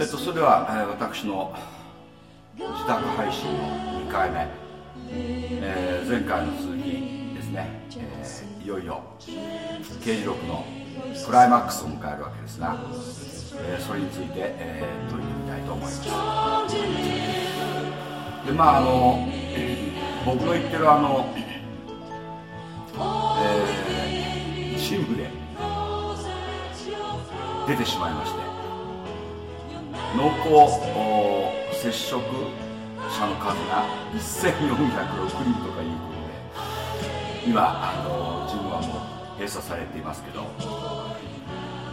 えっとそれでは、えー、私の自宅配信の2回目、えー、前回の続きですね、えー、いよいよ刑事録のクライマックスを迎えるわけですが、え、それについて、えー、問いてみたいと思います。でまああの僕の言ってるあの、出てしまいまして濃厚接触者の数が1406人とかいうことで今あのジムはもう閉鎖されていますけど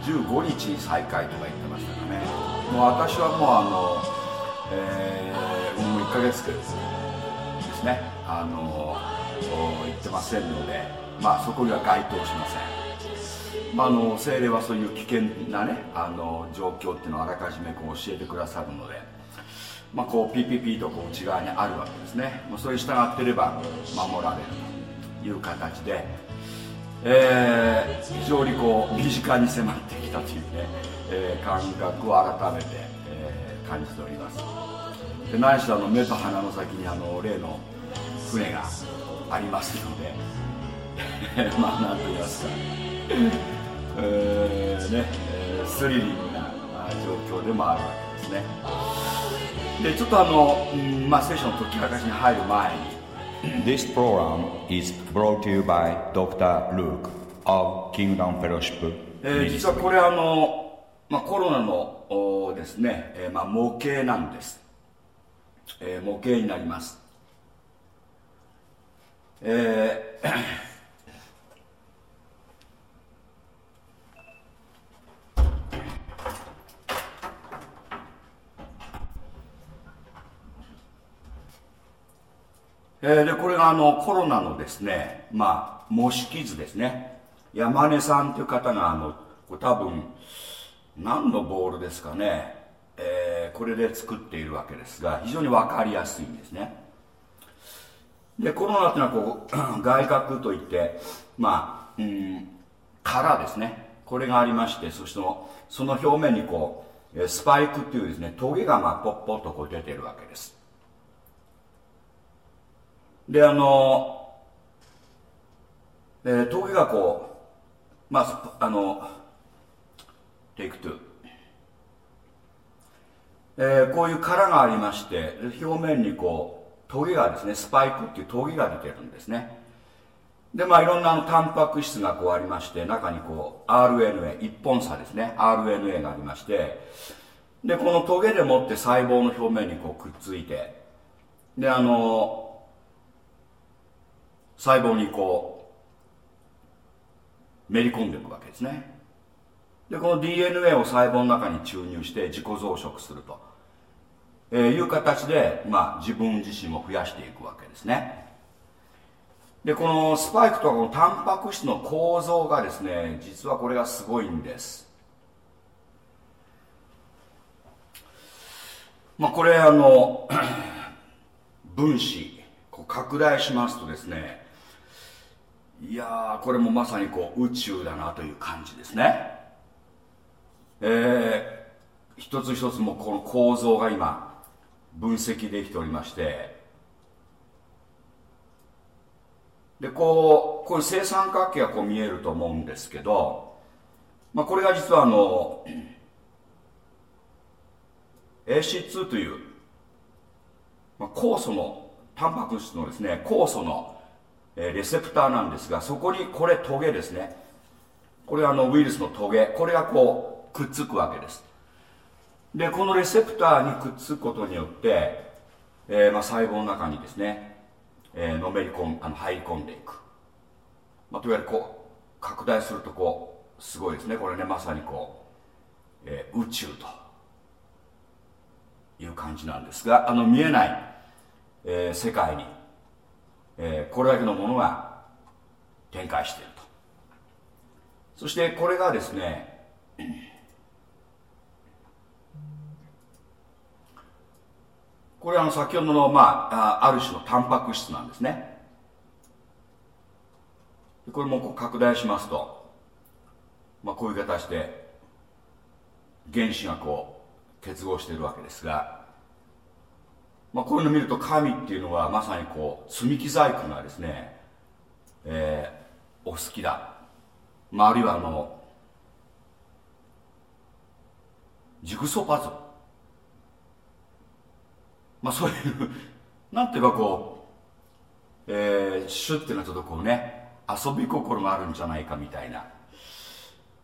15日に再開とか言ってましたかね。もう私はもうあの、えー、もう1ヶ月ですねあの言ってませんのでまあそこには該当しません、あ、の精霊はそういう危険なねあの状況っていうのをあらかじめこう教えてくださるのでまあ、こう PPP とこう内側にあるわけですね、それに従っていれば守られるという形で、えー、非常にこう身近に迫ってきたというね、えー、感覚を改めて、えー、感じております。で何しろあの目と鼻の先にあの例の船がありますので まあ何と言いますか、えーねえー、スリリングな状況でもあるわけですね。でちょっとあの、まあ、聖書の解き明かしに入る前に。This program is brought to you by Dr. Luke of Kingdom Fellowship えー、実はこれあの、まあ、コロナのですね、えー、まあ、模型なんです、えー、模型になります。えーえー、でこれがあのコロナのですねまあ模式図ですね。山根さんという方があの多分何のボールですかね、えー、これで作っているわけですが非常に分かりやすいんですね。でコロナっていうのはこう 外角といってまあうん殻ですね。これがありましてそしてその表面にこうスパイクっていうですねトゲがまあポッポッとこう出てるわけです。であの、えー、峠がこうまああのテイク2えー、こういう殻がありまして表面にこうトゲがですねスパイクっていうトゲが出てるんですね。でまあいろんなタンパク質がこうありまして中にこう RNA 一本差ですね。RNA がありましてでこのトゲでもって細胞の表面にこうくっついてであの細胞にこうめり込んでいくわけですね。でこの DNA を細胞の中に注入して自己増殖すると、えー、いう形で、まあ、自分自身を増やしていくわけですね。でこのスパイクとかこのタンパク質の構造がですね実はこれがすごいんです。まあこれあの 分子拡大しますとですねいやこれもまさにこう宇宙だなという感じですね。えー、一つ一つもこの構造が今分析できておりまして。でこうこれ正三角形がこう見えると思うんですけど、まあ、これが実はあの AC2 という、まあ、酵素のタンパク質のですね酵素のえレセプターなんですがそこにこれトゲですね。これあのウイルスのトゲ。これがこうくっつくわけです。でこのレセプターにくっつくことによって、えー、まあ、細胞の中にですね、えー、のめり込んあの入り込んでいく、まあ、といわゆるこう拡大するとこうすごいですね。これねまさにこう、えー、宇宙という感じなんですがあの見えない、え世界にえー、これだけのものが展開していると。そしてこれがですねこれはあの先ほどの、まあ、ある種のタンパク質なんですね。これもこう拡大しますとまあ、こういう形で原子がこう結合しているわけですが、まあ、こういうのを見ると神っていうのはまさにこう積み木細工がですね、えー、お好きだ、まあ、あるいはあのジグソパズル。まあそういうなんていうかこう、えー、シュっていうのはちょっとこうね遊び心があるんじゃないかみたいな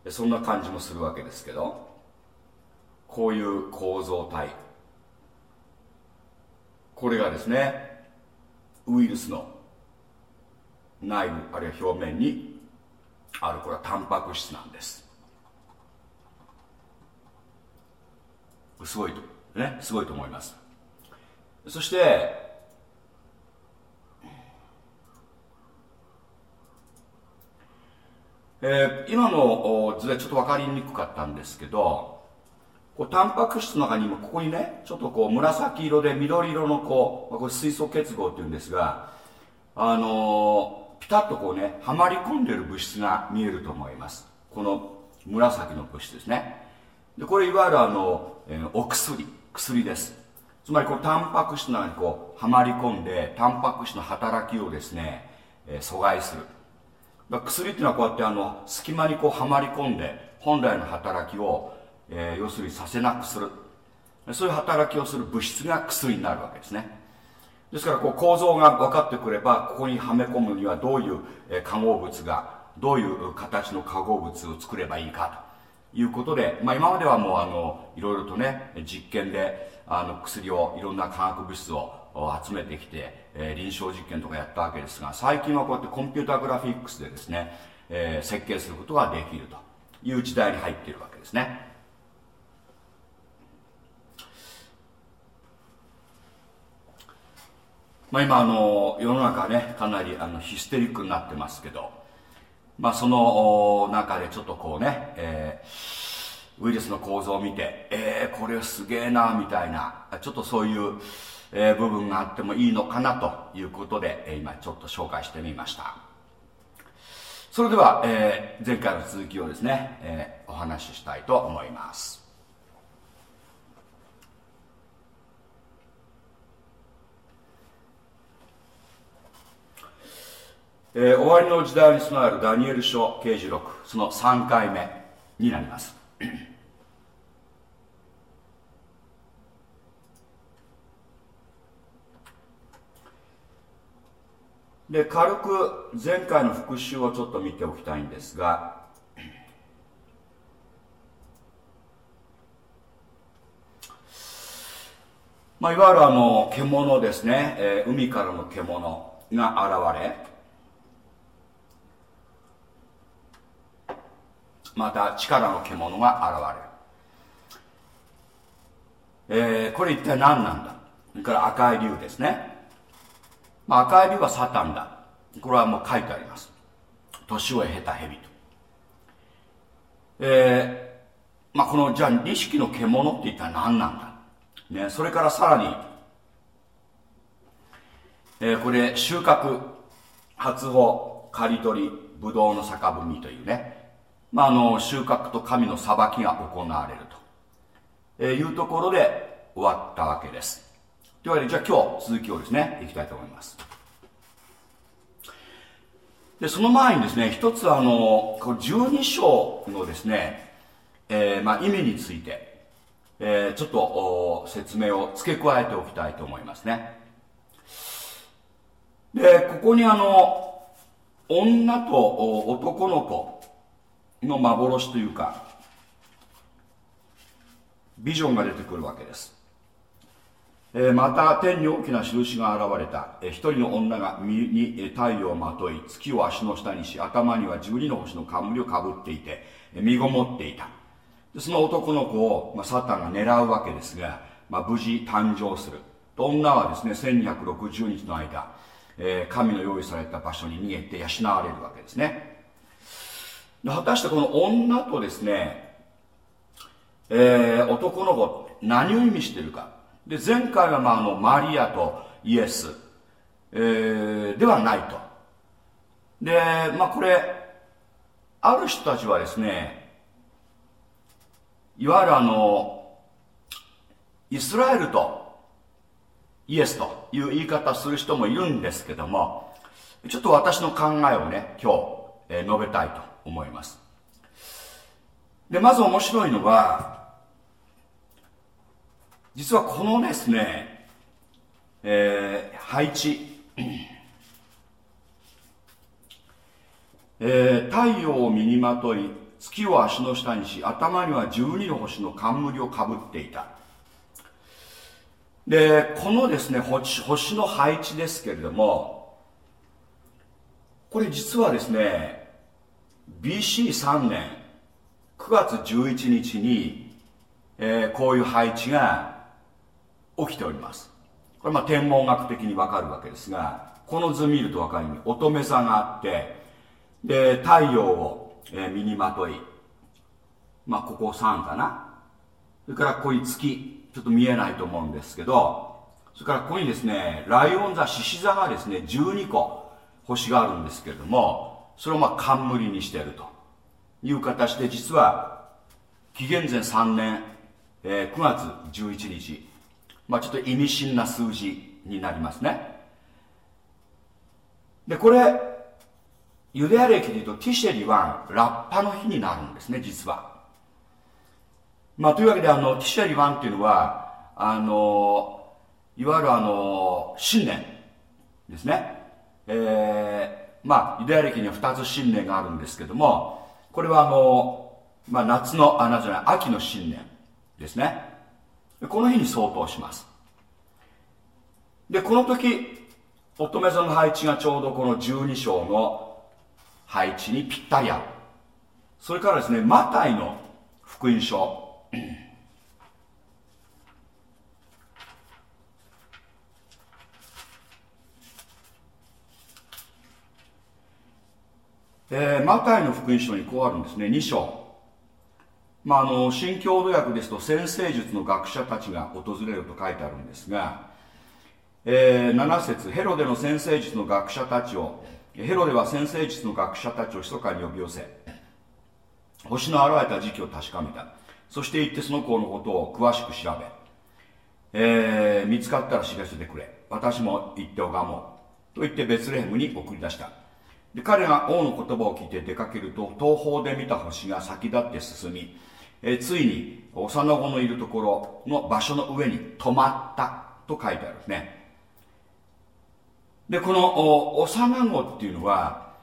そんな感じもするわけですけどこういう構造体。これがですねウイルスの内部あるいは表面にあるこれはタンパク質なんです。すごいとねすごいと思います。そしてえー、今の図でちょっと分かりにくかったんですけどこうタンパク質の中にもここにねちょっとこう紫色で緑色のこうこれ水素結合っていうんですがあのー、ピタッとこうねはまり込んでる物質が見えると思います。この紫の物質ですね。でこれいわゆるあの、えー、お薬薬です。つまりこうタンパク質の中にこうはまり込んでタンパク質の働きをですね、えー、阻害する。薬っていうのはこうやってあの隙間にこうはまり込んで本来の働きを、えー、要するにさせなくする。そういう働きをする物質が薬になるわけですね。ですからこう構造が分かってくればここにはめ込むにはどういう、化合物がどういう形の化合物を作ればいいかということで、まあ、今まではもうあのいろいろとね実験であの薬をいろんな化学物質を集めてきて、えー、臨床実験とかやったわけですが最近はこうやってコンピューターグラフィックスでですね、えー、設計することができるという時代に入っているわけですね。まあ、今あの世の中ねかなりあのヒステリックになってますけど、まあ、その中でちょっとこうね、えーウイルスの構造を見て、えー、これすげえな、みたいな、ちょっとそういう、えー、部分があってもいいのかなということで、今ちょっと紹介してみました。それでは、えー、前回の続きをですね、えー、お話ししたいと思います。えー、終わりの時代に備えるダニエル書刑事録その3回目になります。で軽く前回の復習をちょっと見ておきたいんですがまあ、いわゆるあの獣ですね、えー、海からの獣が現れまた力の獣が現れる、えー、これ一体何なんだ？それから赤い竜ですね。まあ、赤い竜はサタンだ。これはもう書いてあります。年を経た蛇と。えー、まあ、このじゃあ儀式の獣って一体何なんだ、ね、それからさらに、えー、これ収穫発穂刈り取りブドウの酒踏みというね、まあ、あの収穫と神の裁きが行われると、いうところで終わったわけですというわけで、じゃあ今日続きをですね、いきたいと思います。で、その前にですね、一つあの、こ12章のですね、えー、まあ意味について、えー、ちょっと説明を付け加えておきたいと思いますね。で、ここにあの、女と男の子の幻というか、ビジョンが出てくるわけです。えまた天に大きな印が現れた、え一人の女が身に太陽をまとい月を足の下にし頭には12の星の冠をかぶっていてえ身ごもっていた。でその男の子を、まあ、サタンが狙うわけですが、まあ、無事誕生する。女はですね1260日の間、えー、神の用意された場所に逃げて養われるわけですね。果たしてこの女とですね、えー、男の子何を意味しているか。で前回はまああのマリアとイエス、えー、ではないと。でまあこれある人たちはですねいわゆるあのイスラエルとイエスという言い方する人もいるんですけどもちょっと私の考えをね今日、えー、述べたいと思います。でまず面白いのは実はこのですね、えー、配置。えー、太陽を身にまとい月を足の下にし頭には12の星の冠をかぶっていた。でこのですね星星の配置ですけれどもこれ実はですね BC3 年9月11日に、えー、こういう配置が起きております。これまあ天文学的にわかるわけですがこの図見ると分かるように乙女座があってで太陽を、えー、身にまといまあここ3かな。それからここに月ちょっと見えないと思うんですけどそれからここにですねライオン座獅子座がですね12個星があるんですけれどもそれをまあ冠にしていると。いう形で実は紀元前3年、えー、9月11日まあちょっと意味深な数字になりますね。でこれユダヤ歴で言うとティシェリはラッパの日になるんですね実は。まあというわけであのティシェリワンっていうのはあのいわゆるあの新年ですね。えー、まあユダヤ歴には2つ新年があるんですけどもこれはあの、まあ、夏のあ夏じゃない秋の新年ですね。この日に相当します。でこの時乙女座の配置がちょうどこの12章の配置にぴったり合う。それからですねマタイの福音書。えー、マタイの福音書にこうあるんですね。2章。まあ、あの新郷土訳ですと先生術の学者たちが訪れると書いてあるんですが、えー、7節ヘロデの先生術の学者たちをヘロデは先生術の学者たちを密かに呼び寄せ星の現れた時期を確かめた。そして行ってその子のことを詳しく調べ、えー、見つかったら知らせてくれ。私も行って拝もう。と言ってベツレヘムに送り出した。で彼が王の言葉を聞いて出かけると東方で見た星が先立って進み、え、ついに幼子のいるところの場所の上に止まったと書いてあるんですね。でこの幼子っていうのは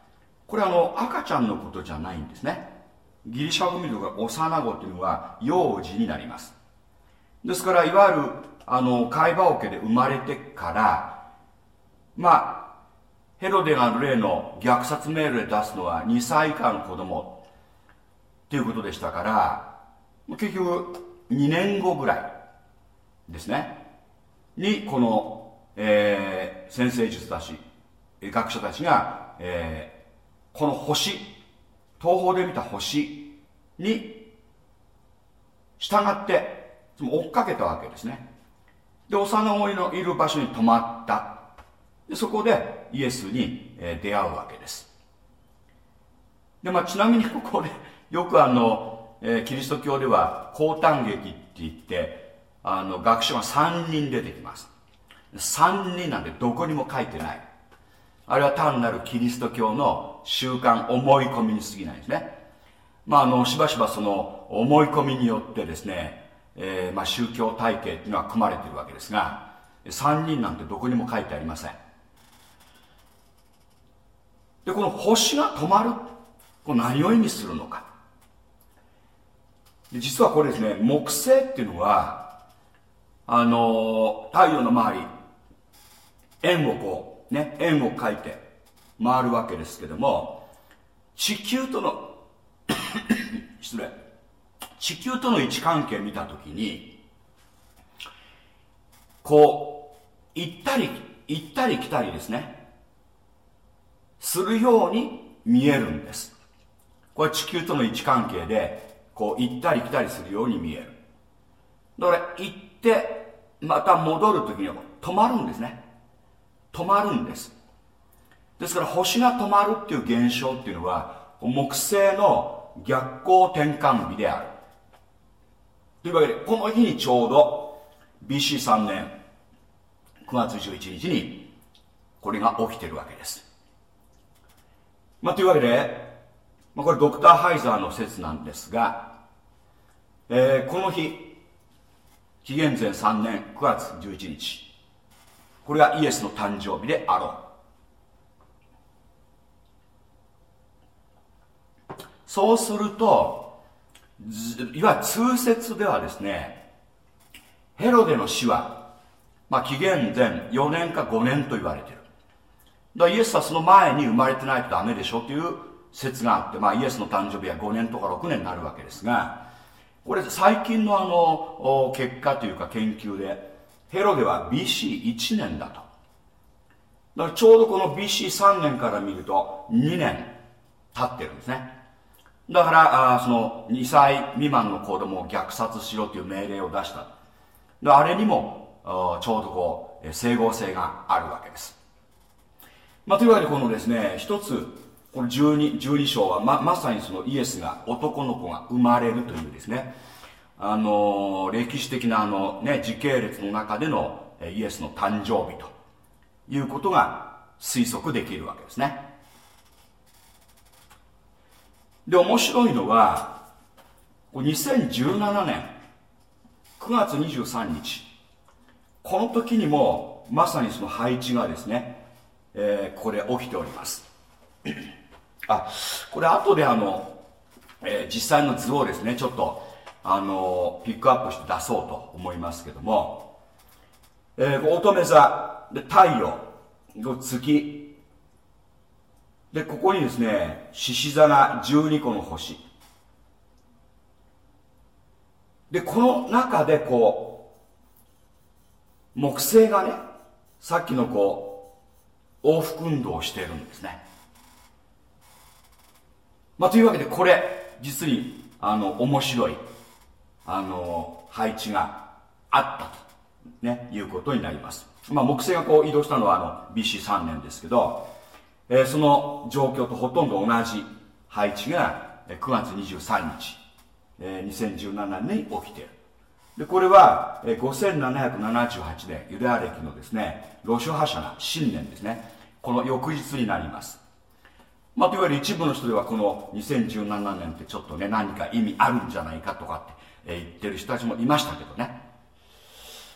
これあの赤ちゃんのことじゃないんですね。ギリシャ語見ると幼子っていうのは幼児になります。ですからいわゆるあの海馬桶で生まれてからまあヘロデが例の虐殺命令出すのは2歳以下の子供っていうことでしたから結局2年後ぐらいですね。にこのえー、先生術たち学者たちが、えー、この星東方で見た星に従って追っかけたわけですね。で幼子のいる場所に泊まった。でそこでイエスに、出会うわけです。で、まあ、ちなみに ここでよくあの、キリスト教では高誕劇って言ってあの学者が3人出てきます。3人なんてどこにも書いてない。あれは単なるキリスト教の習慣思い込みに過ぎないですね。まああのしばしばその思い込みによってですね、えー、まあ、宗教体系っていうのは組まれてるわけですが3人なんてどこにも書いてありません。でこの星が止まる。これ何を意味するのか。実はこれですね木星っていうのはあの太陽の周り円をこうね円を描いて回るわけですけども地球との 失礼。地球との位置関係見た時にこう行ったり行ったり来たりですね。するように見えるんです。これ地球との位置関係でこう行ったり来たりするように見える。だから行ってまた戻る時には止まるんですね。止まるんです。ですから星が止まるっていう現象っていうのは木星の逆光転換日である。というわけでこの日にちょうど BC3 年9月11日にこれが起きてるわけです。まあというわけで、まあ、これドクター・ハイザーの説なんですが、えー、この日紀元前3年9月11日これがイエスの誕生日であろう。そうするといわゆる通説ではですねヘロデの死は、まあ、紀元前4年か5年と言われている。だイエスはその前に生まれてないとダメでしょという説があって、まあ、イエスの誕生日は5年とか6年になるわけですがこれ最近のあの結果というか研究でヘロデは BC1 年だと。だからちょうどこの BC3 年から見ると2年経ってるんですね。だからあその2歳未満の子供を虐殺しろという命令を出した。あれにもちょうどこう整合性があるわけです、まあ、というわけでこのですね一つこの 12, 12章はままさにそのイエスが男の子が生まれるというですね。あの歴史的なあの、ね、時系列の中でのイエスの誕生日ということが推測できるわけですね。で面白いのは2017年9月23日。この時にもまさにその配置がですね、えー、ここで起きております。あこれ後であの、えー、実際の図をですねちょっとあのピックアップして出そうと思いますけども、えー、乙女座で太陽月。でここにですね獅子座が12個の星。でこの中でこう木星がねさっきのこう往復運動をしているんですね。まあ、というわけでこれ実にあの面白いあの配置があったと、ね、いうことになります、まあ、木星がこう移動したのはあの BC3 年ですけど、えー、その状況とほとんど同じ配置が9月23日、えー、2017年に起きている。でこれは、5778年ユダヤ歴のですねロシュハシャナ新年ですね。この翌日になります。まあ、といわゆる一部の人ではこの2017年ってちょっとね何か意味あるんじゃないかとかって、言ってる人たちもいましたけどね。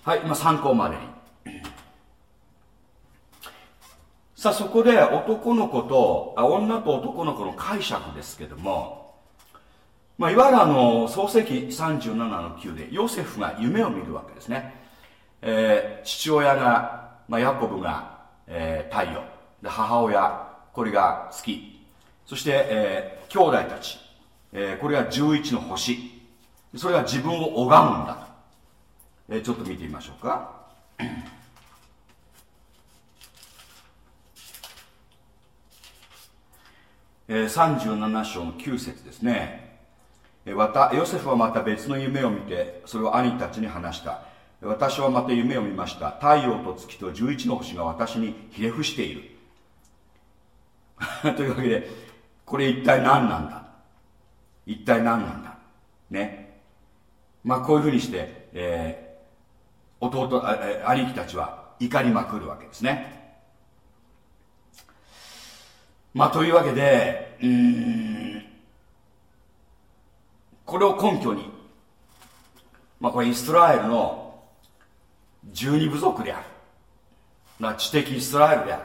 はい今参考までに。さあそこで男の子とあ女と男の子の解釈ですけども、まあ、いわゆるあの創世記37の9でヨセフが夢を見るわけですね、えー、父親が、まあ、ヤコブが、えー、太陽。で母親これが月そして、えー、兄弟たち、えー、これが11の星。それが自分を拝むんだ。と、えー、ちょっと見てみましょうか。えー、37章の9節ですね。またヨセフはまた別の夢を見てそれを兄たちに話した。私はまた夢を見ました。太陽と月と11の星が私にひれ伏している。というわけでこれ一体何なんだ？一体何なんだ？ね。まあこういうふうにして、えー、弟兄貴たちは怒りまくるわけですね。まあというわけでうんこれを根拠にまあこれイスラエルの十二部族である。まあ知的イスラエルである。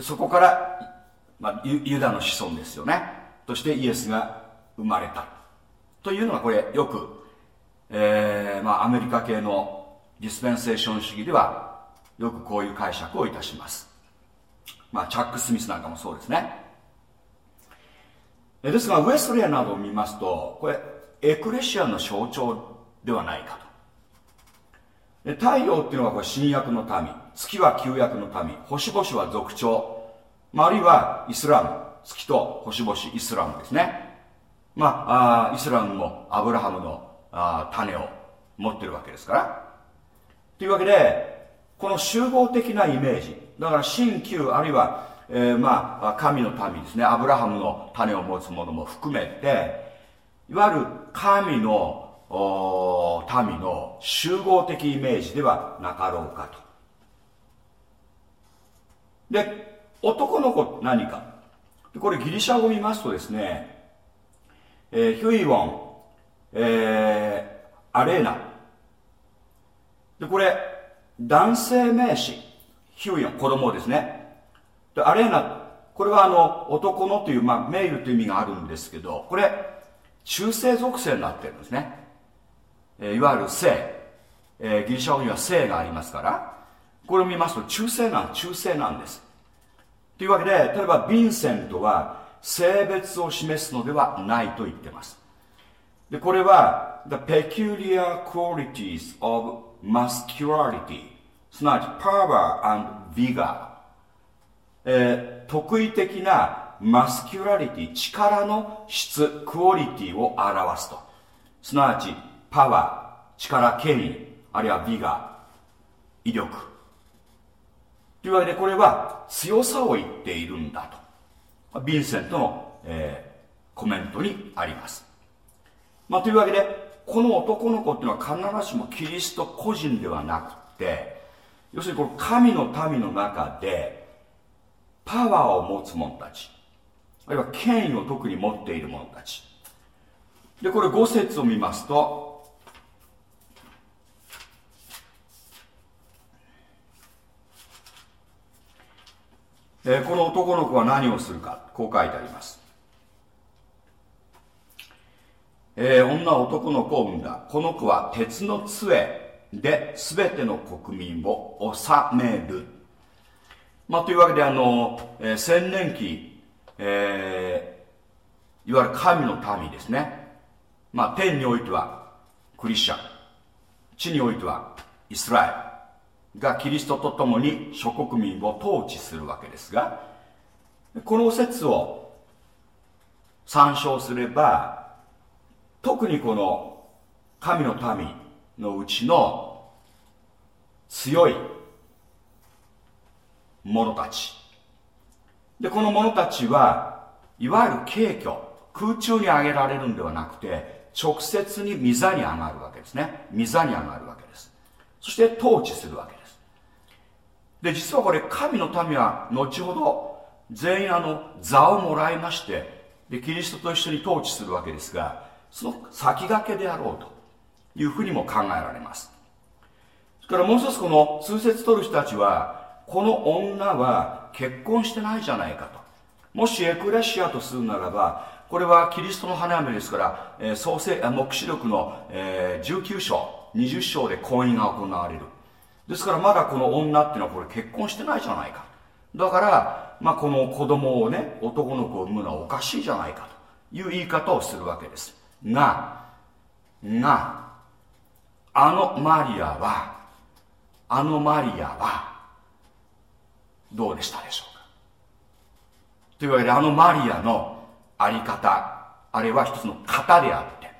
そこから、まあ、ユダの子孫ですよね。としてイエスが生まれた。というのがこれよく、えーまあ、アメリカ系のディスペンセーション主義ではよくこういう解釈をいたします。まあチャック・スミスなんかもそうですね。ですがウエストリアなどを見ますとこれエクレシアの象徴ではないかと。太陽っていうのはこれ新約の民。月は旧約の民星々は族長、まあ、あるいはイスラム月と星々イスラムですね。まああイスラムもアブラハムのあ種を持ってるわけですから。というわけでこの集合的なイメージ。だから新旧あるいは、えー、まあ神の民ですね。アブラハムの種を持つ者も含めていわゆる神の民の集合的イメージではなかろうかと。で男の子何か。これギリシャ語見ますとですね、えー、ヒュイウォン、えー、アレーナ。でこれ男性名詞。ヒュイヨン子供ですね。でアレーナこれはあの男のという、まあ、メールという意味があるんですけどこれ中性属性になってるんですね、えー、いわゆる性、えー、ギリシャ語には性がありますから。これを見ますと中性なん中性なんです。というわけで例えばヴィンセントは性別を示すのではないと言ってます。でこれは The peculiar qualities of masculinity すなわち power and vigor、えー、特異的なマスキュラリティ力の質クオリティを表すと。すなわちパワー力権威あるいはビガー威力。というわけでこれは強さを言っているんだと。ヴィンセントの、えー、コメントにあります、まあ、というわけでこの男の子っていうのは必ずしもキリスト個人ではなくて要するにこの神の民の中でパワーを持つ者たちあるいは権威を特に持っている者たち。でこれ5節を見ますとえ、この男の子は何をするかこう書いてあります、えー、女は男の子を産んだ。この子は鉄の杖で全ての国民を治める、まあ、というわけであの、えー、千年期、えー、いわゆる神の民ですね、まあ、天においてはクリスチャン地においてはイスラエル。がキリストと共に諸国民を統治するわけですがこの説を参照すれば特にこの神の民のうちの強い者たち。でこの者たちはいわゆる軽挙空中に上げられるんではなくて直接に御座に上がるわけですね。御座に上がるわけです。そして統治するわけです。で実はこれ神の民は後ほど全員あの座をもらいましてでキリストと一緒に統治するわけですがその先駆けであろうというふうにも考えられます。それからもう一つこの通説取る人たちはこの女は結婚してないじゃないかと。もしエクレシアとするならばこれはキリストの花嫁ですから、えー、創世黙示録の、えー、19章20章で婚姻が行われる。ですからまだこの女っていうのはこれ結婚してないじゃないか。だから、まあ、この子供をね男の子を産むのはおかしいじゃないかと。いう言い方をするわけです。ががあのマリアはあのマリアはどうでしたでしょうか。というわけであのマリアのあり方あれは一つの型であって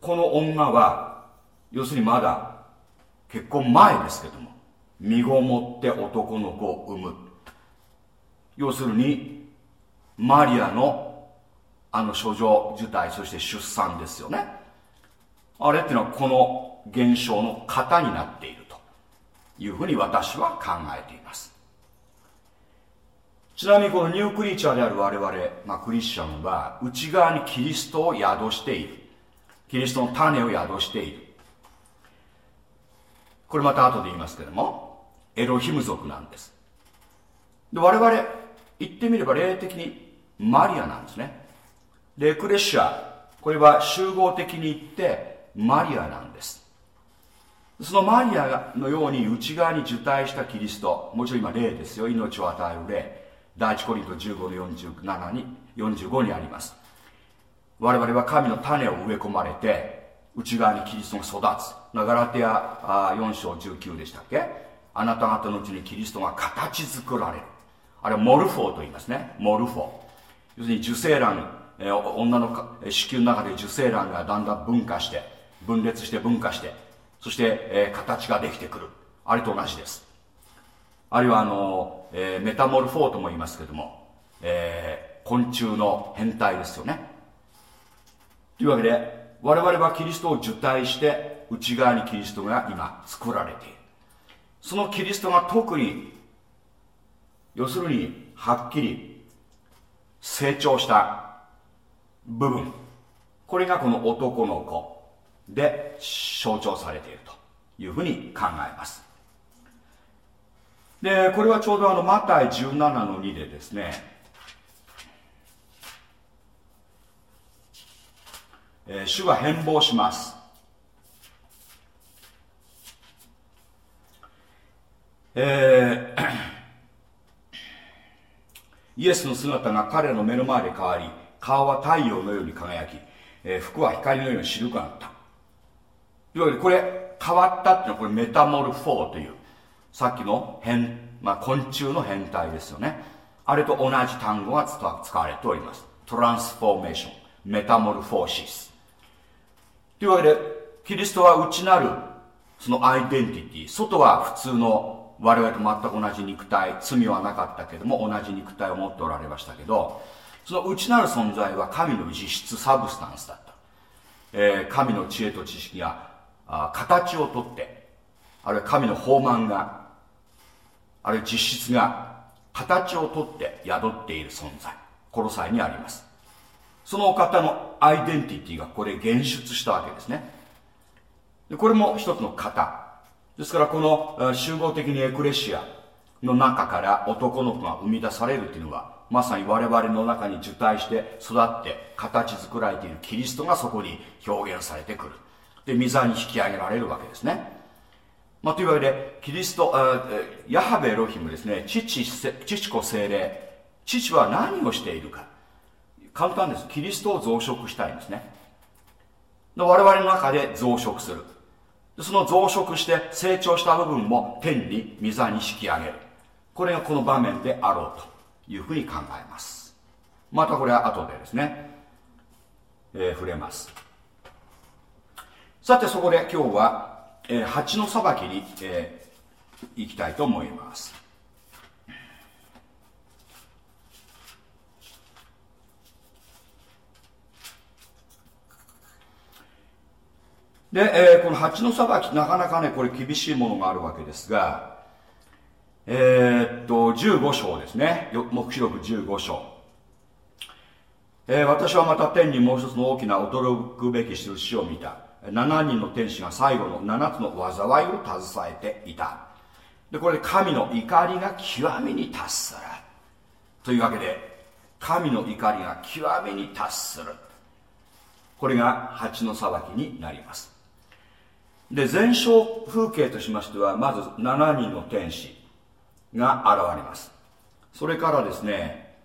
この女は要するにまだ結婚前ですけども身ごもって男の子を産む。要するにマリアのあの処女受胎そして出産ですよね。あれっていうのはこの現象の型になっているというふうに私は考えています。ちなみにこのニュークリーチャーである我々、まあ、クリスチャンは内側にキリストを宿している。キリストの種を宿している。これまた後で言いますけどもエロヒム族なんです。で我々言ってみれば霊的にマリアなんですね。でエクレッシアこれは集合的に言ってマリアなんです。そのマリアのように内側に受胎したキリストもちろん今霊ですよ。命を与える霊。第一コリント15の47に45にあります。我々は神の種を植え込まれて内側にキリストが育つ。ガラテヤ4章19でしたっけ？あなた方のうちにキリストが形作られる。あれはモルフォーと言いますね。モルフォー。要するに受精卵、えー、女の子宮の中で受精卵がだんだん分化して分裂して分化してそして、えー、形ができてくる。あれと同じです。あるいはあの、えー、メタモルフォーとも言いますけども、えー、昆虫の変態ですよね。というわけで我々はキリストを受胎して内側にキリストが今作られている。そのキリストが特に要するにはっきり成長した部分。これがこの男の子で象徴されているというふうに考えます。でこれはちょうどあのマタイ17の2でですねえー、主が変貌します。えー、イエスの姿が彼の目の前で変わり顔は太陽のように輝き、えー、服は光のように白くなった。というわけでこれ変わったっていうのはこれメタモルフォーというさっきの変、まあ、昆虫の変態ですよね。あれと同じ単語が使われております。トランスフォーメーションメタモルフォーシス。というわけでキリストは内なるそのアイデンティティ外は普通の我々と全く同じ肉体罪はなかったけども同じ肉体を持っておられましたけどその内なる存在は神の実質サブスタンスだった、えー、神の知恵と知識があ形をとってあるいは神の豊満があるいは実質が形をとって宿っている存在この際にあります。そのお方のアイデンティティがこれ現出したわけですね。でこれも一つの型。ですからこの集合的にエクレシアの中から男の子が生み出されるというのはまさに我々の中に受胎して育って形作られているキリストがそこに表現されてくる。で御座に引き上げられるわけですね、まあ、というわけでキリストヤハベエロヒムですね。父父子精霊。父は何をしているか。簡単です。キリストを増殖したいんですね。我々の中で増殖する。その増殖して成長した部分も天に御座に引き上げる。これがこの場面であろうというふうに考えます。またこれは後でですね、えー、触れます。さてそこで今日は、えー、蜂の裁きに、えー、行きたいと思います。で、えー、この蜂の裁きなかなかねこれ厳しいものがあるわけですがえー、っと15章ですね。目視録15章。えー、私はまた天にもう一つの大きな驚くべき印を見た。7人の天使が最後の7つの災いを携えていた。でこれで神の怒りが極みに達する。というわけで神の怒りが極みに達する。これが蜂の裁きになります。で前哨風景としましてはまず7人の天使が現れます。それからですね、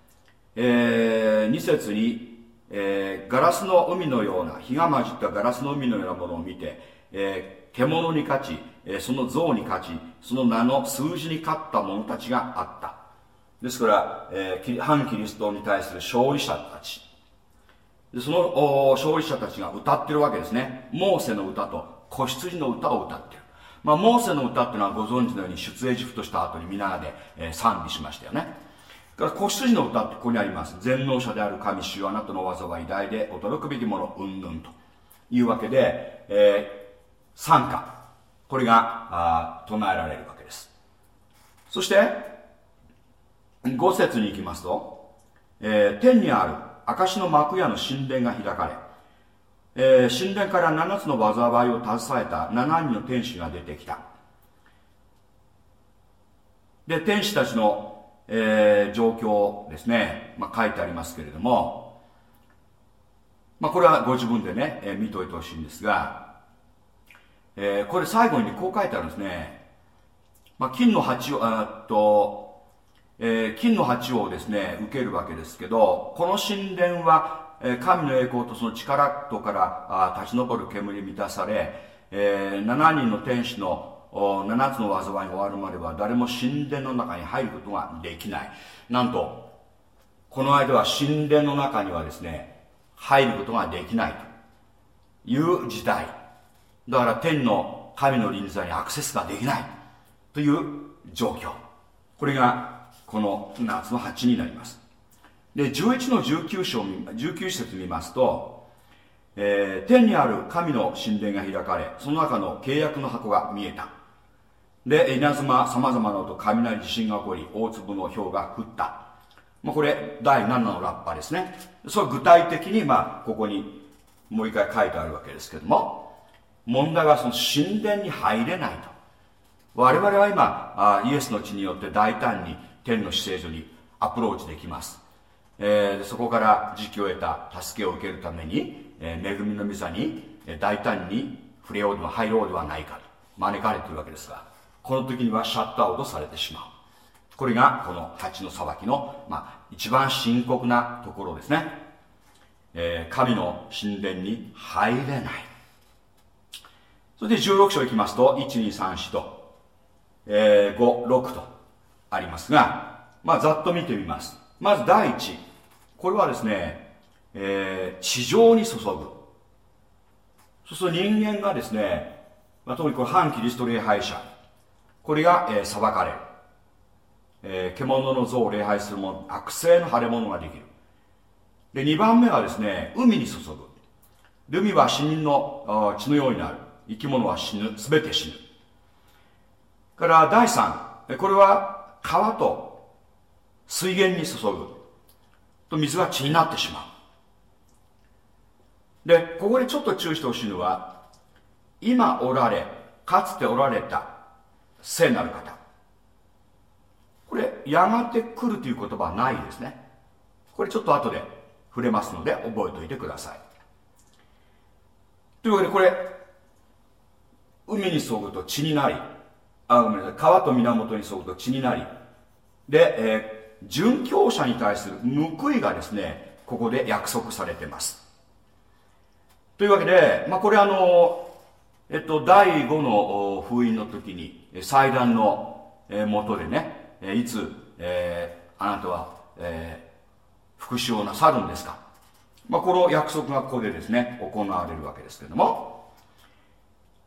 えー、2節に、えー、ガラスの海のような火が混じったガラスの海のようなものを見て、えー、獣に勝ち、えー、その像に勝ちその名の数字に勝った者たちがあった。ですから、えー、反キリストに対する勝利者たち。でその勝利者たちが歌ってるわけですね。モーセの歌と子羊の歌を歌ってる、まあ、モーセの歌っていうのはご存知のように出エジプトした後に皆で、えー、賛美しましたよね。だから子羊の歌ってここにあります。全能者である神主あなたの技は偉大で驚くべきものうんぬんというわけで、えー、賛歌これがあ唱えられるわけです。そして5節に行きますと、えー、天にある証の幕屋の神殿が開かれえー、神殿から7つの災いを携えた7人の天使が出てきた。で天使たちの、えー、状況ですね、まあ、書いてありますけれども、まあ、これはご自分でね、えー、見といてほしいんですが、えー、これ最後にこう書いてあるんですね、まあ、金の鉢をあっとえ、金の鉢をですね受けるわけですけどこの神殿は神の栄光とその力とから立ち上る煙に満たされ、え、7人の天使の7つの災いが終わるまでは誰も神殿の中に入ることができない。なんとこの間は神殿の中にはですね入ることができないと。いう時代。だから天の神の臨在にアクセスができない。という状況。これがこの夏の8になります。で11の19章19節見ますと、えー天にある神の神殿が開かれその中の契約の箱が見えた。で稲妻さまざまな音雷地震が起こり大粒の氷が降った、まあ、これ第7のラッパですね。それ具体的にまあここにもう一回書いてあるわけですけども問題はその神殿に入れないと。我々は今あイエスの血によって大胆に天の死聖所にアプローチできます、えーそこから時機を得た助けを受けるために、えー恵みの御座に大胆に触れようでは入ろうではないかと招かれているわけですがこの時にはシャットアウトされてしまう。これがこの蜂の裁きの、まあ、一番深刻なところですね、えー神の神殿に入れない。それで16章いきますと1234と、えー、56とありますが、まあ、ざっと見てみます。まず第一これはですね、えー地上に注ぐ。そうすると人間がですね、まあ、特にこれ反キリスト礼拝者。これが、えー裁かれる、えー獣の像を礼拝する者悪性の腫れ物ができる。で2番目はですね海に注ぐ。で海は死人の血のようになる。生き物は死ぬ。全て死ぬ。から第3これは川と水源に注ぐ。と水は血になってしまう。でここでちょっと注意してほしいのは今おられかつておられた聖なる方。これやがて来るという言葉はないですね。これちょっと後で触れますので覚えておいてください。というわけでこれ海にそぐと血になりあごめんなさい川と源にそぐと血になりで、えー殉教者に対する報いがですねここで約束されています。というわけで、まあ、これあの、えっと、第5の封印の時に祭壇のえー元でねいつ、えーあなたは、えー復讐をなさるんですか、まあ、この約束がここでですね行われるわけですけれども。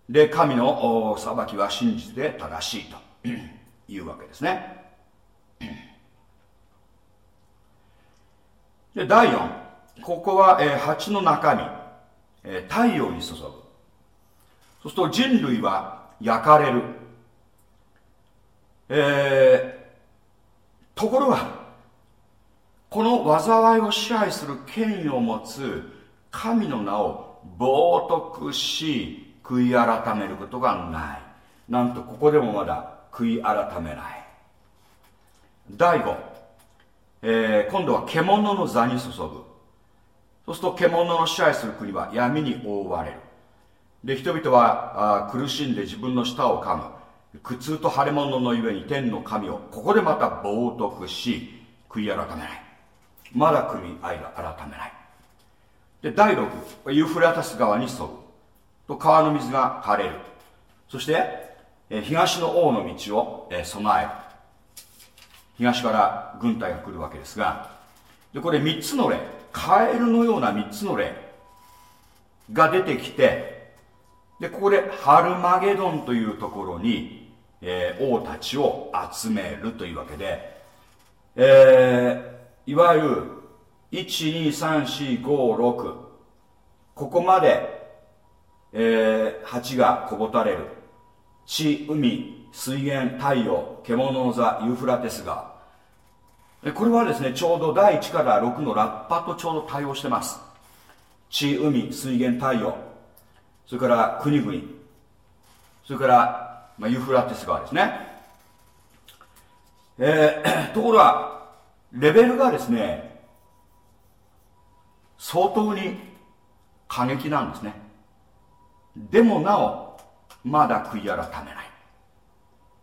で神の裁きは真実で正しいというわけですね。で第4ここは、えー蜂の中身、えー太陽に注ぐ。そうすると人類は焼かれる、えーところがこの災いを支配する権威を持つ神の名を冒涜し悔い改めることがない。なんとここでもまだ悔い改めない。第5、えー今度は獣の座に注ぐ。そうすると獣の支配する国は闇に覆われる。で人々はあ苦しんで自分の舌を噛む。苦痛と腫れ物のゆえに天の神をここでまた冒涜し悔い改めない。まだ悔い改めない。で第6ユーフラタス川に沿う。と川の水が枯れる。そして、東の王の道を、備える。東から軍隊が来るわけですがでこれ3つの例カエルのような3つの例が出てきてでここでハルマゲドンというところに、えー王たちを集めるというわけで、えーいわゆる123456ここまで、えー蜂がこぼたれる。地海水源太陽獣の座ユーフラテス川これはですねちょうど第1から6のラッパとちょうど対応してます。地海水源太陽。それから国々。それから、まあ、ユーフラテス川ですね。えー ところがレベルがですね相当に過激なんですね。でもなおまだ悔い改めない。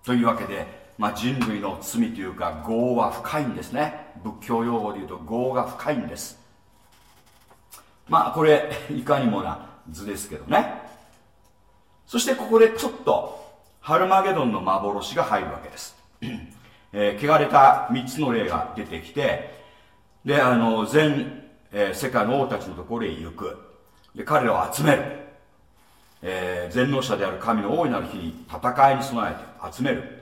というわけで、まあ、人類の罪というか業は深いんですね。仏教用語で言うと業が深いんです。まあこれいかにもな図ですけどね。そしてここでちょっとハルマゲドンの幻が入るわけです、えー汚れた3つの霊が出てきてであの全、えー世界の王たちのところへ行く。で彼らを集める。えー全能者である神の大いなる日に戦いに備えて集める。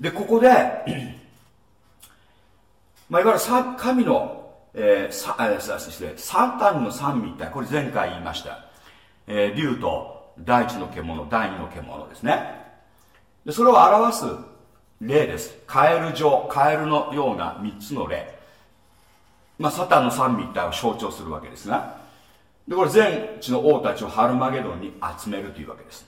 でここで、まあ、いわゆる神のえー、さえー、失礼サタンの三位一体。これ前回言いました、えー、竜と第一の獣第二の獣ですね。でそれを表す霊です。カエル状カエルのような三つの霊。まあサタンの三位一体を象徴するわけですが。でこれ全地の王たちをハルマゲドンに集めるというわけです。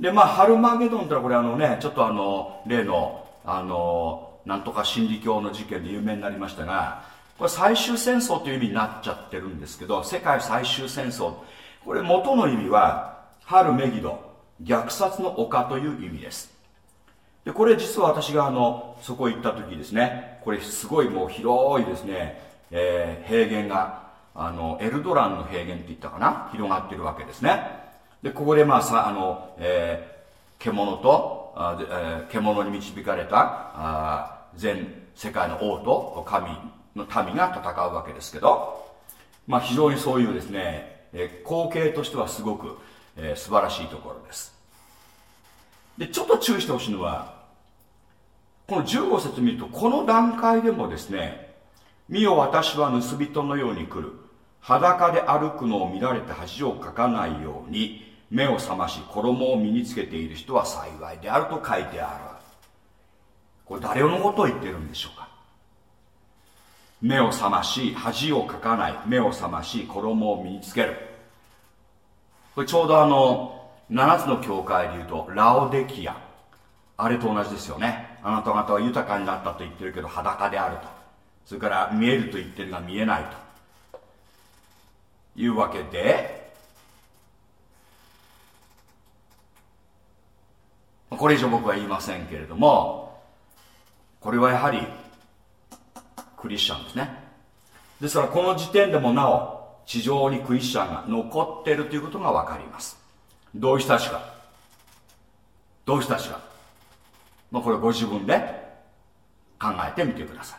でまあハルマゲドンってのはこれあのねちょっとあの例のあのなんとか真理教の事件で有名になりましたがこれ最終戦争という意味になっちゃってるんですけど世界最終戦争。これ元の意味はハルメギド虐殺の丘という意味です。でこれ実は私があのそこ行った時ですねこれすごいもう広いですね、えー、平原があのエルドランの平原って言ったかな広がってるわけですね。でここでまあさあの、えー、獣とあで、えー、獣に導かれたあ全世界の王と神の民が戦うわけですけど、まあ、非常にそういうですね、えー、光景としてはすごく、えー、素晴らしいところです。でちょっと注意してほしいのはこの15節見るとこの段階でもですね見よ私は盗人のように来る。裸で歩くのを見られて恥をかかないように目を覚まし衣を身につけている人は幸いであると書いてある。これ誰のことを言ってるんでしょうか？目を覚まし恥をかかない。目を覚まし衣を身につける。これちょうどあの7つの教会でいうとラオデキア。あれと同じですよね。あなた方は豊かになったと言ってるけど裸であると。それから見えると言ってるが見えないと。いうわけでこれ以上僕は言いませんけれどもこれはやはりクリスチャンですね。ですからこの時点でもなお地上にクリスチャンが残っているということが分かります。どういう人たちか。どういう人たちか、まあ、これご自分で考えてみてください。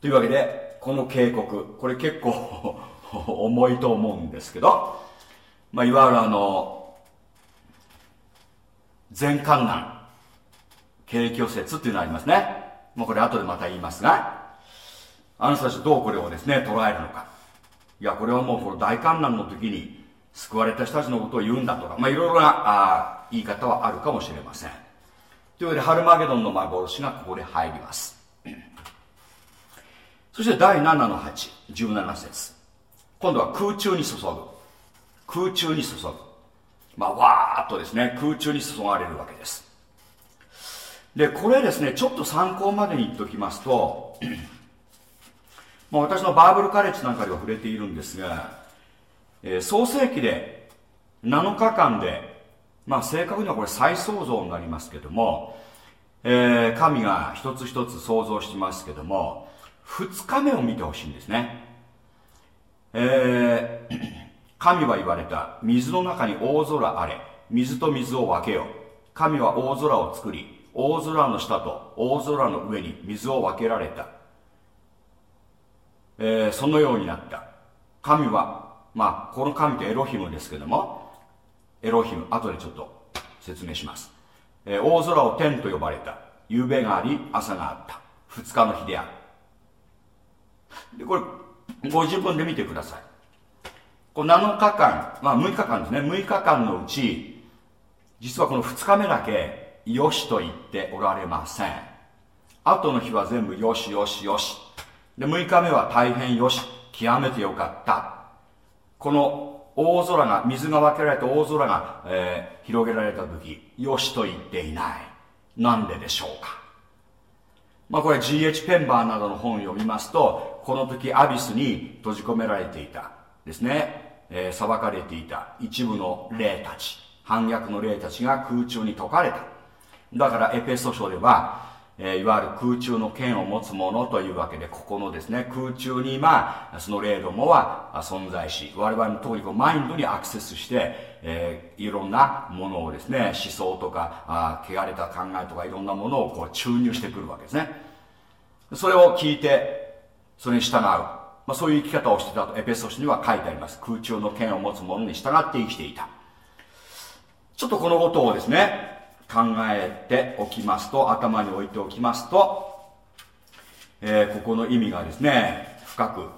というわけでこの警告。これ結構 重いと思うんですけど、まあ、いわゆるあの全観難景気説っていうのがありますね。もうこれ後でまた言いますが。あの人たちどうこれをですね捉えるのか。いやこれはもうこの大観難の時に救われた人たちのことを言うんだとか。まあいろいろなあ言い方はあるかもしれません。というわけでハルマゲドンの幻がここで入ります。そして第7の817節。今度は空中に注ぐ。空中に注ぐ。まあわーっとですね空中に注がれるわけです。でこれですねちょっと参考までに言っておきますと まあ私のバーブルカレッジなんかでは触れているんですが、えー、創世紀で7日間でまあ正確にはこれ再創造になりますけども、えー、神が一つ一つ創造してますけども2日目を見てほしいんですね。えー、神は言われた。水の中に大空あれ。水と水を分けよ。神は大空を作り大空の下と大空の上に水を分けられた、えー、そのようになった。神はまあこの神ってエロヒムですけどもエロヒム後でちょっと説明します、えー、大空を天と呼ばれた。夕べがあり朝があった。2日の日である。でこれご自分で見てください。この7日間、まあ6日間ですね、6日間のうち、実はこの2日目だけ、よしと言っておられません。後の日は全部よしよしよし。で6日目は大変よし。極めてよかった。この大空が水が分けられた大空が、えー、広げられた時よしと言っていない。なんででしょうか。まあこれ GH ペンバーなどの本を読みますとこの時アビスに閉じ込められていた。ですね、えー、裁かれていた一部の霊たち反逆の霊たちが空中に解かれた。だからエペソ書では、えー、いわゆる空中の剣を持つ者というわけでここのですね空中にまあその霊どもは存在し我々の通りこうマインドにアクセスして、えー、いろんなものをですね思想とかあ汚れた考えとかいろんなものをこう注入してくるわけですね。それを聞いてそれに従う、まあ、そういう生き方をしてたとエペソ書には書いてあります。空中の剣を持つ者に従って生きていた。ちょっとこのことをですね考えておきますと頭に置いておきますと、えーここの意味がですね深く、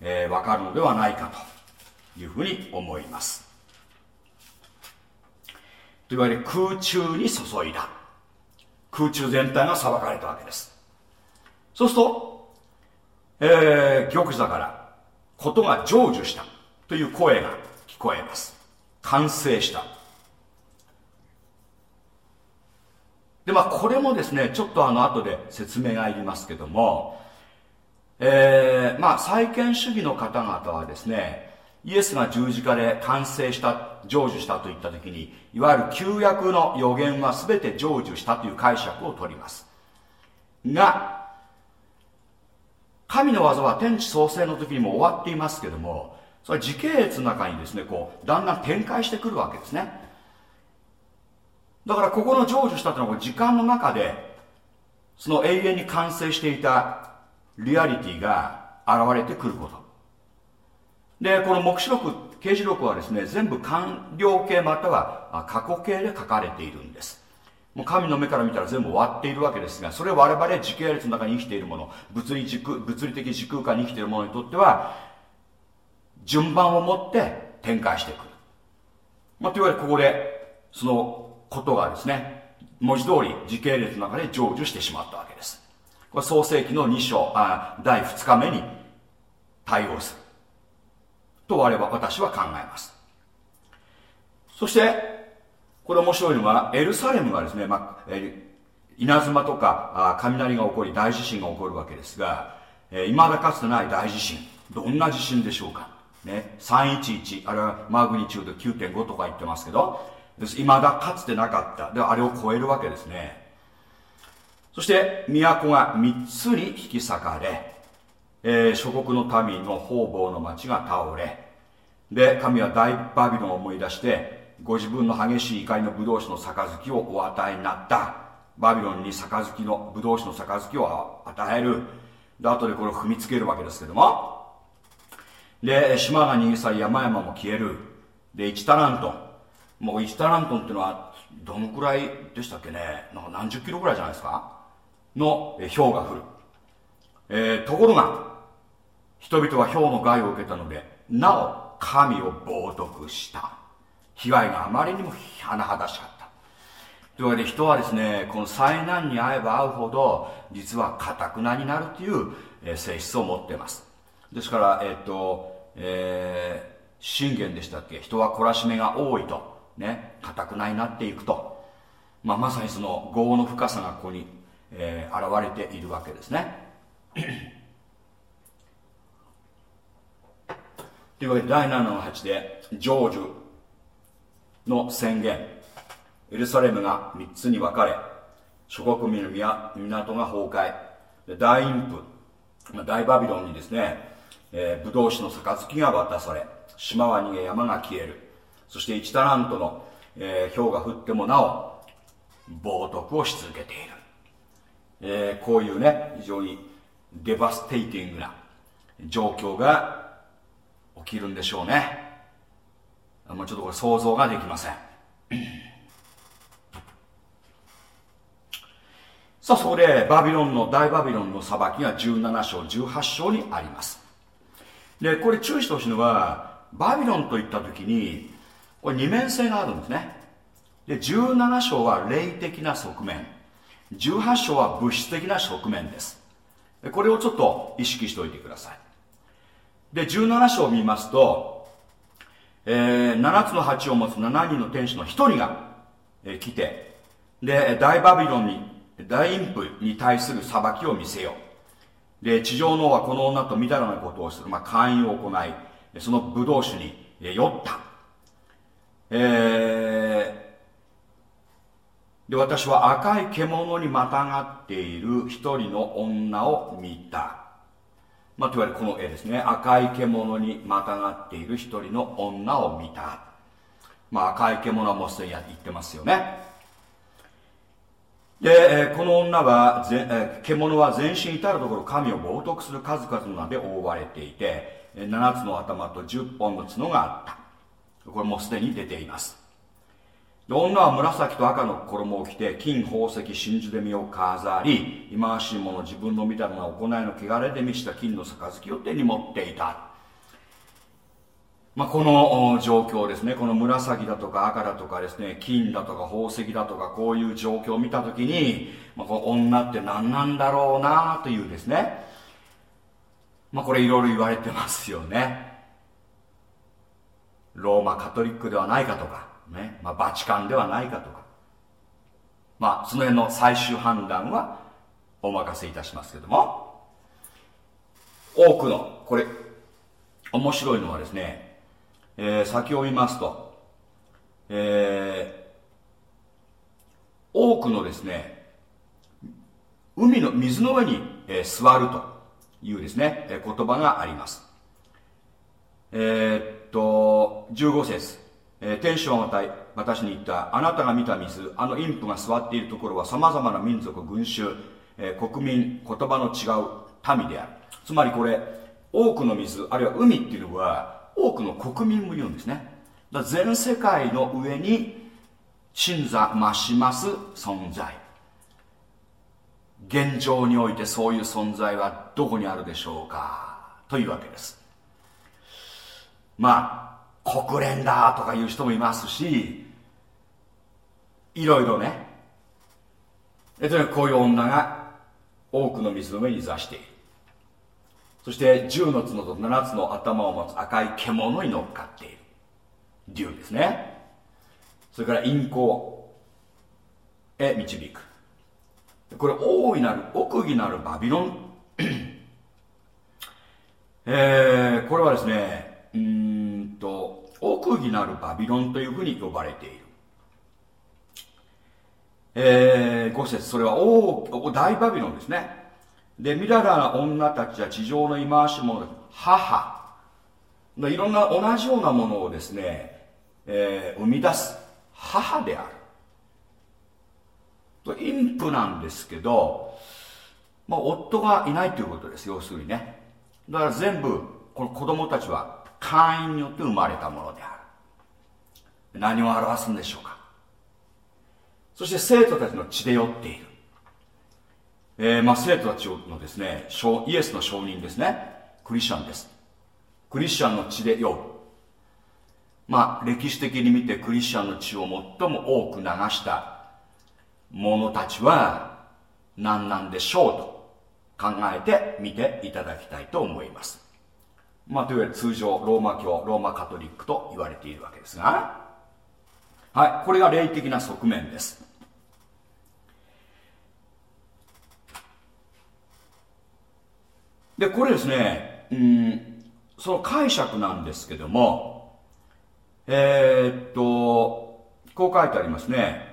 えーわかるのではないかというふうに思います。といわれ空中に注いだ。空中全体が裁かれたわけです。そうすると、えー、玉座からことが成就したという声が聞こえます。完成した。でまあこれもですねちょっとあの後で説明がいりますけどもえーまあ再建主義の方々はですねイエスが十字架で完成した成就したといった時にいわゆる旧約の予言は全て成就したという解釈を取ります。が神の技は天地創生の時にも終わっていますけどもそれは時系列の中にですねこうだんだん展開してくるわけですね。だからここの成就したというのは時間の中でその永遠に完成していたリアリティが現れてくること。でこの黙示録刑事録はですね全部完了形または過去形で書かれているんです。もう神の目から見たら全部終わっているわけですがそれを我々時系列の中に生きているもの物理軸物理的時空間に生きているものにとっては順番を持って展開してくる、まあ、というわけでここでそのことがですね文字通り時系列の中で成就してしまったわけです。これ創世紀の2章あ第2日目に対応する。と我々は私は考えます。そしてこれ面白いのがエルサレムがですね、まあえー稲妻とかあ雷が起こり大地震が起こるわけですが、えー、未だかつてない大地震。どんな地震でしょうか、ね、311あれはマグニチュード9.5とか言ってますけどです。未だかつてなかった。であれを超えるわけですね。そして都が3つに引き裂かれ、えー諸国の民の方々の町が倒れで神は大バビロンを思い出してご自分の激しい怒りのブドウ酒の杯をお与えになった。バビロンに杯のブドウ酒の杯を与える。で後でこれを踏みつけるわけですけども。で島が逃げ去り山々も消える。で1タラントン。もう1タラントンっていうのはどのくらいでしたっけね。なんか何十キロぐらいじゃないですか。のえ氷が降る、えーところが人々は氷の害を受けたのでなお神を冒涜した。被害があまりにも甚だしかった。というわけで人はですねこの災難に遭えば遭うほど実はかたくなになるという性質を持っています。ですからえっ、とえー信玄でしたっけ？人は懲らしめが多いとねかたくなになっていくと、まあ、まさにその業の深さがここに、えー現れているわけですね。というわけで第7の8で成就。の宣言。エルサレムが3つに分かれ諸国民の港が崩壊。大陰譜まあ大バビロンにですね、えー、ブドウ酒の杯が渡され島は逃げ山が消える。そして1タラントの、えー氷が降ってもなお冒涜をし続けている、えーこういうね非常にデバステイティングな状況が起きるんでしょうね。もうちょっとこれ想像ができません。さあそこでバビロンの大バビロンの裁きが17章18章にあります。でこれ注意してほしいのはバビロンといった時にこれ二面性があるんですね。で17章は霊的な側面。18章は物質的な側面です。これをちょっと意識しておいてください。で17章を見ますと、えー7つの鉢を持つ7人の天使の1人が、えー来てで大バビロンに大陰譜に対する裁きを見せよう。で地上の王はこの女とみだらなことをする、まあ、勧誘を行いそのブドウ酒にえー酔った。えーで私は赤い獣にまたがっている一人の女を見た。まあ、といわれるこの絵ですね。赤い獣にまたがっている一人の女を見た、まあ、赤い獣はもうすでに言ってますよね。で、えこの女はぜ、え獣は全身至る所神を冒涜する数々の名で覆われていて7つの頭と10本の角があった。これもうすでに出ています。で女は紫と赤の衣を着て金宝石真珠で身を飾り忌まわしいもの自分のみたいな行いの汚れで満ちた金の杯を手に持っていた。まあ、この状況ですね。この紫だとか赤だとかですね金だとか宝石だとかこういう状況を見た時に、まあ、この女って何なんだろうなというですね。まあこれいろいろ言われてますよね。ローマカトリックではないかとか、ね。まあ、バチカンではないかとか。まあその辺の最終判断はお任せいたしますけども。多くのこれ面白いのはですねえー、先を見ますと、えー、多くのですね、海の水の上に、えー、座るというですね、えー、言葉があります。えー、っと、15節、えー、天使はまた私に言った、あなたが見た水、あの陰婦が座っているところは様々な民族、群衆、えー、国民、言葉の違う民である。つまりこれ、多くの水、あるいは海っていうのは、多くの国民もいるんですね。だ全世界の上に鎮座増します存在。現状においてそういう存在はどこにあるでしょうか？というわけです。まあ国連だとかいう人もいますしいろいろね。えとにかくこういう女が多くの水の上に座している。そして10の角と7つの頭を持つ赤い獣に乗っかっている。竜ですね。それから陰行へ導く。これ大いなる奥義なるバビロン。えー、これはですねうん奥義なるバビロンというふうに呼ばれているえー、5節それは大大バビロンですねで、みだらな女たちは地上の忌まわしいもの母。いろんな同じようなものをですね、えー、生み出す母である。と妊婦なんですけど、まあ、夫がいないということです、要するにね。だから全部、この子供たちは会員によって生まれたものである。何を表すんでしょうか。そして生徒たちの血で酔っている。えー、まあ、生徒たちのですねイエスの証人ですねクリスチャンですクリスチャンの血で酔うまあ歴史的に見てクリスチャンの血を最も多く流した者たちは何なんでしょうと考えてみていただきたいと思いますまあというわけで通常ローマ教ローマカトリックと言われているわけですが。はいこれが霊的な側面です。でこれですねうんその解釈なんですけどもえー、っとこう書いてありますね。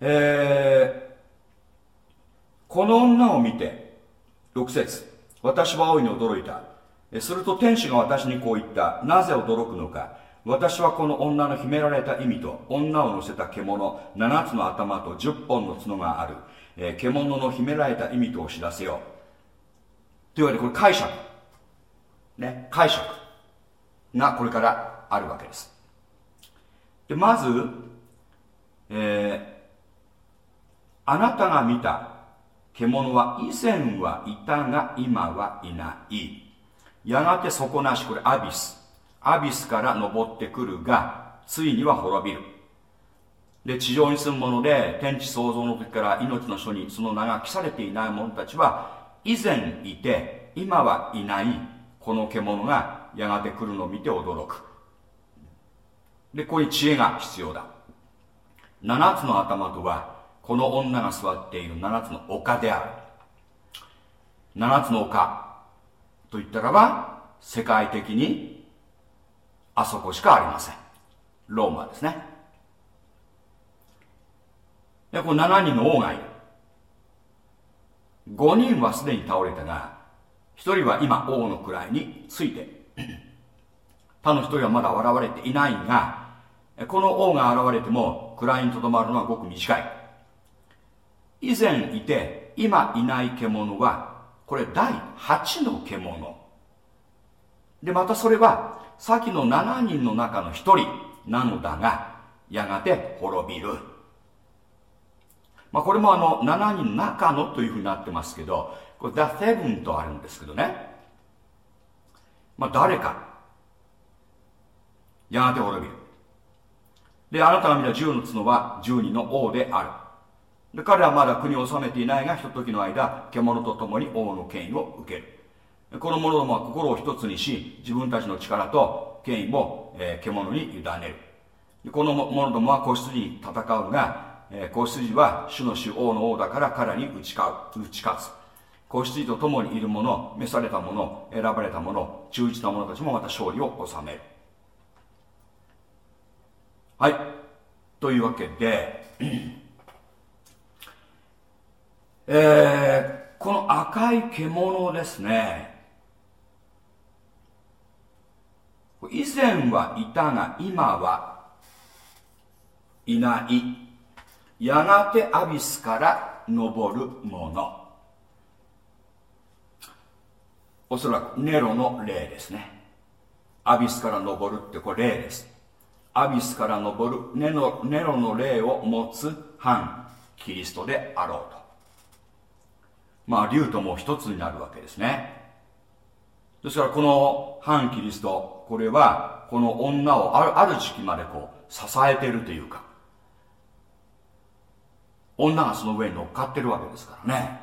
えー、この女を見て6節。私は大いに驚いた。すると天使が私にこう言った。なぜ驚くのか。私はこの女の秘められた意味と女を乗せた獣7つの頭と10本の角がある。えー、獣の秘められた意味とお知らせよというわけでこれ解釈。ね解釈。がこれからあるわけです。でまず、えー、あなたが見た獣は以前はいたが今はいない。やがて底なしこれアビス。アビスから登ってくるがついには滅びる。で地上に住む者で天地創造の時から命の書にその名が記されていない者たちは以前いて今はいない。この獣がやがて来るのを見て驚く。でここに知恵が必要だ。7つの頭とはこの女が座っている7つの丘である。7つの丘といったらば世界的にあそこしかありません。ローマですね。でこの7人の王がいる。5人はすでに倒れたが1人は今王の位について。他の1人はまだ現れていないがこの王が現れても位にとどまるのはごく短い。以前いて今いない獣はこれ第8の獣。でまたそれは先の7人の中の1人。なのだがやがて滅びる。まあこれもあの7人の中のというふうになってますけどこれ The Seven とあるんですけどね。まあ誰か。やがて滅びる。であなたが見た十の角は十人の王である。で彼はまだ国を治めていないがひとときの間獣と共に王の権威を受ける。この者どもは心を一つにし自分たちの力と権威も、えー、獣に委ねる。この者どもは子羊に戦うが、えー、子羊は主の主王の王だから彼に打ち勝打ち勝つ。子羊と共にいる者召された者選ばれた者忠実な者たちもまた勝利を収める。はい。というわけでえー、この赤い獣ですね。以前はいたが今はいない。やがてアビスから昇るもの。おそらくネロの霊ですね。アビスから昇るってこれ霊です。アビスから昇るネロネロの霊を持つ反キリストであろうと。まあ竜とも一つになるわけですね。ですからこの反キリストこれはこの女をあるある時期までこう支えているというか女がその上に乗っかってるわけですからね。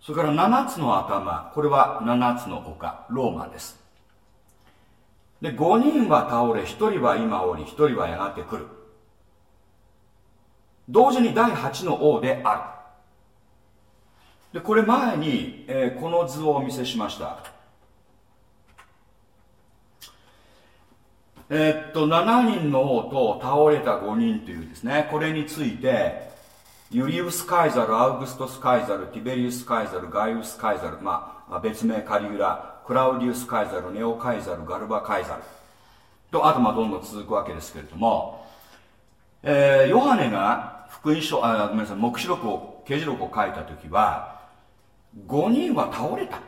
それから7つの頭これは7つの丘ローマです。で5人は倒れ1人は今おり1人はやがて来る。同時に第8の王である。でこれ前に、えー、この図をお見せしました。えー、っと7人の王と倒れた5人というですねこれについてユリウス・カイザルアウグストス・カイザルティベリウス・カイザルガイウス・カイザル、まあ、別名カリウラクラウディウス・カイザルネオ・カイザルガルバ・カイザル。とあとまあどんどん続くわけですけれども、えー、ヨハネが福音書あごめんなさい黙示録を刑事録を書いた時は5人は倒れた。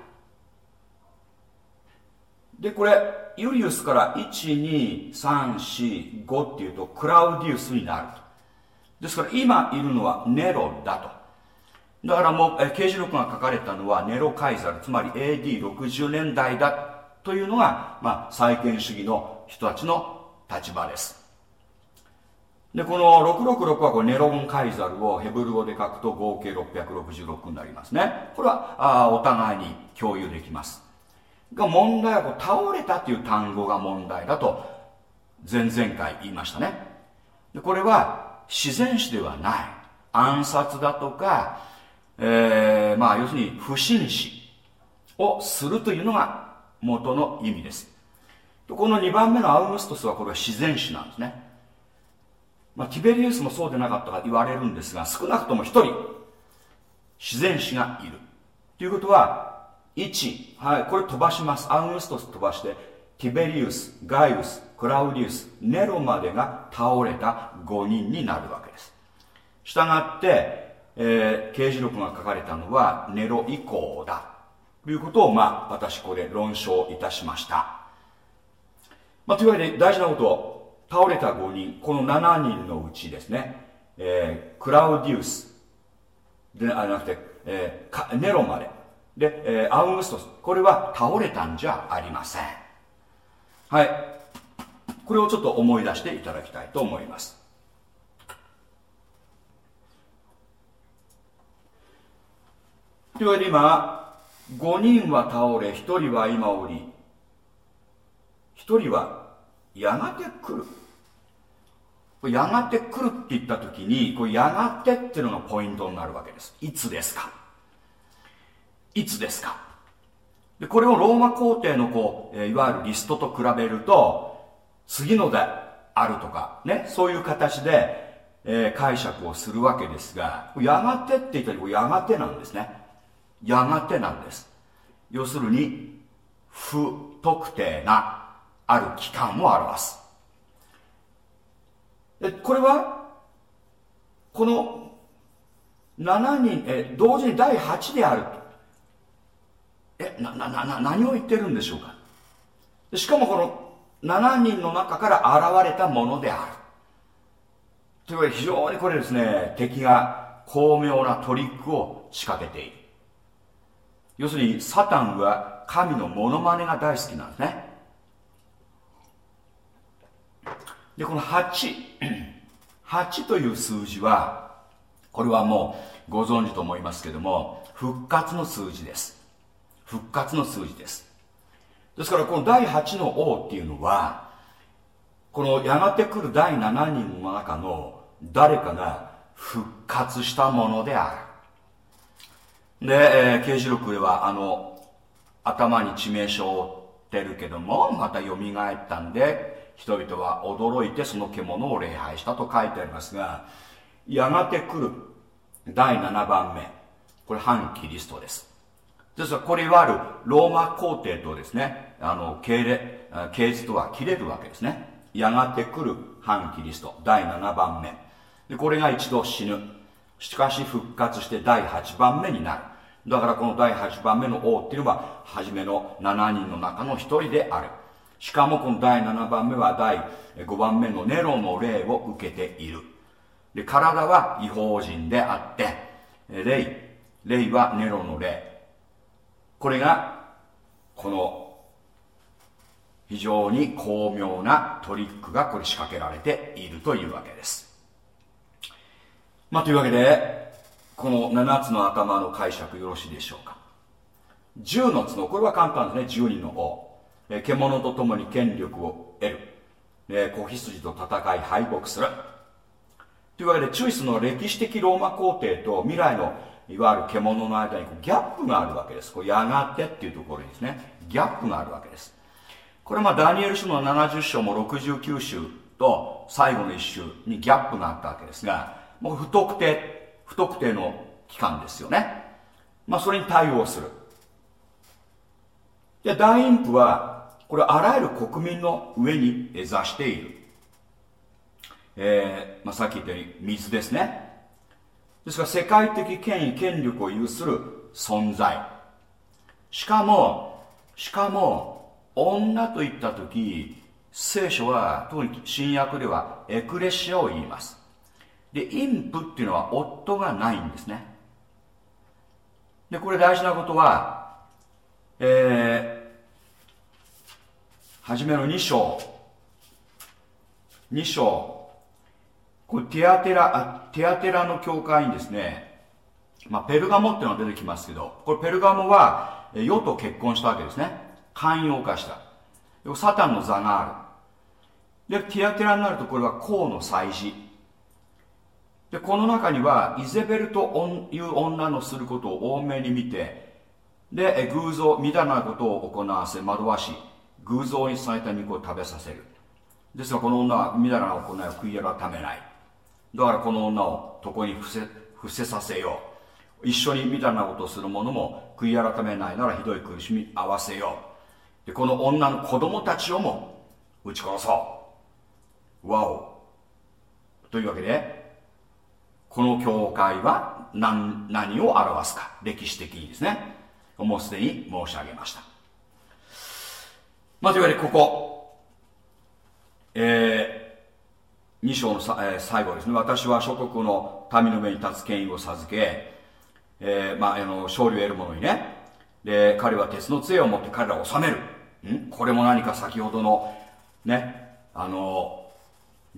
でこれユリウスから12345っていうとクラウディウスになると。ですから今いるのはネロだと。だからもう、え刑事録が書かれたのはネロカイザル、つまり AD60 年代だというのが、まあ、再建主義の人たちの立場です。で、この666はこれネロンカイザルをヘブル語で書くと合計666になりますね。これはあお互いに共有できます。が問題はこう倒れたという単語が問題だと前々回言いましたね。でこれは自然史ではない。暗殺だとか、えー、まあ要するに不審死をするというのが元の意味ですこの2番目のアウグストスはこれは自然死なんですね、まあ、ティベリウスもそうでなかったか言われるんですが少なくとも1人自然死がいる。ということは1、はい、これ飛ばします。アウグストス飛ばしてティベリウスガイウスクラウディウスネロまでが倒れた5人になるわけです。したがってえー、刑事録が書かれたのはネロ以降だ。ということを、まあ、私これ論証いたしました、まあ、というわけで大事なことを倒れた5人この7人のうちですね、えー、クラウディウス。ではなくて、えー、ネロまで。で、えー、アウグストス。これは倒れたんじゃありません。はい。これをちょっと思い出していただきたいと思います。というわけで今5人は倒れ1人は今おり1人はやがて来る。これやがて来るって言った時にこれやがてっていうのがポイントになるわけです。いつですか？いつですか？でこれをローマ皇帝のこう、えいわゆるリストと比べると次のであるとかねそういう形で、えー、解釈をするわけですがやがてって言ったらやがてなんですね。やがてなんです。要するに不特定なある期間を表す。これは？この7人え同時に第8であるえななな何を言ってるんでしょうか？しかもこの7人の中から現れたものである。というわけで非常にこれですね敵が巧妙なトリックを仕掛けている。要するにサタンは神のモノマネが大好きなんですね。でこの88 という数字はこれはもうご存知と思いますけども復活の数字です。復活の数字です。ですからこの第8の王っていうのはこのやがて来る第7人の中の誰かが復活したものである。で、えー、刑事録ではあの頭に致命傷を負ってるけどもまた蘇ったんで人々は驚いてその獣を礼拝したと書いてありますがやがて来る第7番目これ反キリストです。ですからこれいわゆるローマ皇帝とですねあの系列系図とは切れるわけですね。やがて来る反キリスト第7番目。でこれが一度死ぬ。しかし復活して第8番目になる。だからこの第8番目の王っていうのは初めの7人の中の1人である。しかもこの第7番目は第5番目のネロの霊を受けている。で体は違法人であって霊霊はネロの霊。これがこの非常に巧妙なトリックがこれ仕掛けられているというわけです。まあというわけでこの7つの頭の解釈よろしいでしょうか。10の角。これは簡単ですね。10人の王。え獣と共に権力を得る。え子羊と戦い敗北する。というわけでチュイスの歴史的ローマ皇帝と未来のいわゆる獣の間にギャップがあるわけです。これやがてっていうところにですねギャップがあるわけです。これはまあダニエル書の70章も69週と最後の1週にギャップがあったわけですがもう不特定不特定の期間ですよね。まあそれに対応する。で大陰譜はこれあらゆる国民の上に座している。えーまあ、さっき言ったように水ですね。ですから世界的権威権力を有する存在。しかもしかも女といった時聖書は特に新約ではエクレシアを言います。で妊婦っていうのは夫がないんですね。でこれ大事なことはえー、初めの2章。2章。これティアテラティアテラの教会にですね、まあ、ペルガモっていうのが出てきますけどこれペルガモは世と結婚したわけですね。寛容化した。サタンの座がある。でティアテラになるとこれは公の祭事でこの中にはイゼベルという女のすることを多めに見てで偶像みだなことを行わせ惑わし偶像にされた肉を食べさせる。ですがこの女はみだらな行いを悔い改めない。だからこの女を床に伏せ伏せさせよう。一緒にみたいなことをする者も悔い改めないならひどい苦しみ合わせよう。でこの女の子供たちをも撃ち殺そう。わおというわけでこの教会は何何を表すか。歴史的にですね。もうすでに申し上げました。まあといわけでここ。えー2章のさ、えー、最後ですね。私は諸国の民の上に立つ権威を授け、えーまあ、あの勝利を得る者にね。で彼は鉄の杖を持って彼らを治める。ん？これも何か先ほどのねあの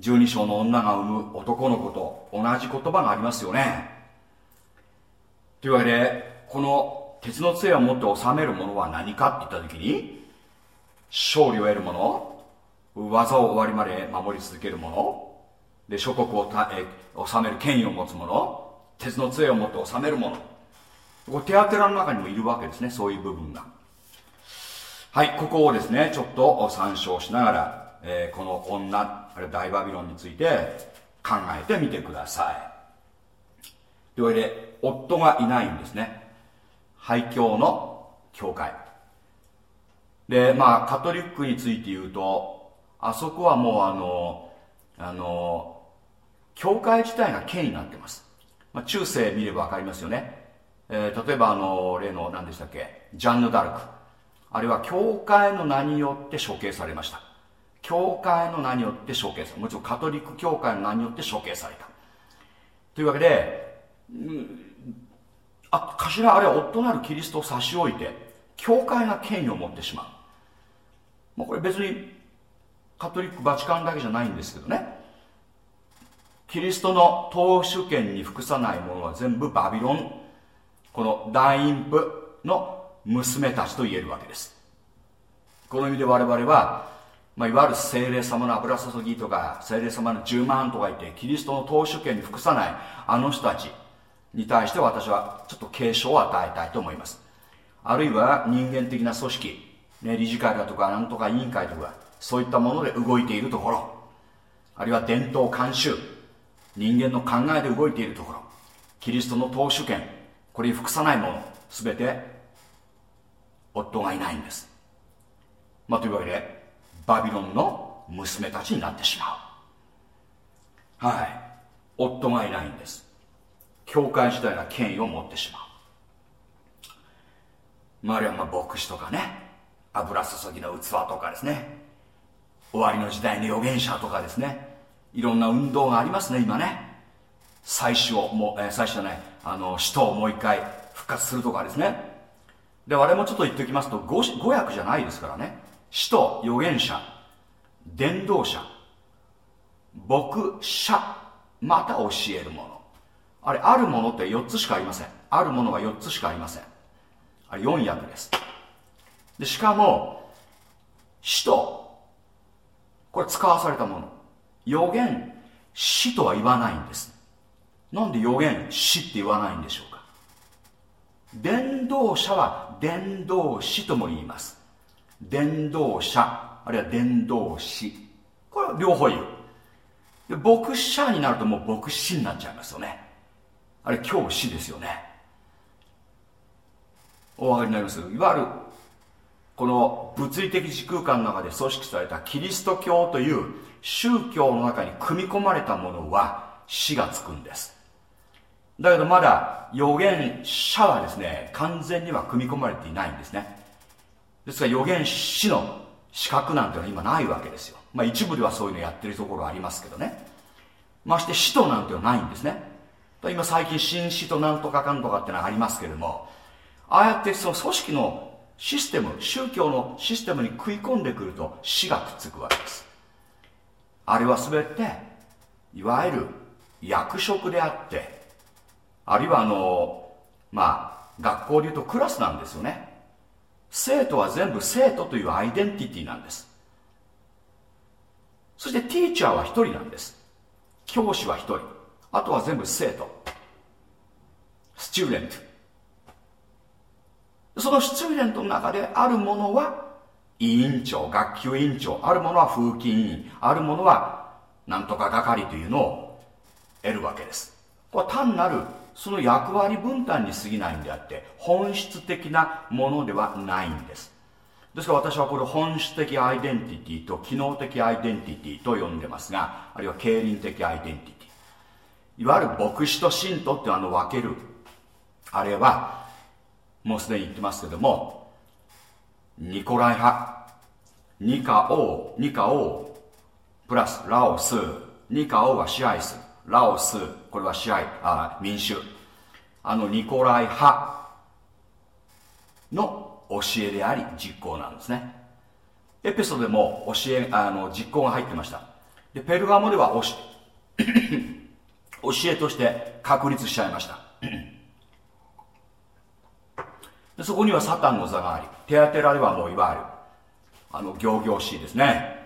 12章の女が産む男の子と。同じ言葉がありますよね。というわけでこの鉄の杖を持って治めるものは何かって言った時に勝利を得るもの技を終わりまで守り続けるもので諸国をた、え治める権威を持つ者鉄の杖を持って治める者こ手当てらの中にもいるわけですねそういう部分が。はいここをですねちょっと参照しながら、えー、この女あれ大バビロンについて考えてみてください。というわけで夫がいないんですね。廃教の教会。でまあカトリックについて言うとあそこはもうあのあの教会自体が権威になってます、まあ、中世見れば分かりますよね、えー、例えばあの例の何でしたっけ？ジャンヌ・ダルク。あれは教会の名によって処刑されました。教会の名によって処刑されもちろんカトリック教会の名によって処刑された。というわけで、うん、あ頭あれは夫なるキリストを差し置いて教会が権威を持ってしまう、まあ、これ別にカトリックバチカンだけじゃないんですけどね。キリストの党主権に服さないものは全部バビロン。この大陰譜の娘たちと言えるわけです。この意味で我々は、まあ、いわゆる精霊様の油注ぎとか精霊様の10万とか言ってキリストの党主権に服さないあの人たちに対して私はちょっと警鐘を与えたいと思います。あるいは人間的な組織、ね、理事会だとかなんとか委員会とかそういったもので動いているところ。あるいは伝統慣習。人間の考えで動いているところ。キリストの党主権。これに服さないもの。全て夫がいないんです。まあというわけでバビロンの娘たちになってしまう。はい。夫がいないんです。教会自体が権威を持ってしまう。まあ、あるいはま牧師とかね。油注ぎの器とかですね。終わりの時代の預言者とかですね。いろんな運動がありますね今ね。最初をもう、えー、最初じゃない。あの使徒をもう一回復活するとかですね。で我々もちょっと言っておきますと語訳じゃないですからね。使徒預言者伝道者牧者また教えるもの。あれあるものって4つしかありません。あるものが4つしかありません。あれ4訳です。でしかも使徒。これ使わされたもの。予言。死とは言わないんです。なんで予言？死って言わないんでしょうか？伝道者は伝道師とも言います。伝道者あるいは伝道師。これは両方言う。で牧者になるともう牧師になっちゃいますよね。あれ教師ですよね。お分かりになります？いわゆるこの物理的時空間の中で組織されたキリスト教という宗教の中に組み込まれたものは死がつくんです。だけどまだ預言者はですね完全には組み込まれていないんですね。ですから預言師の資格なんていうのは今ないわけですよ。まあ一部ではそういうのやってるところありますけどね。まして使徒なんていうのはないんですね。今最近新使徒なんとかかんとかってのはありますけれどもああやってその組織のシステム宗教のシステムに食い込んでくると死がくっつくわけです。あれは全ていわゆる役職であってあるいはあのまあ学校でいうとクラスなんですよね。生徒は全部生徒というアイデンティティなんです。そしてティーチャーは一人なんです。教師は一人。あとは全部生徒。スチューデント。そのスチューデントの中であるものは委員長学級委員長あるものは風紀委員あるものはなんとか係というのを得るわけです。これは単なるその役割分担に過ぎないんであって本質的なものではないんです。ですから私はこれ本質的アイデンティティと機能的アイデンティティと呼んでますがあるいは経輪的アイデンティティいわゆる牧師と信徒ってあの分けるあれはもうすでに言ってますけどもニコライ派ニカオニカオプラスラオスニカオは支配する。ラオスこれは支配あ民主。あのニコライ派の教えであり実行なんですね。エペソでも教えあの実行が入ってました。でペルガモでは教 教えとして確立しちゃいました。でそこにはサタンの座がありテアテラではもういわゆるあの行々しいですね。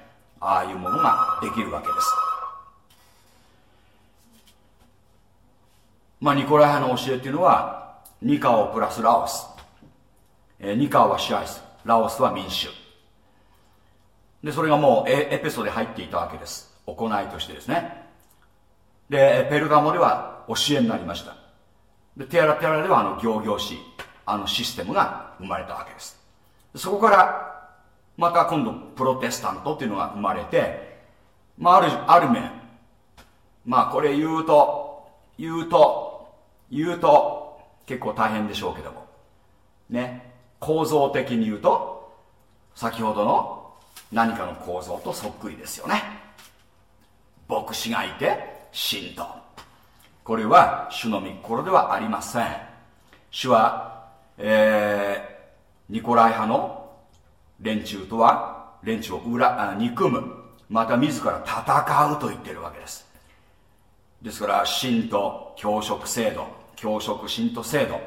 ああいうものができるわけです。まあニコライ派の教えっていうのはニカオプラスラオス、えー、ニカオは支配するラオスは民主でそれがもうエエペソで入っていたわけです。行いとしてですね。でペルガモでは教えになりました。でテアラテアラではあの行々しい。あのシステムが生まれたわけです。そこからまた今度プロテスタントっていうのが生まれて、まあ、あるある面まあこれ言うと言うと言うと結構大変でしょうけども。ね。構造的に言うと先ほどの何かの構造とそっくりですよね。牧師がいて信徒これは主の御心ではありません。主は、えー、ニコライ派の連中とは連中を裏憎むまた自ら戦うと言ってるわけです。ですから信徒教職制度教職信徒制度。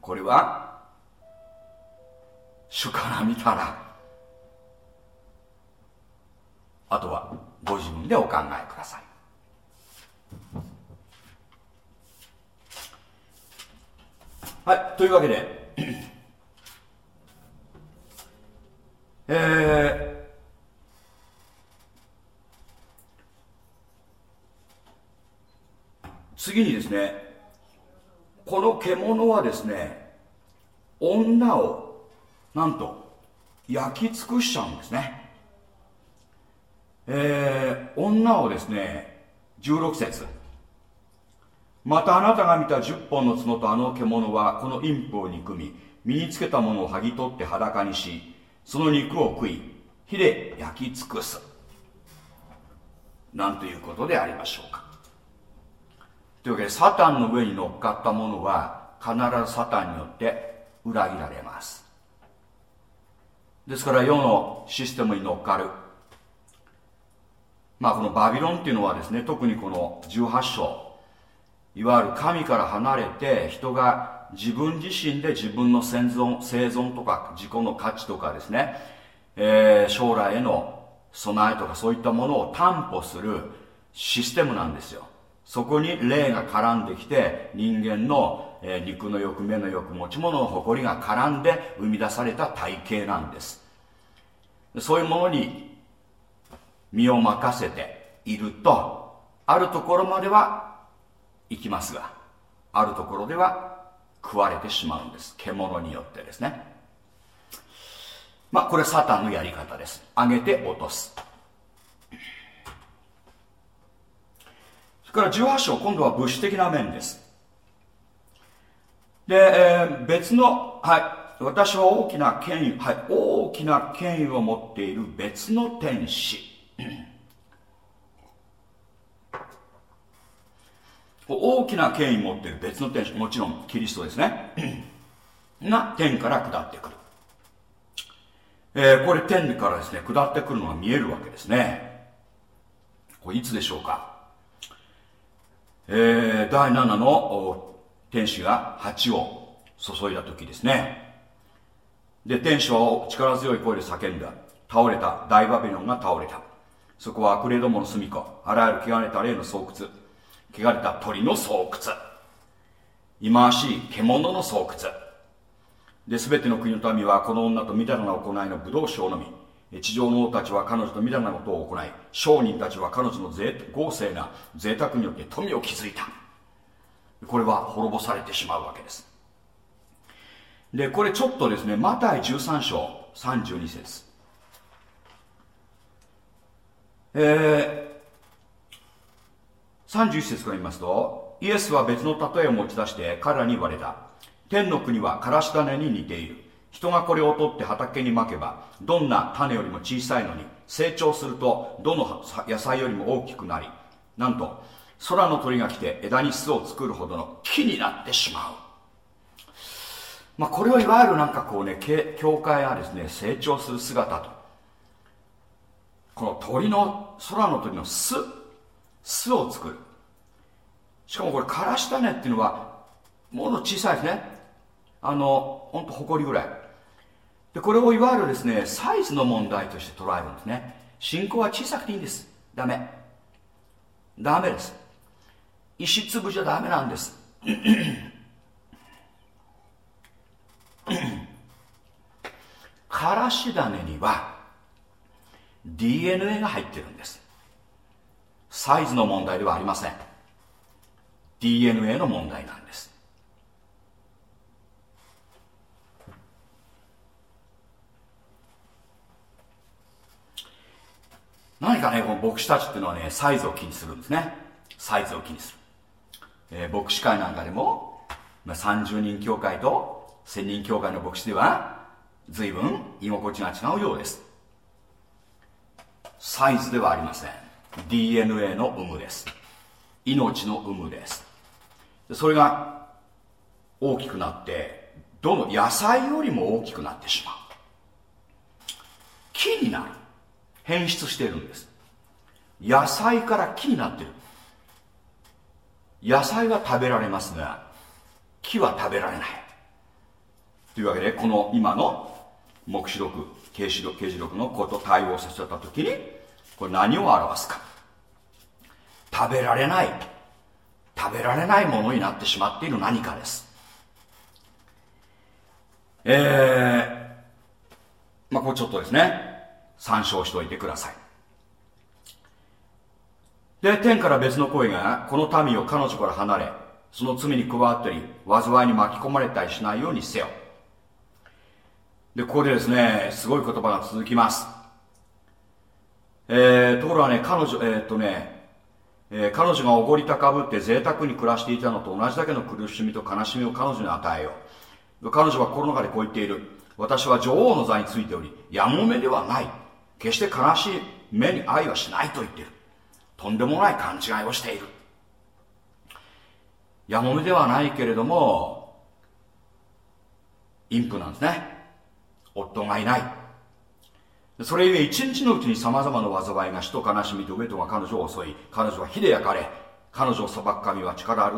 これは主から見たらあとはご自分でお考えください。はいというわけでえー、次にですねこの獣はですね女をなんと焼き尽くしちゃうんですね。えー、女をですね16節。またあなたが見た10本の角とあの獣はこの陰婦を憎み身につけたものを剥ぎ取って裸にしその肉を食い火で焼き尽くす。なんということでありましょうか。というわけでサタンの上に乗っかったものは必ずサタンによって裏切られます。ですから世のシステムに乗っかる。まあこのバビロンっていうのはですね特にこの18章いわゆる神から離れて人が自分自身で自分の生存生存とか自己の価値とかですね、えー、将来への備えとかそういったものを担保するシステムなんですよ。そこに霊が絡んできて人間の、えー、肉の欲目の欲持ち物の誇りが絡んで生み出された体系なんです。そういうものに身を任せているとあるところまでは行きますがあるところでは食われてしまうんです。獣によってですね。まあこれサタンのやり方です。上げて落とす。それから18章今度は物質的な面です。で、えー、別のはい。私は大きな権威、はい、大きな権威を持っている別の天使。大きな権威を持っている別の天使もちろんキリストですね。が天から下ってくる、えー、これ天からですね下ってくるのが見えるわけですね。これいつでしょうか。えー、第7の天使が鉢を注いだ時ですね。で天使は力強い声で叫んだ。倒れた。大バビロンが倒れた。そこは悪霊どもの住処あらゆる汚れた霊の巣窟汚れた鳥の巣窟。忌まわしい獣の巣窟。で全ての国の民はこの女とみだらな行いの武道将のみ。地上の王たちは彼女とみだらなことを行い商人たちは彼女の豪勢な贅沢によって富を築いた。これは滅ぼされてしまうわけです。でこれちょっとですねマタイ13章32節。えー、31節から言いますとイエスは別の例えを持ち出して彼らに言われた。天の国はからし種に似ている。人がこれを取って畑にまけばどんな種よりも小さいのに成長するとどの野菜よりも大きくなりなんと空の鳥が来て枝に巣を作るほどの木になってしまう。まあこれはいわゆるなんかこうね教会がですね成長する姿と。この鳥の空の鳥の巣巣を作る。しかもこれからし種っていうのはもの小さいですね。あのほんと埃ぐらい。でこれをいわゆるですねサイズの問題として捉えるんですね。信仰は小さくていいんです。ダメ。ダメです。石粒じゃダメなんです。からし種には DNA が入ってるんです。サイズの問題ではありません。DNA の問題なんです。何かねこの牧師たちっていうのはねサイズを気にするんですね。サイズを気にする、えー、牧師会なんかでも、まあ、30人教会と1000人教会の牧師では随分居心地が違うようです。サイズではありません。DNA の有無です。命の有無です。それが大きくなってどの野菜よりも大きくなってしまう。木になる。変質してるんです。野菜から木になってる。野菜は食べられますが木は食べられない。というわけでこの今の黙示録啓示録啓示録のこと対応させた時にこれ何を表すか。食べられない。食べられないものになってしまっている何かです。えー、まあこれちょっとですね。参照しておいてください。で天から別の声がこの民を彼女から離れその罪に加わったり災いに巻き込まれたりしないようにせよ。でここでですねすごい言葉が続きます。えー、ところがね彼女えー、っとねえー、彼女がおごり高ぶって贅沢に暮らしていたのと同じだけの苦しみと悲しみを彼女に与えよう。彼女は心の中でこう言っている私は女王の座についておりやもめではない。決して悲しい目に愛はしないと言っている。とんでもない勘違いをしている。やもめではないけれども妊婦なんですね。夫がいない。それゆえ一日のうちに様々な災いが死と悲しみと飢えとが彼女を襲い。彼女は火で焼かれ。彼女を裁く神は力ある。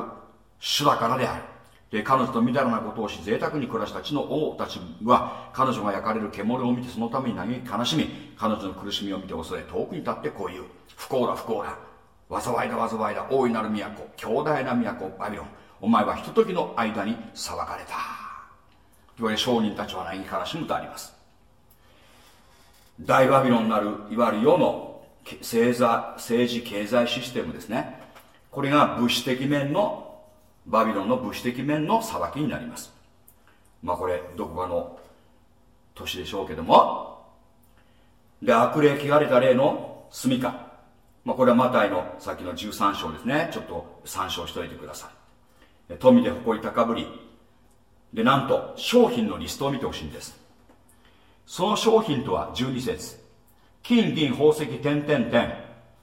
主だからである。で彼女とみだらなことをし贅沢に暮らした地の王たちは彼女が焼かれる煙を見てそのために嘆き悲しみ。彼女の苦しみを見て恐れ遠くに立ってこういう。不幸だ不幸だ。災いだ災いだ。大いなる都。強大な都バビロン。お前はひとときの間に裁かれた。という商人たちは嘆き悲しむとあります。大バビロンになるいわゆる世の政治経済システムですね。これが物質的面のバビロンの物質的面の裁きになります。まあこれどこかの都市でしょうけども。で悪霊汚れた霊の住みかまあこれはマタイのさっきの13章ですね。ちょっと参照しておいてください。富で誇り高ぶり。でなんと商品のリストを見てほしいんです。その商品とは12節。金銀宝石点々点。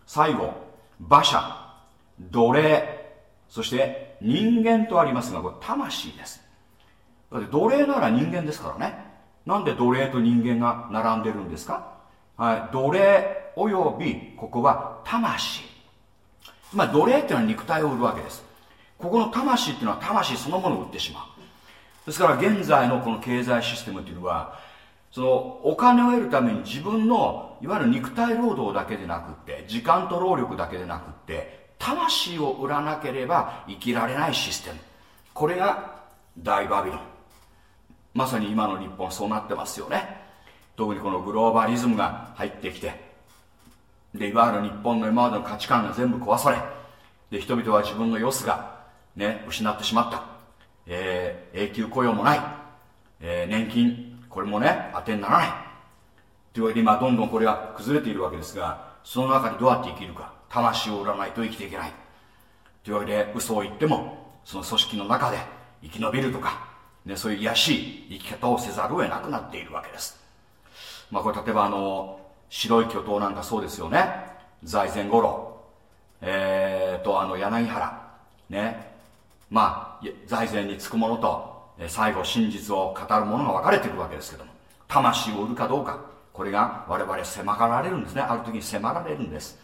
最後馬車。奴隷。そして人間とありますがこれ魂です。だって奴隷なら人間ですからね。なんで奴隷と人間が並んでるんですか？はい。奴隷およびここは魂。つまり奴隷っていうのは肉体を売るわけです。ここの魂っていうのは魂そのものを売ってしまう。ですから現在のこの経済システムっていうのはそのお金を得るために自分のいわゆる肉体労働だけでなくって時間と労力だけでなくって魂を売らなければ生きられないシステム。これが大バビロン。まさに今の日本そうなってますよね。特にこのグローバリズムが入ってきてでいわゆる日本の今までの価値観が全部壊されで人々は自分の様子がね失ってしまった、えー、永久雇用もない、えー、年金これもね当てにならない。というわけで今どんどんこれが崩れているわけですがその中にどうやって生きるか。魂を売らないと生きていけない。というわけで嘘を言ってもその組織の中で生き延びるとか、ね、そういう卑しい生き方をせざるを得なくなっているわけです。まあこれ例えばあの白い巨頭なんかそうですよね。財前五郎。えー、とあの柳原。ね。まあ財前につくものと最後真実を語るものが分かれていくわけですけども魂を売るかどうかこれが我々迫られるんですね。ある時に迫られるんです。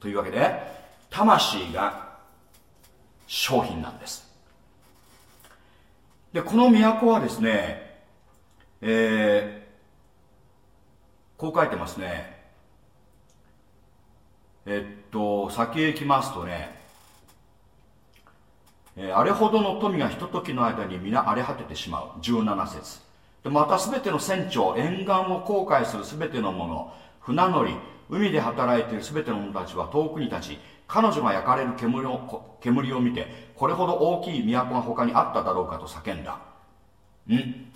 というわけで魂が商品なんです。でこの都はですねえー、こう書いてますね。えっと先へ行きますとね、えー、あれほどの富がひとときの間に皆荒れ果ててしまう。17節。でまた全ての船長沿岸を航海する全てのもの船乗り海で働いている全ての者たちは遠くに立ち彼女が焼かれる煙を煙を見てこれほど大きい都が他にあっただろうかと叫んだ。ん？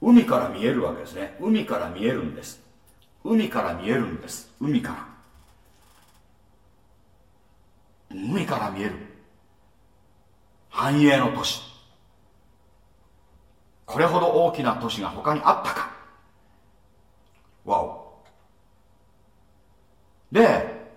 海から見えるわけですね。海から見えるんです。海から見えるんです。海から。海から見える。繁栄の都市これほど大きな都市が他にあったか。わお。で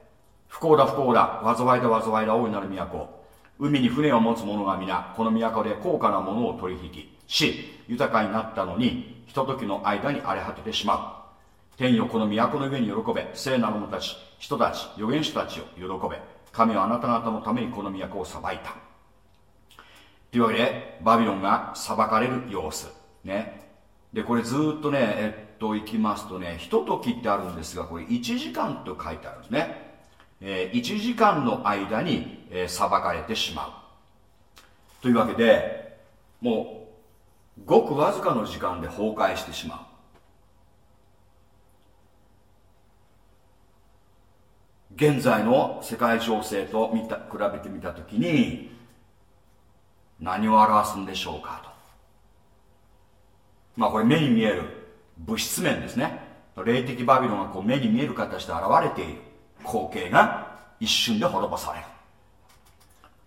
不幸だ不幸だ。災いだ災いだ大いなる都。海に船を持つ者が皆この都で高価なものを取引し豊かになったのにひとときの間に荒れ果ててしまう。天よこの都の上に喜べ。聖なる者たち人たち預言者たちを喜べ。神はあなた方のためにこの都を裁いた。というわけでバビロンが裁かれる様子。ね。でこれずっとねえっといきますとねひとときってあるんですがこれ1時間と書いてあるんですね、えー、1時間の間に、えー、裁かれてしまう。というわけでもうごくわずかの時間で崩壊してしまう。現在の世界情勢と見た比べてみたときに何を表すんでしょうかと。まあこれ目に見える物質面ですね。霊的バビロンがこう目に見える形で現れている。光景が一瞬で滅ぼされる。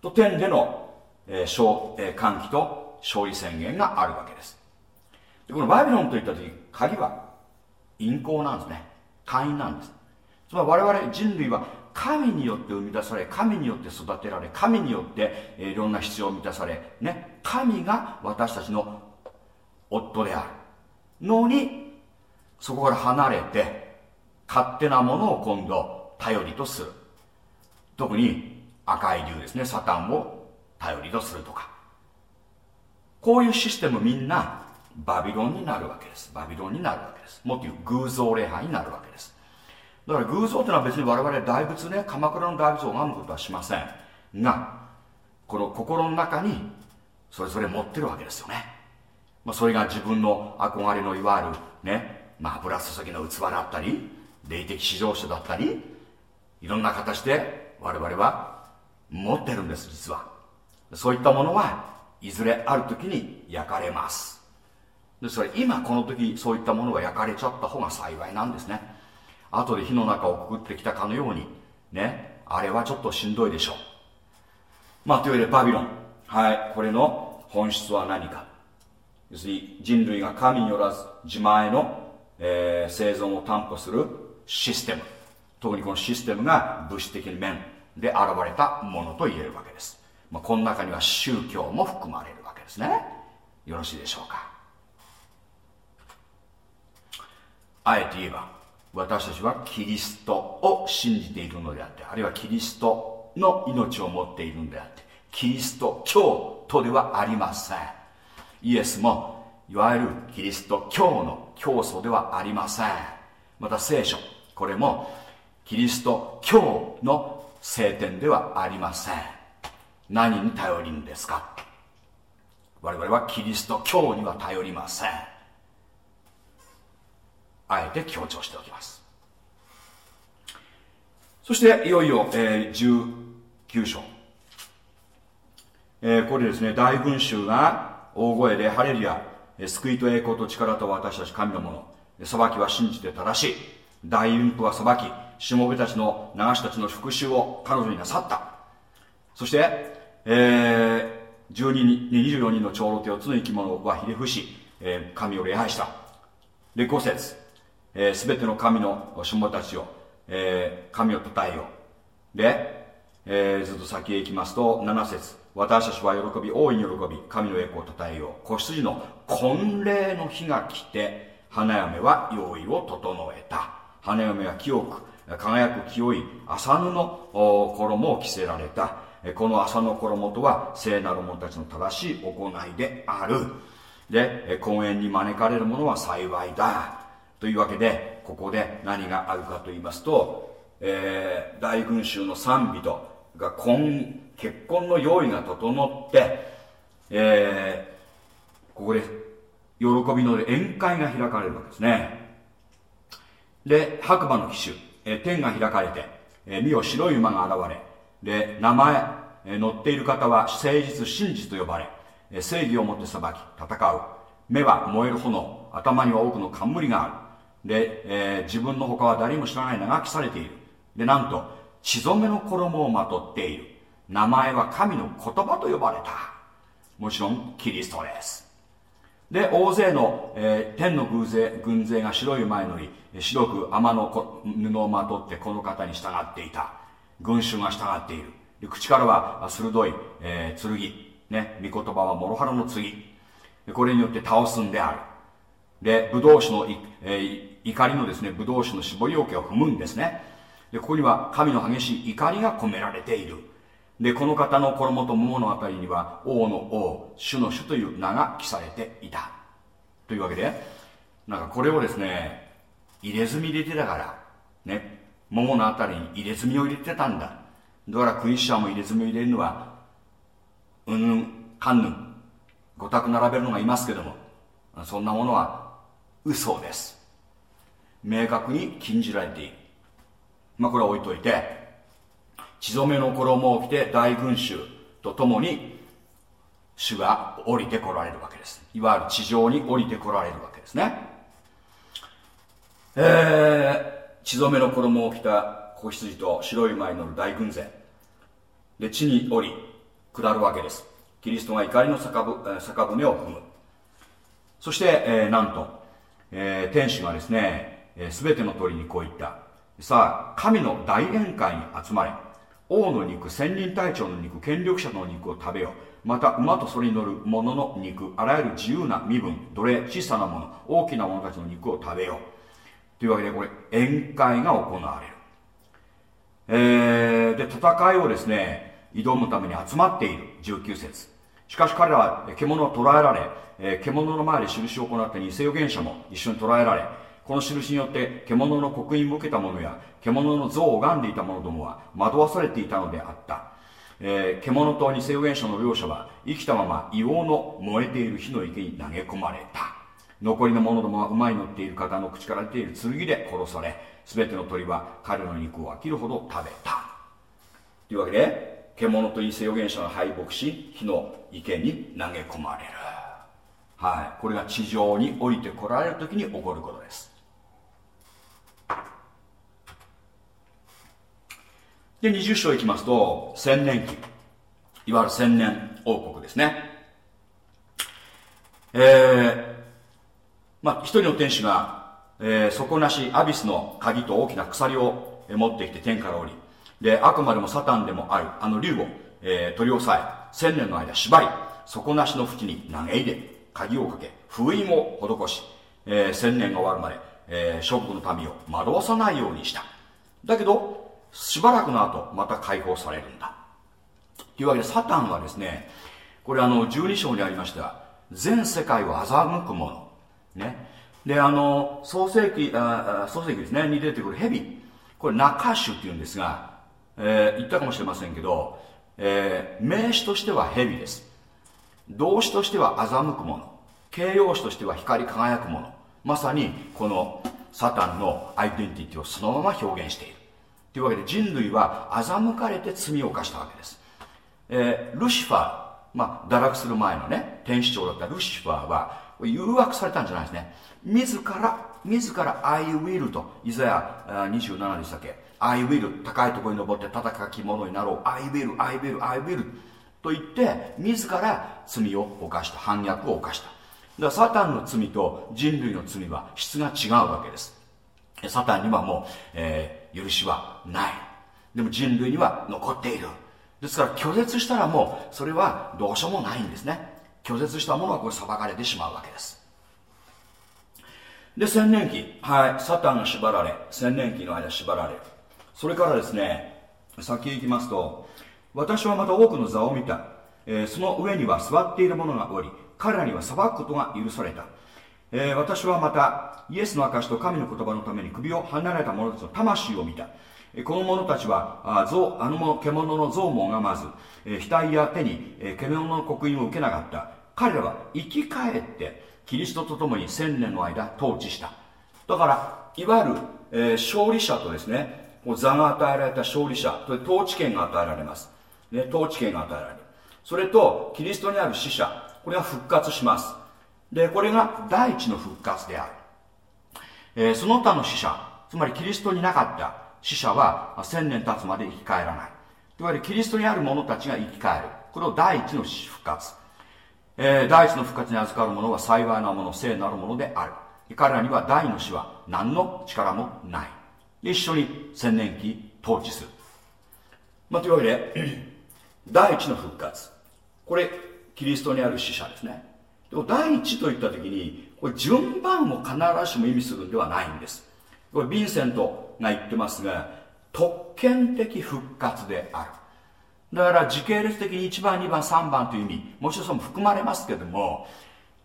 と天での、えーえー、歓喜と勝利宣言があるわけです。でこのバビロンといった時鍵は陰行なんですね。会員なんです。つまり我々人類は神によって生み出され神によって育てられ神によって、え、いろんな必要を満たされ、ね、神が私たちの夫である。のにそこから離れて勝手なものを今度頼りとする。特に赤い竜ですねサタンを頼りとするとか。こういうシステムみんなバビロンになるわけです。バビロンになるわけです。もっと言う偶像礼拝になるわけです。だから偶像っていうのは別に我々大仏ね鎌倉の大仏を拝むことはしません。がこの心の中にそれぞれ持ってるわけですよね、まあ、それが自分の憧れのいわゆるね、まあ、油注ぎの器だったり霊的至上者だったりいろんな形で我々は持ってるんです実は。そういったものはいずれある時に焼かれます。でそれ今この時そういったものが焼かれちゃった方が幸いなんですね。後で火の中をくぐってきたかのようにねあれはちょっとしんどいでしょう。まあというわけでバビロン。はい。これの本質は何か。要するに人類が神によらず自前の、えー、生存を担保するシステム。特にこのシステムが物質的面で現れたものと言えるわけです、まあ、この中には宗教も含まれるわけですね。よろしいでしょうか。あえて言えば私たちはキリストを信じているのであってあるいはキリストの命を持っているのであってキリスト教徒ではありません。イエスもいわゆるキリスト教の教祖ではありません。また聖書これもキリスト教の聖典ではありません。何に頼るんですか？我々はキリスト教には頼りません。あえて強調しておきます。そしていよいよ、えー、19章、えー、これですね大群衆が大声で「ハレルヤ救いと栄光と力と私たち神のもの裁きは信じて正しい。大雲父は裁きしもべたちの流したちの復讐を彼女になさった。そして、えー、12人24人の長老手をつの生き物はひれ伏し、えー、神を礼拝した。で5節。えー、全ての神のしもたちを、えー、神を称えよう。で、えー、ずっと先へ行きますと7節私たちは喜び大いに喜び神の栄光を称えよう。子羊の婚礼の日が来て花嫁は用意を整えた。花嫁は清く輝く清い麻布の衣を着せられた。この麻の衣とは聖なる者たちの正しい行いである。で婚宴に招かれる者は幸いだ。というわけでここで何があるかと言いますと、えー、大群衆の賛美とが婚結婚の用意が整って、えー、ここで喜びの宴会が開かれるわけですね。で白馬の騎手、えー、天が開かれて、えー、見よ白い馬が現れで名前、えー、乗っている方は誠実真実と呼ばれ、えー、正義をもって裁き戦う。目は燃える炎。頭には多くの冠がある。で、えー、自分の他は誰も知らない長きされている。でなんと血染めの衣をまとっている。名前は神の言葉と呼ばれた。もちろんキリストです。で大勢の、えー天の軍勢軍勢が白い前乗り白く天の布をまとってこの方に従っていた。群衆が従っている。で口からは鋭い、えー剣。ね御言葉は諸刃の剣。これによって倒すんである。でブドウ酒の、えー怒りのですねブドウ酒の絞り桶を踏むんですね。でここには神の激しい怒りが込められている。でこの方の衣と桃のあたりには王の王主の主という名が記されていた。というわけでなんかこれをですね入れ墨入れてたからね桃のあたりに入れ墨を入れてたんだ。だからクリスチャンも入れ墨を入れるのはうんぬんかんぬんごたく並べるのがいますけどもそんなものは嘘です。明確に禁じられている。まあこれは置いといて血染めの衣を着て大群衆とともに主が降りてこられるわけです。いわゆる地上に降りてこられるわけですね。えー、血染めの衣を着た子羊と白い舞に乗る大軍勢。で地に降り下るわけです。キリストが怒りの酒ぶえー酒舟を踏む。そして、えーなんと、えー天使がですね、す、べ、ての鳥にこう言った。さあ、神の大宴会に集まれ。王の肉、千人隊長の肉、権力者の肉を食べよう。また、馬とそれに乗る者の肉、あらゆる自由な身分、奴隷、小さなもの、大きな者たちの肉を食べよう。というわけで、これ、宴会が行われる。えーで戦いをですね挑むために集まっている19節しかし彼らは獣を捕らえられ、えー獣の前で印を行った偽預言者も一緒に捕らえられこの印によって獣の刻印を受けた者や獣の像を拝んでいた者どもは惑わされていたのであった、えー獣と偽預言者の両者は生きたまま硫黄の燃えている火の池に投げ込まれた。残りの者どもは馬に乗っている方の口から出ている剣で殺され全ての鳥は彼の肉を飽きるほど食べた。というわけで獣と偽預言者が敗北し火の池に投げ込まれる。はい。これが地上に降りてこられる時に起こることです。で20章いきますと千年期。いわゆる千年王国ですね。えーまあ、一人の天使が、えー底なしアビスの鍵と大きな鎖を持ってきて天から降りであくまでもサタンでもあるあの竜を、えー取り押さえ千年の間縛り底なしの淵に投げ入れ鍵をかけ封印を施し、えー千年が終わるまで、えー諸国の民を惑わさないようにした。だけどしばらくの後また解放されるんだ。というわけでサタンはですねこれあの12章にありました全世界を欺くものね。であの創世記あ創世記ですねに出てくる蛇。これ中種っていうんですが、えー言ったかもしれませんけど、えー名詞としては蛇です。動詞としては欺くもの形容詞としては光り輝くものまさにこのサタンのアイデンティティをそのまま表現している。というわけで人類は欺かれて罪を犯したわけです。えールシファー、まあ、堕落する前のね天使長だったルシファーは誘惑されたんじゃないですね。自ら自ら I will とイザヤ27でしたっけ？I will 高いところに登って戦き者になろう。I will I will I will と言って自ら罪を犯した。反逆を犯した。だからサタンの罪と人類の罪は質が違うわけです。サタンにはもう、えー許しはない。でも人類には残っている。ですから拒絶したらもうそれはどうしようもないんですね。拒絶したものはこれ裁かれてしまうわけです。で千年期。はい。サタンが縛られ。千年期の間縛られ。るそれからですね先行きますと私はまた多くの座を見た、えーその上には座っている者がおり彼らには裁くことが許された、えー私はまたイエスの証と神の言葉のために首を離れた者たちの魂を見た。この者たちはあ象あの獣の像も拝まず、え額や手に、えー獣の刻印を受けなかった。彼らは生き返ってキリストと共に千年の間統治した。だからいわゆる、えー勝利者とですねこう座が与えられた勝利者と統治権が与えられます、ね、統治権が与えられる。それとキリストにある死者これが復活します。でこれが第一の復活である。えーその他の死者つまりキリストになかった死者は千年経つまで生き返らない。いわゆるキリストにある者たちが生き返る。これを第一の復活。えー第一の復活に預かる者は幸いなもの聖なるものである。彼らには第二の死は何の力もない。一緒に千年期統治する、まあ、というわけで第一の復活。これキリストにある死者ですね。でも第一といった時にこれ順番を必ずしも意味するんではないんです。これヴィンセントが言ってますが特権的復活である。だから時系列的に1番2番3番という意味もちろんそれも含まれますけども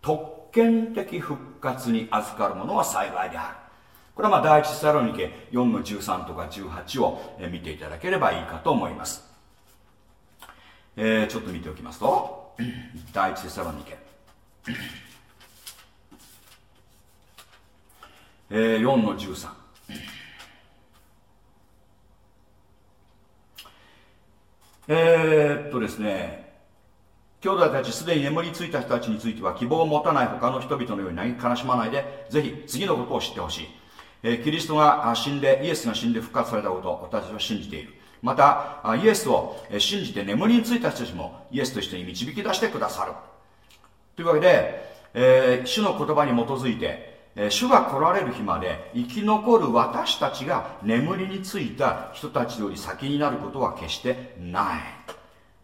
特権的復活に預かる者は幸いである。これはまあ第一サロニケ4の13とか18を見ていただければいいかと思います、えーちょっと見ておきますと。第一サロニケ。えー4の13えーっとですね兄弟たちすでに眠りついた人たちについては希望を持たない他の人々のように悲しまないでぜひ次のことを知ってほしい、えーキリストが死んでイエスが死んで復活されたことを私は信じている。またイエスを信じて眠りについた人たちもイエスと一緒に導き出してくださる。というわけで、えー主の言葉に基づいて、えー主が来られる日まで生き残る私たちが眠りについた人たちより先になることは決してない。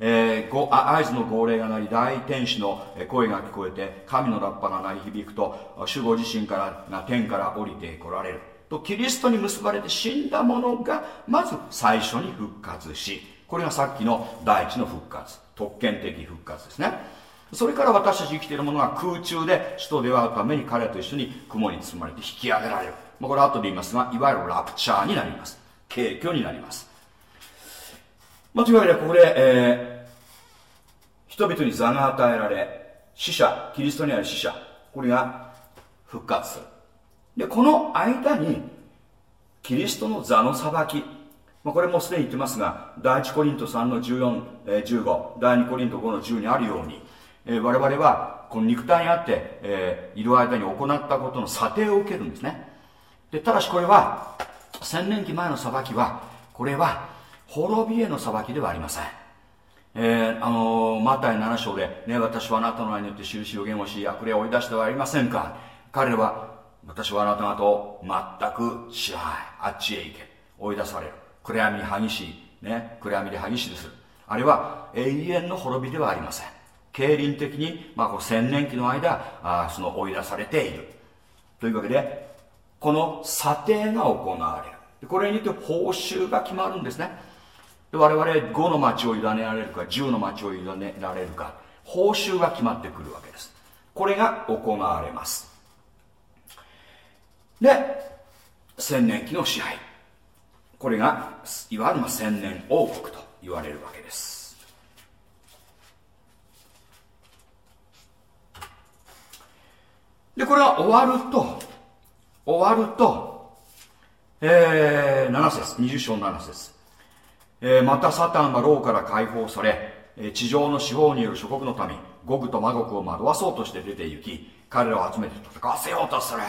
えーご合図の号令が鳴り大天使の声が聞こえて神のラッパが鳴り響くと主ご自身からが天から降りて来られる。とキリストに結ばれて死んだ者がまず最初に復活しこれがさっきの第一の復活。特権的復活ですね。それから私たち生きている者が空中で死と出会うために彼と一緒に雲に包まれて引き上げられる、まあ、これ後で言いますがいわゆるラプチャーになります。軽挙になります、まあ、というわけでここで、えー人々に座が与えられ死者キリストにある死者これが復活する。でこの間にキリストの座の裁き、まあ、これもすでに言ってますが第一コリント3の14、えー15第二コリント5の10にあるように、え我々はこの肉体にあって、えいる間に行ったことの査定を受けるんですね。でただしこれは千年期前の裁きはこれは滅びへの裁きではありません。えーあのーマタイ7章で、ね、私はあなたの愛によって印予言をし悪霊を追い出してはありませんか。彼は私はあなた方を全く知らないあっちへ行け追い出される。暗闇に激しい、ね、暗闇で激しいです。あれは永遠の滅びではありません。経輪的に、まあ、この千年期の間あその追い出されている。というわけでこの査定が行われる。これによって報酬が決まるんですね。で我々5の町を委ねられるか10の町を委ねられるか報酬が決まってくるわけです。これが行われます。で千年期の支配。これがいわゆる千年王国と言われるわけです。でこれが終わると終わると、えー、7節20章7節。えーまたサタンは牢から解放され、え地上の司法による諸国の民ゴグとマゴグを惑わそうとして出て行き彼らを集めて戦わせようとする。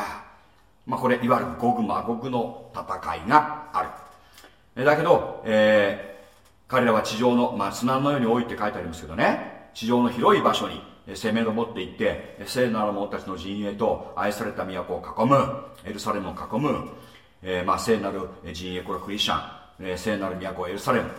まあこれいわゆるゴグマゴグの戦いがある。えだけど、えー彼らは地上の、まあ、砂のように多いって書いてありますけどね。地上の広い場所にえー攻め上っていって聖なる者たちの陣営と愛された都を囲むエルサレムを囲む、えーまあ、聖なる陣営これクリスチャン、えー聖なる都エルサレム。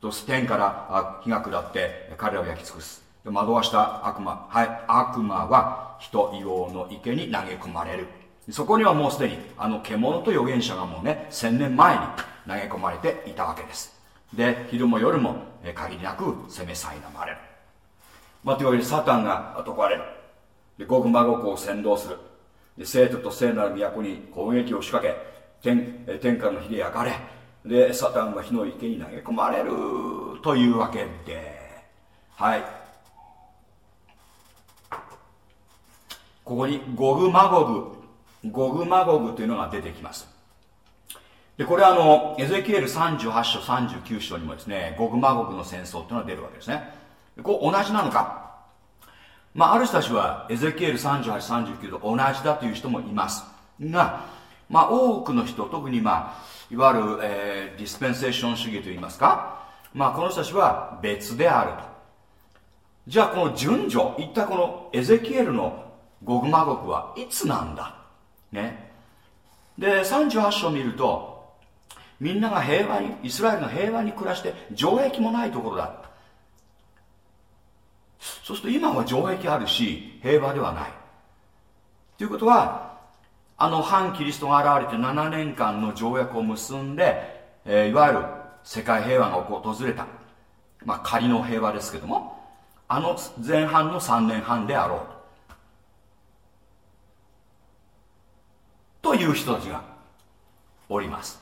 と天から火が下って彼らを焼き尽くす。惑わした悪魔、はい、悪魔は人硫黄の池に投げ込まれる。そこにはもうすでにあの獣と預言者がもうね千年前に投げ込まれていたわけです。で昼も夜もえ限りなく攻めさいなまれる。まあ、というわけでサタンが解かれるでゴグマゴグを先導する。で生徒と聖なる都に攻撃を仕掛け天えー天からの火で焼かれでサタンは火の池に投げ込まれるというわけで。はい。ここにゴグマゴグゴグマゴグというのが出てきます。でこれはあのエゼキエル38章39章にもですねゴグマゴグの戦争というのが出るわけですね。こう同じなのか。まあある人たちはエゼキエル3839と同じだという人もいます。がまあ多くの人特にまあいわゆる、えーディスペンセーション主義といいますか。まあこの人たちは別であると。じゃあこの順序一体このエゼキエルのゴグマ国はいつなんだ？ね。で38章を見るとみんなが平和にイスラエルが平和に暮らして城壁もないところだ。そうすると今は城壁あるし平和ではない。ということはあの反キリストが現れて7年間の条約を結んで、えー、いわゆる世界平和が訪れた、まあ、仮の平和ですけどもあの前半の3年半であろう。という人たちがおります。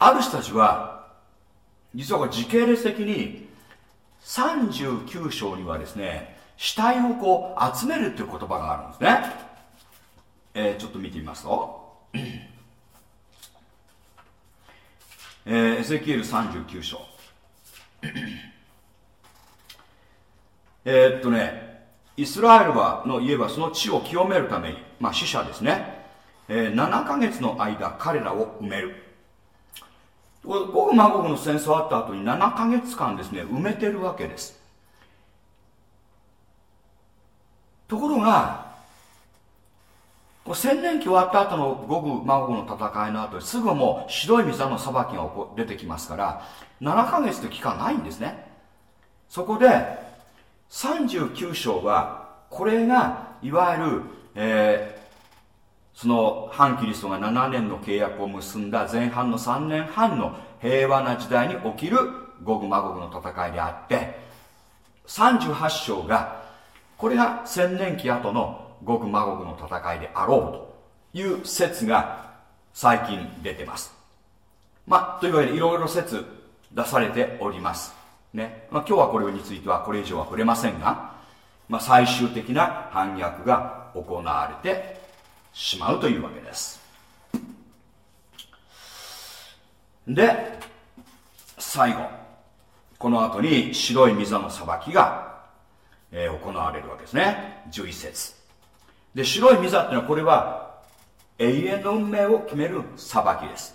ある人たちは実はこれ時系列的に39章にはですね死体をこう集めるっていう言葉があるんですね、えー、ちょっと見てみますと。えー、エゼキエル39章。え、っとねイスラエルはの言えばその地を清めるために、まあ、死者ですね、えー、7ヶ月の間彼らを埋める。ゴグマゴグの戦争あった後に7ヶ月間ですね埋めてるわけです。ところが千年期終わった後のゴグマゴグの戦いの後すぐもう白い水の裁きが出てきますから7ヶ月って期間ないんですね。そこで39章はこれがいわゆる、えー、その反キリストが7年の契約を結んだ前半の3年半の平和な時代に起きるゴグマゴグの戦いであって38章がこれが千年期後のゴグマゴグの戦いであろうという説が最近出てます。まあというわけでいろいろ説出されております。ね。まあ、今日はこれについてはこれ以上は触れませんが、まあ、最終的な反逆が行われてしまうというわけです。で最後。この後に白い水の裁きが、えー、行われるわけですね。11節。で白い水っていうのはこれは永遠の運命を決める裁きです。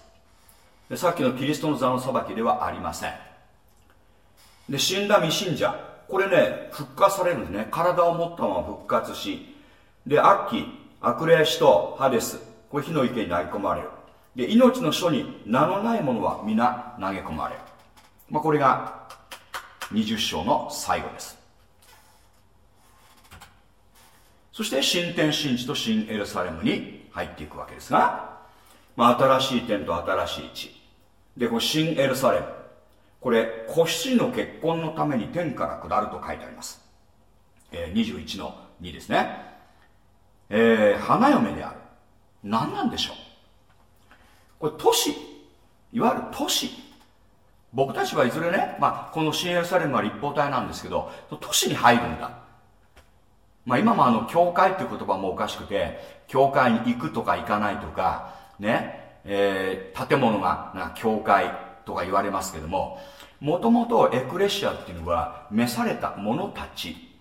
でさっきのキリストの座の裁きではありません。で死んだ未信者。これね復活されるんですね。体を持ったまま復活しで悪鬼悪霊使とハデスこれ火の池に投げ込まれる。で命の書に名のないものは皆投げ込まれる、まあ、これが20章の最後です。そして新天神地と新エルサレムに入っていくわけですが、まあ、新しい天と新しい地。でこの新エルサレム。これ子羊の結婚のために天から下ると書いてあります、えー、21の2ですね、えー、花嫁である。何なんでしょう？これ都市。いわゆる都市。僕たちはいずれね、まあ、この新エルサレムは立方体なんですけど都市に入るんだ。まあ、今もあの教会っていう言葉もおかしくて教会に行くとか行かないとかね、えー、建物がな教会とか言われますけどももともとエクレシアっていうのは召された者たち。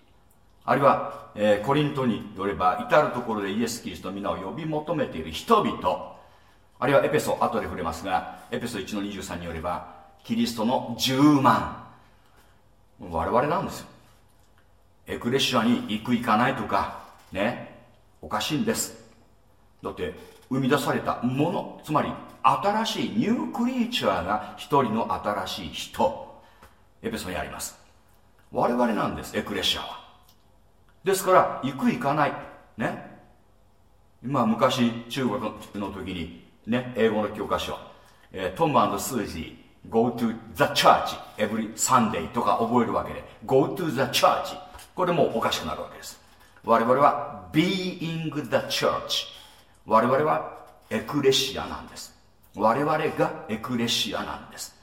あるいは、えー、コリントによれば至る所でイエス・キリストの皆を呼び求めている人々あるいはエペソ後で触れますがエペソ1の23によればキリストの10万。我々なんですよ。エクレシアに行く行かないとかねおかしいんです。だって生み出されたものつまり新しいニュークリーチャーが一人の新しい人。エペソにあります。我々なんですエクレシアは。ですから行く行かない。ね。今昔中国の時にね英語の教科書、えー、トムスージー Go to the church every Sunday とか覚えるわけで。Go to the church これもおかしくなるわけです。我々は Being the church 我々はエクレシアなんです。我々がエクレシアなんです。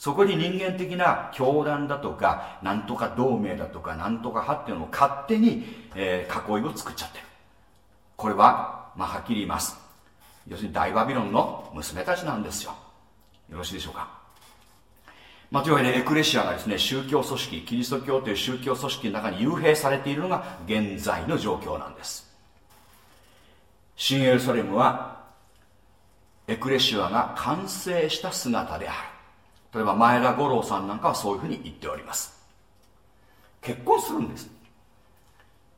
そこに人間的な教団だとかなんとか同盟だとかなんとか派っていうのを勝手に、えー、囲いを作っちゃってる。これは、まあ、はっきり言います。要するに大バビロンの娘たちなんですよ。よろしいでしょうか。まあ、というわけでエクレシアがですね宗教組織キリスト教という宗教組織の中に幽閉されているのが現在の状況なんです。新エルサレムはエクレシアが完成した姿である。例えば前田五郎さんなんかはそういうふうに言っております。結婚するんです。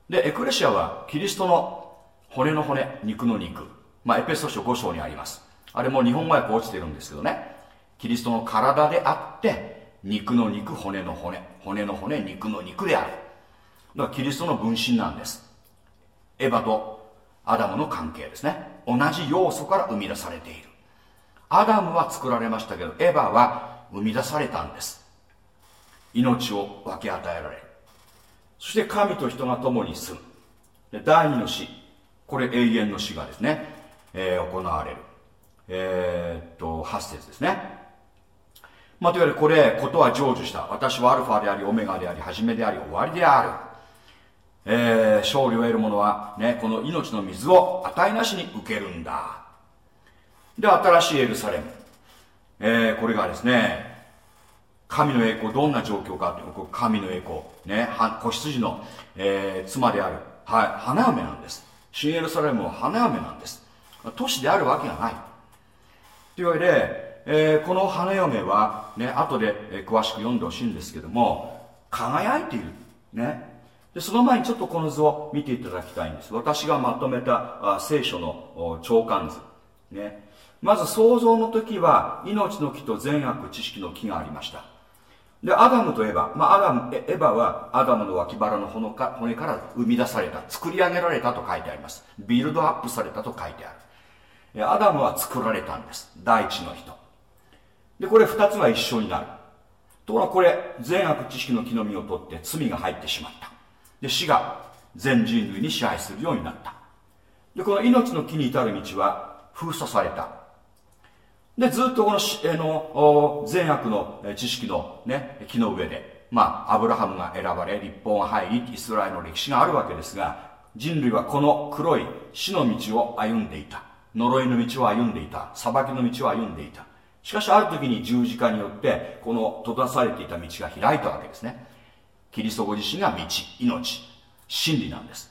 でエクレシアはキリストの骨の骨肉の肉。まあエペソ書5章にあります。あれも日本語訳落ちてるんですけどね。キリストの体であって肉の肉骨の骨。骨の骨肉の肉である。だからキリストの分身なんです。エヴァとアダムの関係ですね。同じ要素から生み出されている。アダムは作られましたけどエヴァは生み出されたんです。命を分け与えられ。るそして神と人が共に住む。第二の死。これ永遠の死がですね、えー、行われる。えー、っと8節ですね。まあ、というわけでこれことは成就した。私はアルファでありオメガであり初めであり終わりである。えー、勝利を得る者は、ね、この命の水を値なしに受けるんだ。で新しいエルサレム、えー、これがですね神の栄光どんな状況かという神の栄光ね子羊の、えー、妻である、はい、花嫁なんです。新エルサレムは花嫁なんです。都市であるわけがない。というわけで、えー、この花嫁はね後で、え、詳しく読んでほしいんですけども輝いている。ね。でその前にちょっとこの図を見ていただきたいんです。私がまとめたあ聖書の長官図。ね。まず創造の時は命の木と善悪知識の木がありました。でアダムとエバ、まあ、アダムエヴァはアダムの脇腹の骨か骨から生み出された作り上げられたと書いてあります。ビルドアップされたと書いてある。アダムは作られたんです。第一の人。でこれ2つは一緒になる。ところがこれ善悪知識の木の実を取って罪が入ってしまった。で死が全人類に支配するようになった。でこの命の木に至る道は封鎖された。でずっとこのえの善悪の知識の、ね、木の上で、まあ、アブラハムが選ばれ立法が入りイスラエルの歴史があるわけですが人類はこの黒い死の道を歩んでいた。呪いの道を歩んでいた。裁きの道を歩んでいた。しかしある時に十字架によってこの閉ざされていた道が開いたわけですね。キリストご自身が道命真理なんです。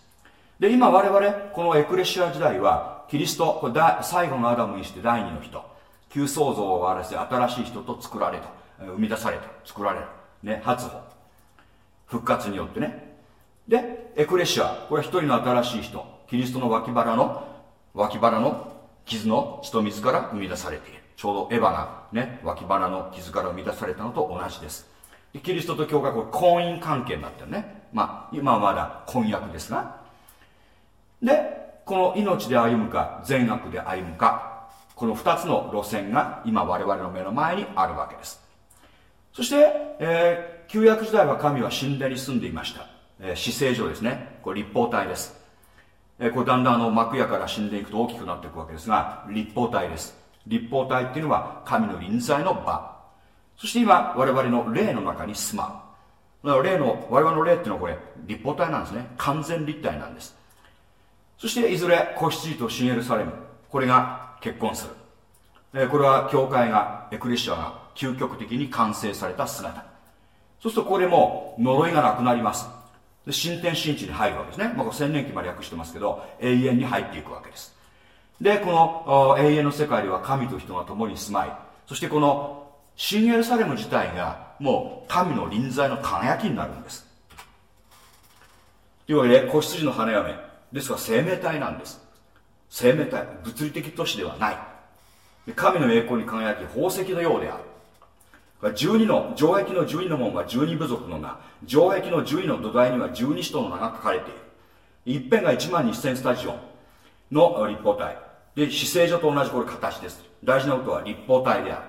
で今我々このエクレシア時代はキリストこれ最後のアダムにして第二の人。旧創造を終わらせ新しい人と作られた。生み出された。作られる。ね初歩。復活によってね。でエクレシア。これは一人の新しい人。キリストの脇腹の脇腹の傷の血と水から生み出されている。ちょうどエヴァがね脇腹の傷から生み出されたのと同じです。でキリストと教会これ婚姻関係になってるね。まあ今はまだ婚約ですが。でこの命で歩むか善悪で歩むか。この2つの路線が今我々の目の前にあるわけです。そして、えー、旧約時代は神は神殿に住んでいました、えー、死聖所ですね。これ立方体です、えー、これだんだんあの幕屋から神殿に行くと大きくなっていくわけですが立方体です。立方体っていうのは神の臨在の場。そして今我々の霊の中に住まう。だから霊の我々の霊っていうのはこれ立方体なんですね。完全立体なんです。そしていずれ子羊と新エルサレム。これが結婚する、えこれは教会がエクレシアが究極的に完成された姿。そうするとこれも呪いがなくなります。で新天新地に入るわけですね、まあ、千年期まで訳してますけど永遠に入っていくわけです。でこの永遠の世界では神と人が共に住まい。そしてこの新エルサレム自体がもう神の臨在の輝きになるんです。というわけで子羊の花嫁。ですから生命体なんです。生命体物理的都市ではない。神の栄光に輝き宝石のようである。12の城壁の12の門は12部族の名。城壁の12の土台には12使徒の名が書かれている。一辺が1万2000スタジオンの立方体。で姿勢上と同じこれ形です。大事なことは立方体であ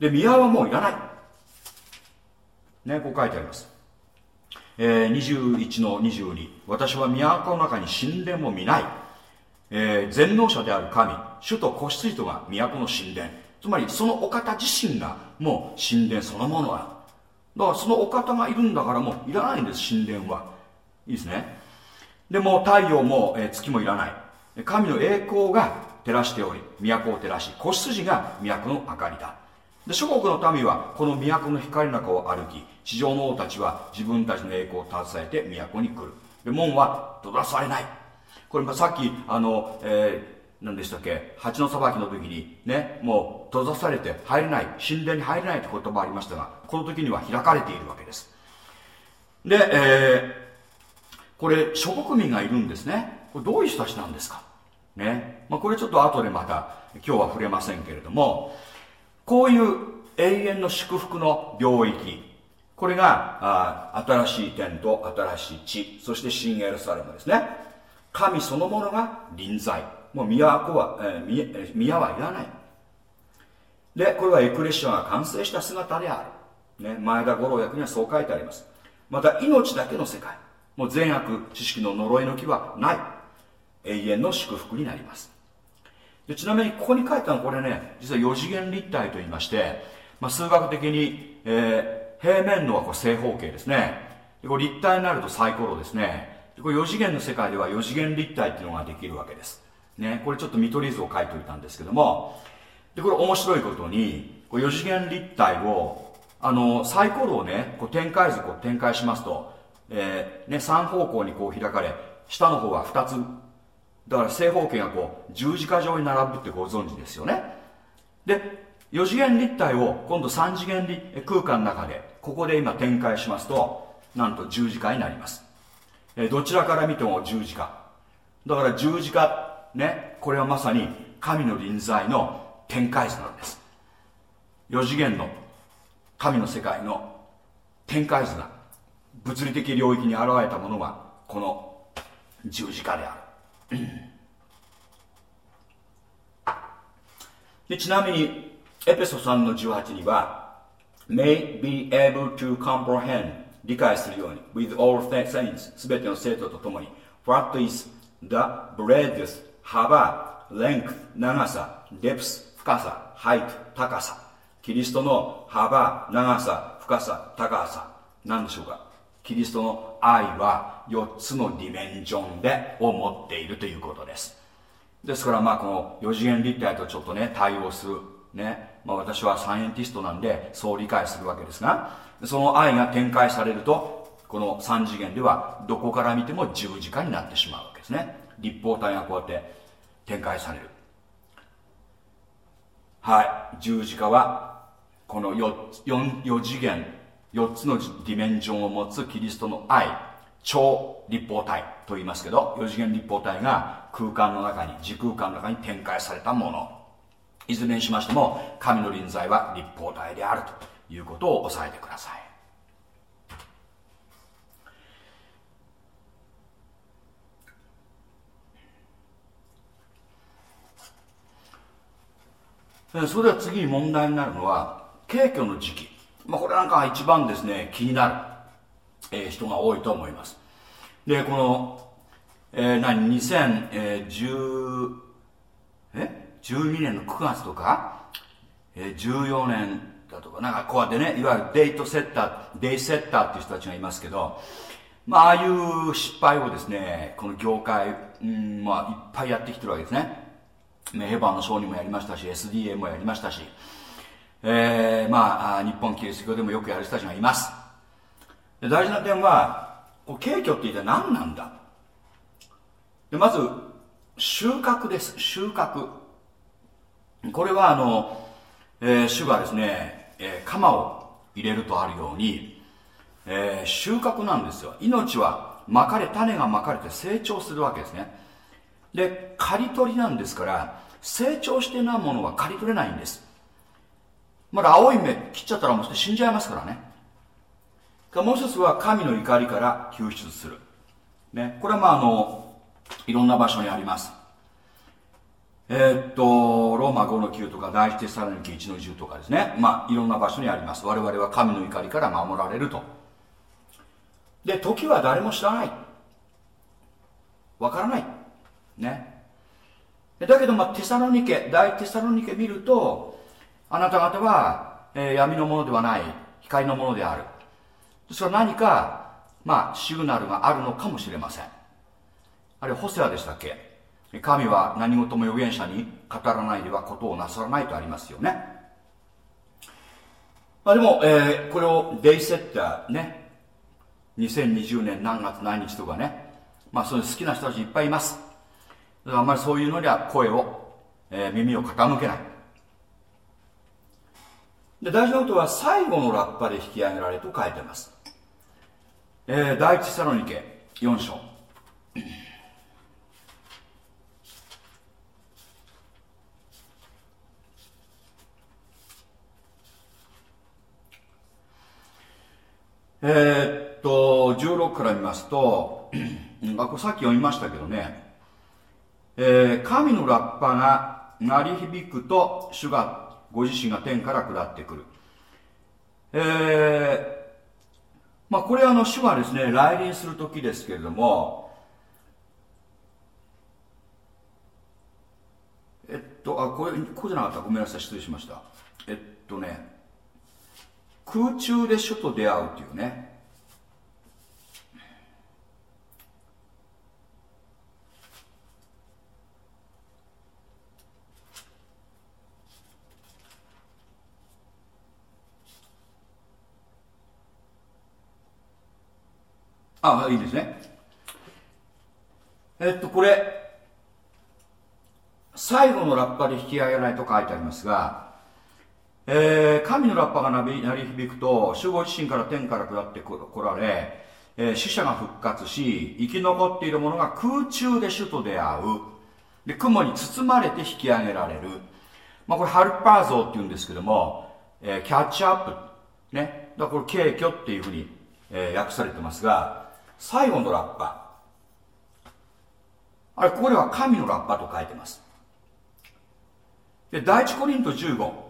る。で宮はもういらない。ねこう書いてあります。えー、21の22私は都の中に神殿も見ない。えー、全能者である神主と子羊とが都の神殿。つまりそのお方自身がもう神殿そのものだ。だからそのお方がいるんだからもういらないんです神殿は。いいですね。でも太陽も、えー、月もいらない。神の栄光が照らしており都を照らし子羊が都の明かりだ。で諸国の民はこの都の光の中を歩き地上の王たちは自分たちの栄光を携えて都に来る。で門は閉ざされない。これさっきあの、えー、何でしたっけ蜂の裁きの時にねもう閉ざされて入れない神殿に入れないって言葉ありましたがこの時には開かれているわけです。で、えー、これ諸国民がいるんですね。これどういう人たちなんですか？ね、まあ、これちょっと後でまた今日は触れませんけれどもこういう永遠の祝福の領域これがあ新しい天と新しい地そして新エルサレムですね。神そのものが臨在。もう都は、えー、宮はいらない。でこれはエクレッシアが完成した姿である、ね、前田五郎役にはそう書いてあります。また命だけの世界。もう善悪知識の呪いの木はない。永遠の祝福になります。でちなみにここに書いたのはこれね実は4次元立体といいまして、まあ、数学的に、えー、平面のはこう正方形ですね。でこれ立体になるとサイコロですね。これ4次元の世界では4次元立体っていうのができるわけです。ねこれちょっと見取り図を書いておいたんですけども。でこれ面白いことにこう4次元立体をあのサイコロをねこう展開図こう展開しますと、えーね、3方向にこう開かれ下の方は2つ。だから正方形がこう十字架状に並ぶってご存知ですよね。で4次元立体を今度3次元空間の中でここで今展開しますとなんと十字架になります、え、どちらから見ても十字架。だから十字架ねこれはまさに神の臨在の展開図なんです。4次元の神の世界の展開図が物理的領域に現れたものがこの十字架である。でちなみにエペソ3の18には may be able to comprehend 理解するように。With all saints すべての生徒と共に。What is the breadth 幅 length 長さ depth 深さ height 高さ。キリストの幅長さ深さ高さ。何でしょうか？キリストの愛は4つのディメンションでを持っているということです。ですからまあこの4次元立体とちょっとね対応するね、まあ、私はサイエンティストなんでそう理解するわけですがその愛が展開されるとこの3次元ではどこから見ても十字架になってしまうわけですね。立方体がこうやって展開される。はい。十字架はこの 4, 4, 4次元4つのディメンションを持つキリストの愛超立方体と言いますけど4次元立方体が空間の中に時空間の中に展開されたもの。いずれにしましても神の臨在は立方体であると。いうことを押さえてください。それでは次に問題になるのは景挙の時期、まあ、これなんか一番ですね気になる、えー、人が多いと思います。でこの、えー、何？2010え12年の9月とか、えー、14年だとかなんかこうやってねいわゆるデートセッターデイセッターっていう人たちがいますけどまあああいう失敗をですねこの業界、うんまあ、いっぱいやってきてるわけですね。メヘバーの賞にもやりましたし SDA もやりましたし、えー、まあ日本キリスト教でもよくやる人たちがいます。で大事な点は景挙って一体何なんだ？でまず収穫です。収穫。これはあの、えー、主がですね、えー、鎌を入れるとあるように、えー、収穫なんですよ。命はまかれ種がまかれて成長するわけですね。で刈り取りなんですから成長してないものは刈り取れないんです。まだ青い芽切っちゃったらもう死んじゃいますからね。もう一つは神の怒りから救出する、ね、これはまああのいろんな場所にあります。えー、っとローマ5の9とか第一テサロニキ1の10とかですね。まあいろんな場所にあります。我々は神の怒りから守られると。で時は誰も知らない。わからない。ね。だけど、まあ、テサロニケ大テサロニケ見るとあなた方は、えー、闇のものではない。光のものである。それは何かまあシグナルがあるのかもしれません。あれホセアでしたっけ？神は何事も預言者に語らないではことをなさらないとありますよね。まあでも、えー、これをデイセッターね2020年何月何日とかねまあそういう好きな人たちいっぱいいます。あんまりそういうのには声を、えー、耳を傾けない。で大事なことは最後のラッパで引き上げられと書いてます。えー、第一サロニケ4章。えー、っと16から見ますとあこれさっき読みましたけどね、えー、神のラッパが鳴り響くと主がご自身が天から下ってくる。えー、まあこれあの主はですね来臨する時ですけれどもえっとあこれこうじゃなかった。ごめんなさい。失礼しました。えっとね空中で主と出会うっていうね。あいいですね。えっとこれ最後のラッパで引き上げないと書いてありますが、えー、神のラッパが鳴り響くと守護自身から天から下ってこられ、えー、死者が復活し生き残っている者が空中で主と出会う。で雲に包まれて引き上げられる、まあ、これハルパー像っていうんですけども、えー、キャッチアップね。だからこれ軽挙っていうふうに、えー、訳されてますが最後のラッパ。あれここでは神のラッパと書いてます。で第一コリント15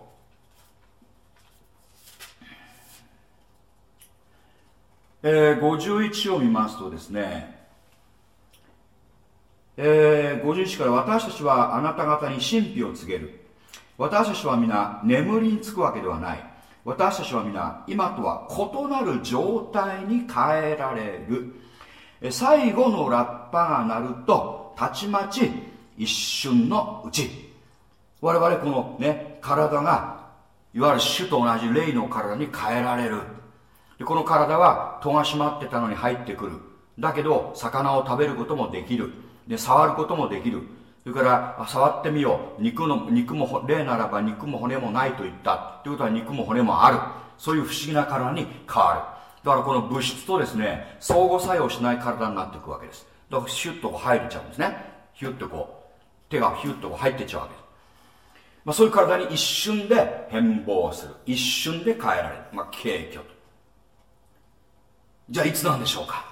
えー、51を見ますとですね、えー、51から私たちはあなた方に神秘を告げる。私たちは皆眠りにつくわけではない。私たちは皆今とは異なる状態に変えられる。最後のラッパが鳴るとたちまち一瞬のうち。我々このね体がいわゆる主と同じ霊の体に変えられる。でこの体は戸が閉まってたのに入ってくる。だけど魚を食べることもできる。で触ることもできる。それから触ってみよう。肉の肉も霊ならば肉も骨もないと言った。ということは肉も骨もある。そういう不思議な体に変わる。だからこの物質とですね相互作用しない体になっていくわけです。だからシュッとこう入れちゃうんですね。ヒュッとこう。手がヒュッと入ってっちゃうわけです、まあ、そういう体に一瞬で変貌する。一瞬で変えられる、まあ、軽挙と。じゃあいつなんでしょうか？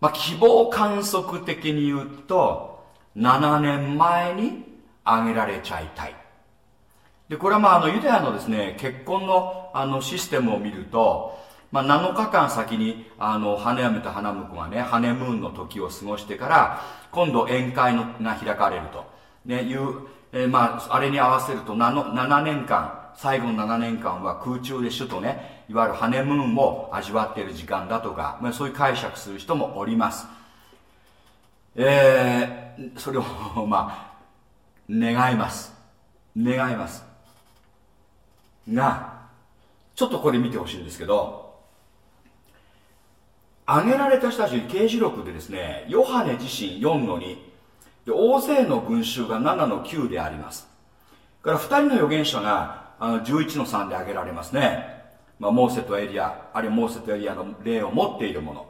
まあ、希望観測的に言うと7年前に挙げられちゃいたい。でこれはまああのユダヤのですね結婚のあのシステムを見ると、まあ、7日間先にあの花嫁と花婿がねハネムーンの時を過ごしてから今度宴会のが開かれると、ね、いう、えー、まああれに合わせると 7, 7年間最後の7年間は空中で主とねいわゆるハネムーンを味わっている時間だとか、まあ、そういう解釈する人もおります。えー、それをまあ願います。願います。がちょっとこれ見てほしいんですけど挙げられた人たちに刑事録でですねヨハネ自身4の2大勢の群衆が7の9であります。から2人の預言者があの11の3で挙げられますね、まあ、モーセとエリアあるいはモーセとエリアの霊を持っているもの。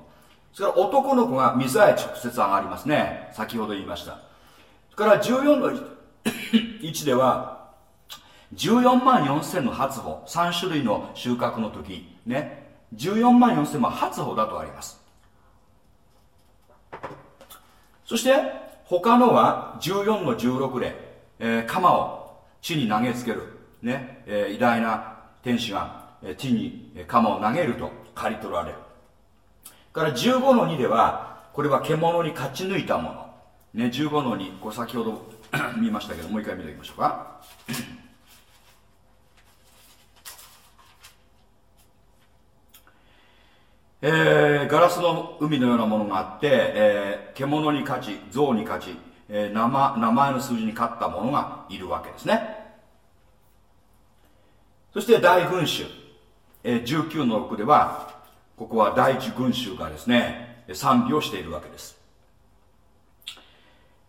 それから男の子が水へ直接上がりますね。先ほど言いました。それから14の1では14万4000の初穂3種類の収穫の時。ね。14万4000は初穂だとあります。そして他のは14の16で、えー、鎌を地に投げつける、ねえー、偉大な天使が、え、地に鎌を投げると刈り取られる。から15の2ではこれは獣に勝ち抜いたもの、ね、15の2これ先ほど 見ましたけどもう一回見ておきましょうか。えー、ガラスの海のようなものがあって、えー、獣に勝ち象に勝ち、えー、名名前の数字に勝った者がいるわけですね。そして大群衆、えー、19の6ではここは第一群衆がですね賛美をしているわけです。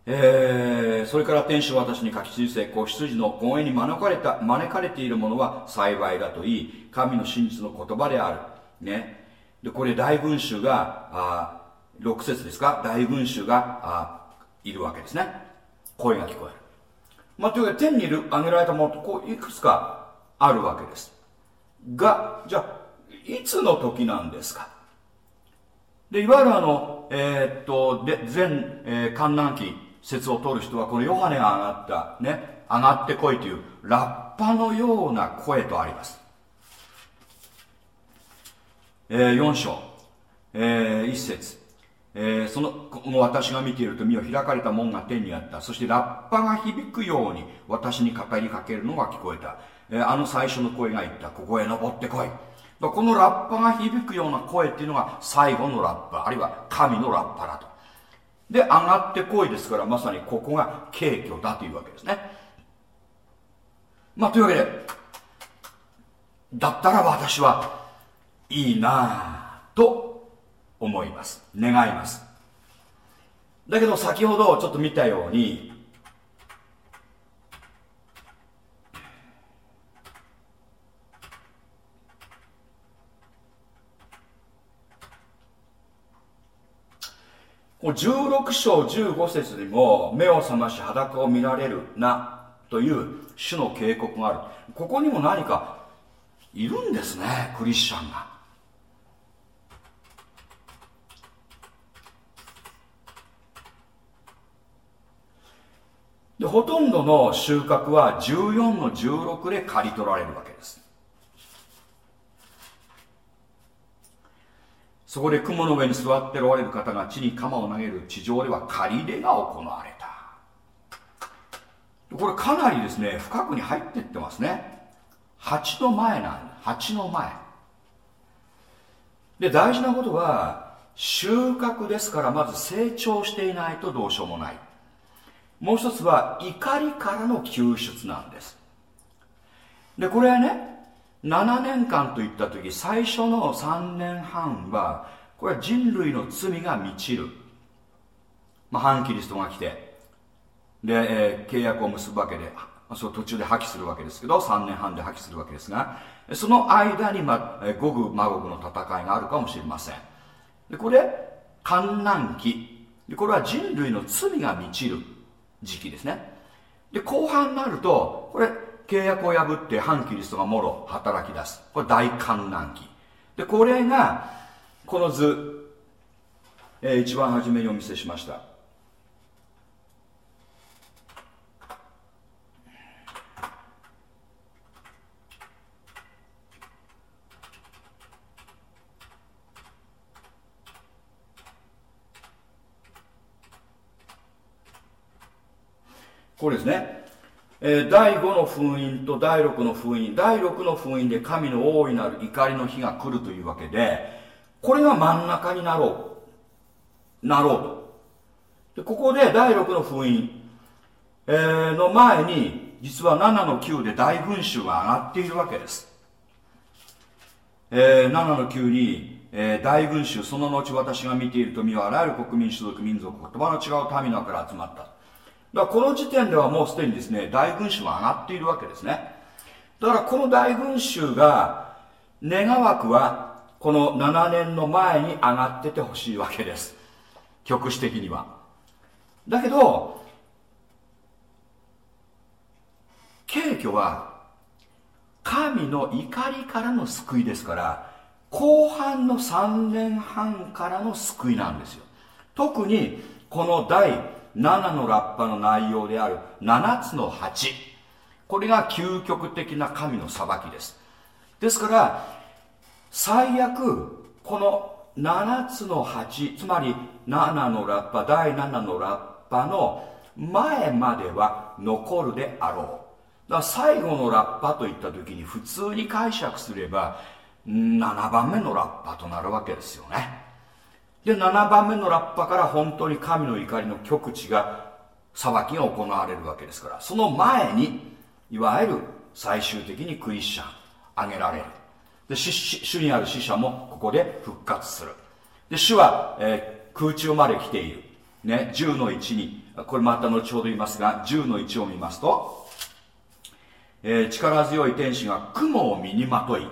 えーそれから天使は私に書き記せ子羊の護衛に招かれた招かれている者は幸いだと言い神の真実の言葉である。ね。でこれ大群衆があ6節ですか？大群衆があいるわけですね。声が聞こえる。まあ、というわけで天にいる挙げられたものとこういくつかあるわけです。がじゃあいつの時なんですか？でいわゆるあの、えーっとで全、え、観覧期説を取る人はこのヨハネが上がったね上がってこいというラッパのような声とあります、えー、4章、えー、1節。えーそのこの私が見ていると身を開かれた門が天にあった。そしてラッパが響くように私に語りかけるのが聞こえた、あの最初の声が言ったここへ登ってこい。このラッパが響くような声っていうのが最後のラッパあるいは神のラッパだと。で上がってこいですからまさにここが軽挙だというわけですね。まあというわけでだったら私はいいなぁと思います。願います。だけど先ほどちょっと見たように16章15節にも目を覚まし裸を見られるなという主の警告がある。ここにも何かいるんですねクリスチャンが。でほとんどの収穫は14の16で刈り取られるわけです。そこで雲の上に座っておられる方が地に鎌を投げる地上では刈り入れが行われた。これかなりですね深くに入っていってますね。蜂の前なんだ。蜂の前。で大事なことは収穫ですからまず成長していないとどうしようもない。もう一つは怒りからの救出なんです。でこれはね7年間といった時最初の3年半はこれは人類の罪が満ちる、まあ、反キリストが来て。で、えー契約を結ぶわけでその途中で破棄するわけですけど3年半で破棄するわけですがその間に、まあ、えーゴグマゴグの戦いがあるかもしれません。でこれ観難期。でこれは人類の罪が満ちる時期ですね。で後半になるとこれ契約を破って反キリストがもろ働き出す。これ大観難期でこれがこの図、えー一番初めにお見せしました。これですね、えー第5の封印と第6の封印第6の封印で神の大いなる怒りの日が来るというわけでこれが真ん中になろう。なろうと。でここで第6の封印、えーの前に実は7の9で大群衆が上がっているわけです。えー7の9に、えー大群衆その後私が見ていると見はあらゆる国民種族民族言葉の違う民のから集まっただからこの時点ではもうすでにですね大群衆が上がっているわけですね。だからこの大群衆が願わくはこの7年の前に上がっててほしいわけです。局地的には。だけど軽挙は神の怒りからの救いですから後半の3年半からの救いなんですよ。特にこの第7のラッパの内容である7つの鉢これが究極的な神の裁きです。ですから最悪この7つの鉢つまり7のラッパ第7のラッパの前までは残るであろう。だから最後のラッパといった時に普通に解釈すれば7番目のラッパとなるわけですよね。で7番目のラッパから本当に神の怒りの極地が裁きが行われるわけですからその前にいわゆる最終的にクリスチャン挙げられる。で主にある死者もここで復活する。で主は、えー空中まで来ている。ね、10の1にこれまた後ほど言いますが10の1を見ますと、えー力強い天使が雲を身にまとい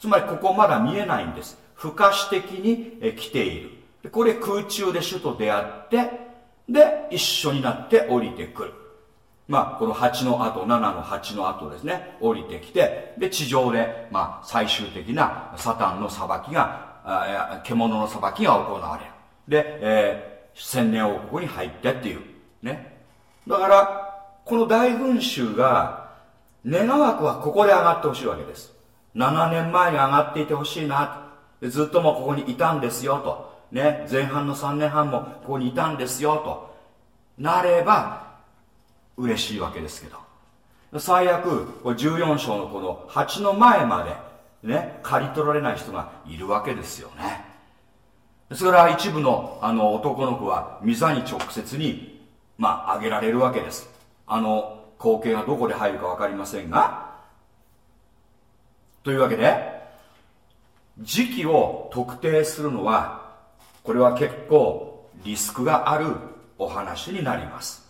つまりここまだ見えないんです。不可視的にえー来ている。これ空中で主と出会ってで一緒になって降りてくるまあ、この8の後、7の8の後ですね、降りてきて、で、地上で、まあ、最終的なサタンの裁きが、獣の裁きが行われる。で、えー千年王国に入ってっていう。ね。だから、この大群衆が、願わくはここで上がってほしいわけです。7年前に上がっていてほしいな。ずっともうここにいたんですよと。ね。前半の3年半もここにいたんですよと。なれば、嬉しいわけですけど最悪これ14章のこの8の前までね刈り取られない人がいるわけですよねそれから一部のあの男の子は御座に直接にまあ挙げられるわけですあの光景がどこで入るか分かりませんがというわけで時期を特定するのはこれは結構リスクがあるお話になります。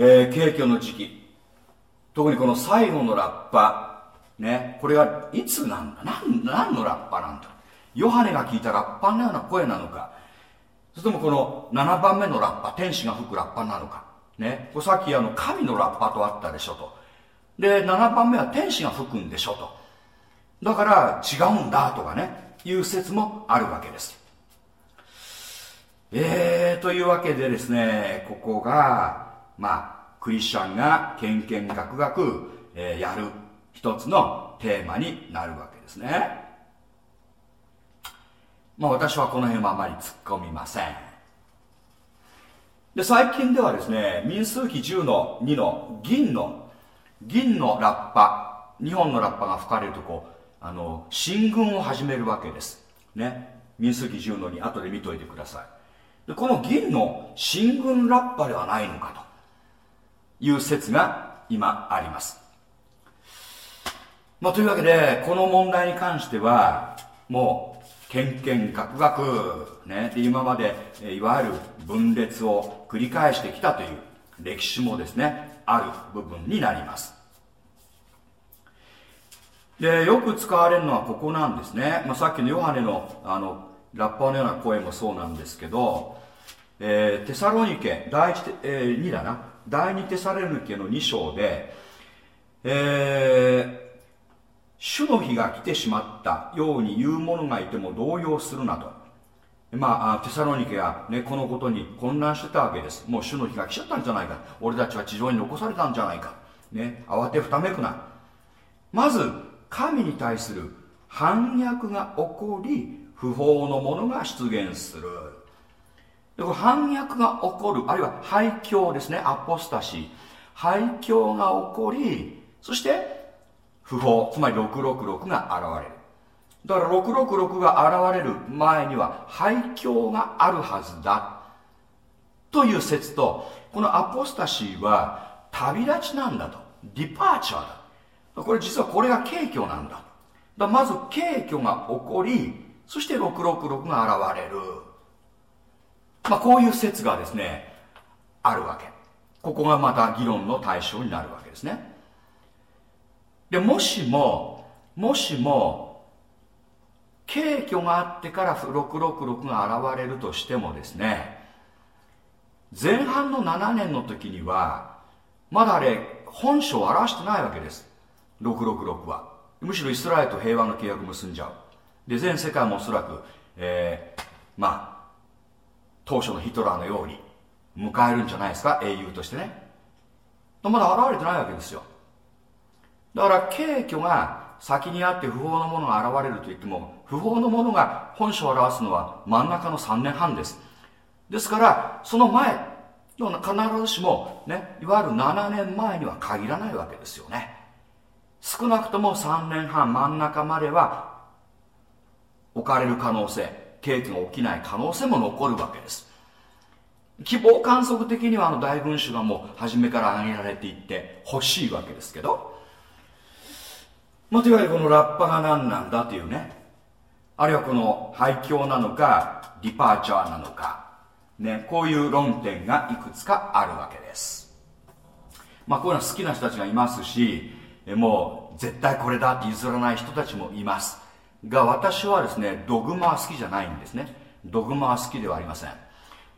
えー、景挙の時期。特にこの最後のラッパね。これがいつなんだ？何何のラッパなんだ？ヨハネが聞いたラッパのような声なのか。それともこの7番目のラッパ天使が吹くラッパなのか。ね。これさっきあの神のラッパとあったでしょと。で7番目は天使が吹くんでしょと。だから違うんだとかね。いう説もあるわけです。えー、というわけでですねここがまあクリスチャンがけんけんがくがく、えーやる一つのテーマになるわけですね。まあ私はこの辺はあまり突っ込みません。で最近ではですね民数記10の2の銀の銀のラッパ2本のラッパが吹かれるとこうあの進軍を始めるわけです。ね。民数記10の2後で見といてください。でこの銀の進軍ラッパではないのかと。いう説が今あります、まあ、というわけでこの問題に関してはもうけんけんがくがく、ね、で今までいわゆる分裂を繰り返してきたという歴史もですねある部分になります。でよく使われるのはここなんですね、まあ、さっきのヨハネのあのラッパーのような声もそうなんですけど、えーテサロニケ第一テ、えー2だな。第二テサロニケの2章で、えー主の日が来てしまったように言う者がいても動揺するなと。まあテサロニケが、ね、このことに混乱してたわけです。もう主の日が来ちゃったんじゃないか。俺たちは地上に残されたんじゃないか、ね、慌てふためくな。まず神に対する反逆が起こり不法のものが出現する。でこれ反逆が起こるあるいは廃教ですね。アポスタシー。廃教が起こりそして不法つまり666が現れる。だから666が現れる前には廃教があるはずだ。という説とこのアポスタシーは旅立ちなんだと。ディパーチャーだ。これ実はこれが軽挙なんだだまず軽挙が起こりそして666が現れる。まあこういう説がですねあるわけ。ここがまた議論の対象になるわけですね。でもしももしも軽挙があってから666が現れるとしてもですね前半の7年の時にはまだあれ本性を表してないわけです。666は。むしろイスラエルと平和の契約結んじゃう。で全世界もおそらく、えーまあ当初のヒトラーのように迎えるんじゃないですか。英雄としてね。まだ現れてないわけですよ。だから軽挙が先にあって不法なものが現れると言っても不法のものが本性を表すのは真ん中の3年半です。ですからその前必ずしも、ね、いわゆる7年前には限らないわけですよね。少なくとも3年半真ん中までは置かれる可能性景気が起きない可能性も残るわけです。希望観測的にはあの大群衆がもう初めから挙げられていって欲しいわけですけどまあ、といわけでこのラッパが何なんだというね。あるいはこの廃墟なのかディパーチャーなのか。ねこういう論点がいくつかあるわけです。まあこういうのは好きな人たちがいますしもう絶対これだって譲らない人たちもいます。が私はですねドグマは好きじゃないんですね。ドグマは好きではありません。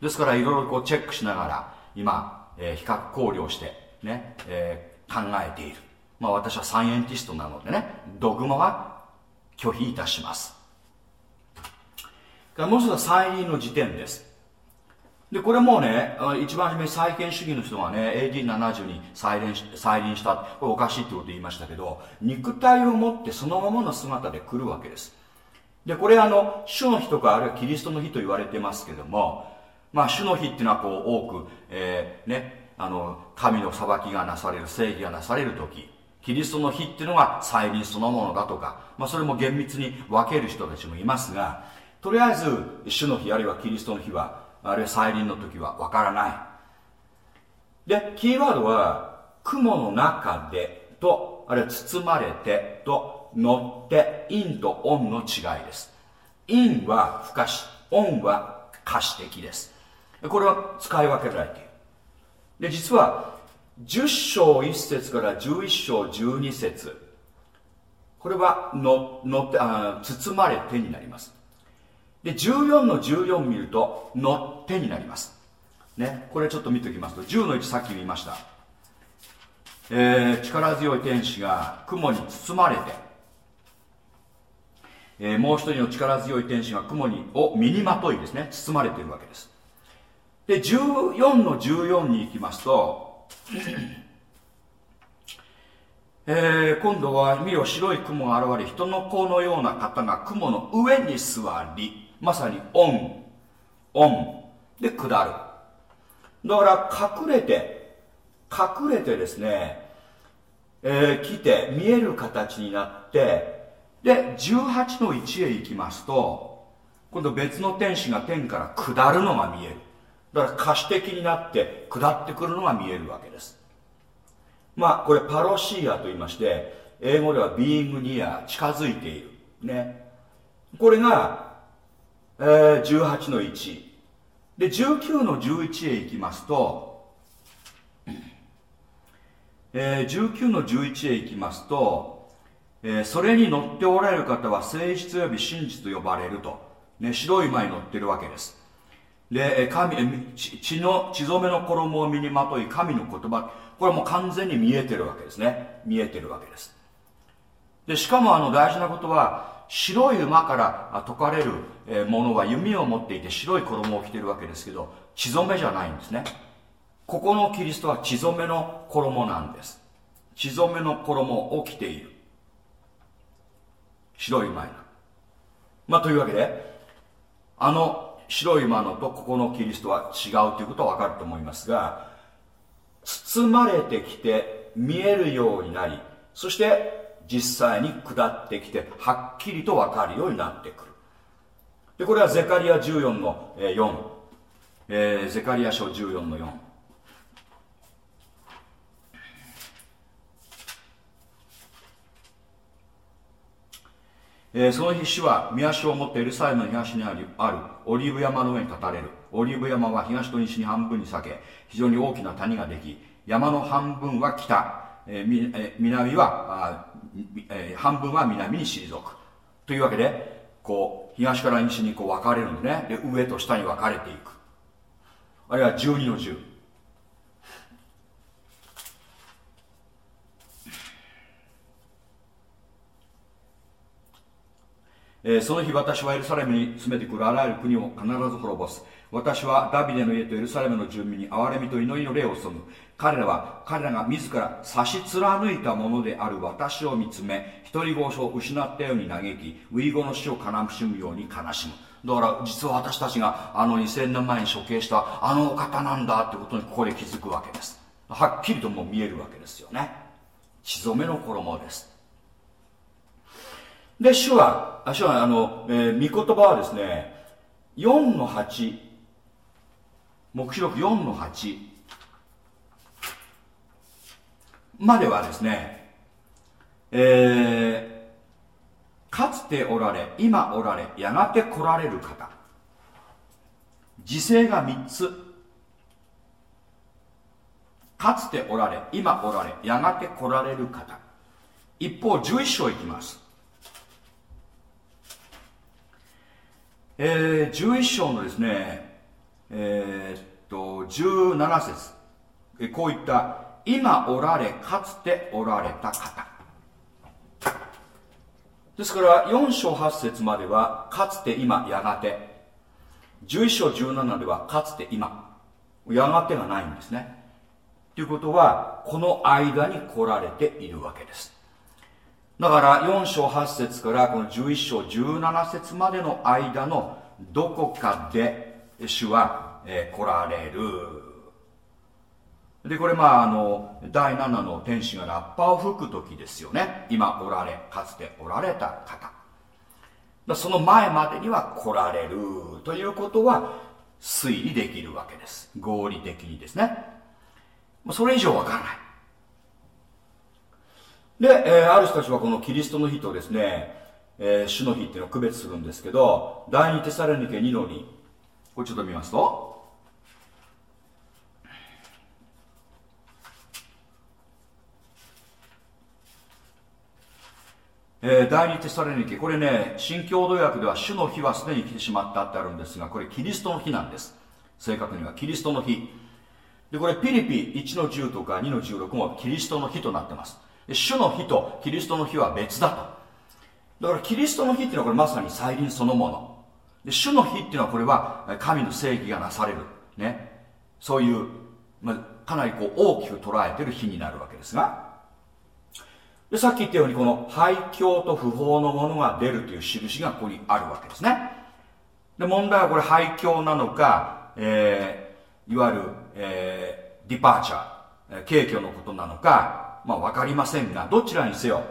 ですからいろいろこうチェックしながら今、えー、比較考慮してね、えー、考えている。まあ私はサイエンティストなのでねドグマは拒否いたします。もう一つは再臨の時点です。でこれもうね一番初め再建主義の人がね AD70 に再臨再臨したこれおかしいってこと言いましたけど肉体を持ってそのままの姿で来るわけです。でこれあの主の日とかあるいはキリストの日と言われてますけどもまあ主の日っていうのはこう多く、えー、ねあの神の裁きがなされる正義がなされる時。キリストの日っていうのが再臨そのものだとか、まあ、それも厳密に分ける人たちもいますがとりあえず主の日あるいはキリストの日はあるいは再臨の時はわからない。でキーワードは雲の中でとあるいは包まれてと乗って陰と音の違いです。陰は不可視音は可視的です。これは使い分けられている。で実は10章1節から11章12節。これはののってあ包まれてになります。で14の14見ると乗ってになります。ね。これちょっと見ておきますと10の1さっき見ました。えー、力強い天使が雲に包まれて、えー、もう一人の力強い天使が雲にを身にまといですね。包まれているわけです。で14の14に行きますとえー、今度は見ろ白い雲が現れ人の子のような方が雲の上に座りまさにオンオンで下る。だから隠れて隠れてですね、えー、来て見える形になってで18の1へ行きますと今度別の天使が天から下るのが見える。だから可視的になって下ってくるのが見えるわけです。まあこれパロシアと言いまして英語ではビーイングニア近づいている。ね。これがえー、18の1で19の11へ行きますと、えー、19の11へ行きますと、えー、それに乗っておられる方は誠実および真実と呼ばれると、ね、白い馬に乗ってるわけです。神血の血染めの衣を身にまとい神の言葉。これはもう完全に見えてるわけですね。見えてるわけです。でしかもあの大事なことは白い馬から解かれるものは弓を持っていて白い衣を着てるわけですけど血染めじゃないんですね。ここのキリストは血染めの衣なんです。血染めの衣を着ている。白い馬にな。まあというわけであの白い魔のとここのキリストは違うということはわかると思いますが包まれてきて見えるようになりそして実際に下ってきてはっきりとわかるようになってくる。でこれはゼカリア14の4、えー、ゼカリア書14の4えー、その日主は宮足を持ってエルサレムの東にあるある。オリーブ山の上に立たれる。オリーブ山は東と西に半分に裂け非常に大きな谷ができ山の半分は北、えーえー、南はあえー、半分は南に退く。というわけでこう東から西にこう分かれるんでね。で上と下に分かれていく。あるいは12の10えー、その日私はエルサレムに詰めてくるあらゆる国を必ず滅ぼす。私はダビデの家とエルサレムの住民に憐れみと祈りの霊を注ぐ彼らは彼らが自ら差し貫いたものである。私を見つめ一人子を失ったように嘆きウイゴの死を悲しむように悲しむ。だから実は私たちがあの2000年前に処刑したあのお方なんだってことにここで気づくわけです。はっきりともう見えるわけですよね。血染めの衣です。で主は主はあの、えー、御言葉はですね4の8黙示録4の8まではですね、えー、かつておられ今おられやがて来られる方。時勢が3つ。かつておられ今おられやがて来られる方。一方11章いきます。えー、11章のですねえー、っと17節。えこういった。今おられかつておられた方。ですから4章8節まではかつて今やがて。11章17ではかつて今。やがてがないんですね。ということはこの間に来られているわけです。だから4章8節からこの11章17節までの間のどこかで主は、え、来られる。でこれまああの第7の天使がラッパを吹く時ですよね。今おられかつておられた方。その前までには来られるということは推理できるわけです。合理的にですね。それ以上わからない。で、えー、ある人たちはこのキリストの日とですね、えー、主の日っていうのを区別するんですけど第二テサレニケ2の2これちょっと見ますと。えー、第二テサレニケ。これね新共同訳では主の日はすでに来てしまったってあるんですがこれキリストの日なんです。正確にはキリストの日。でこれピリピ1の10とか2の16もキリストの日となってます。主の日とキリストの日は別だと。だからキリストの日っていうのはこれまさに再臨そのもの。で主の日っていうのはこれは神の正義がなされる。ね。そういう、まあ、かなりこう大きく捉えてる日になるわけですが。でさっき言ったようにこの廃墟と不法のものが出るという印がここにあるわけですね。で問題はこれ廃墟なのか、えー、いわゆる、えー、ディパーチャー軽挙のことなのかまあ分かりませんがどちらにせよ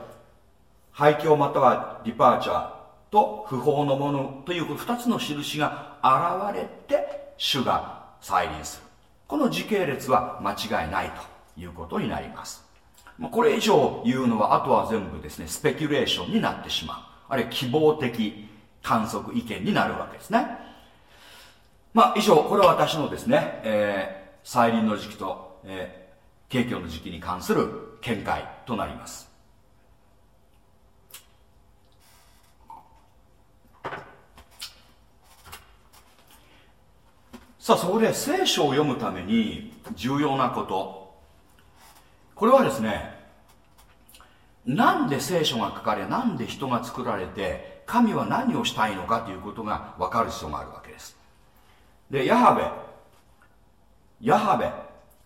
廃墟またはディパーチャーと不法のものという2つの印が現れて主が再臨する。この時系列は間違いないということになります。これ以上言うのはあとは全部ですねスペキュレーションになってしまう。あるいは希望的観測意見になるわけですね。まあ以上これは私のですね、えー、再臨の時期と、えー、景況の時期に関する見解となります。さあそこで聖書を読むために重要なこと。これはですねなんで聖書が書かれなんで人が作られて神は何をしたいのかということが分かる必要があるわけです。でヤハベ。ヤハベ。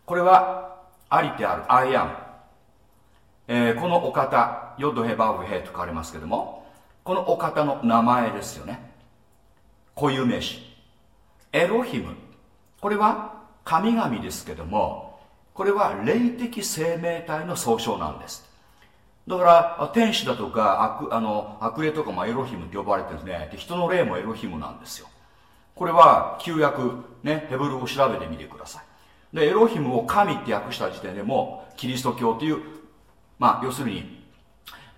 これはありてある。アイアン、えー、このお方ヨッドヘバウヘと書かれますけどもこのお方の名前ですよね。固有名詞。エロヒム。これは神々ですけどもこれは霊的生命体の総称なんです。だから天使だとか悪あの悪霊とかもエロヒムって呼ばれてるんですね。で人の霊もエロヒムなんですよ。これは旧約ねヘブルを調べてみてください。でエロヒムを神って訳した時点でもキリスト教というまあ要するに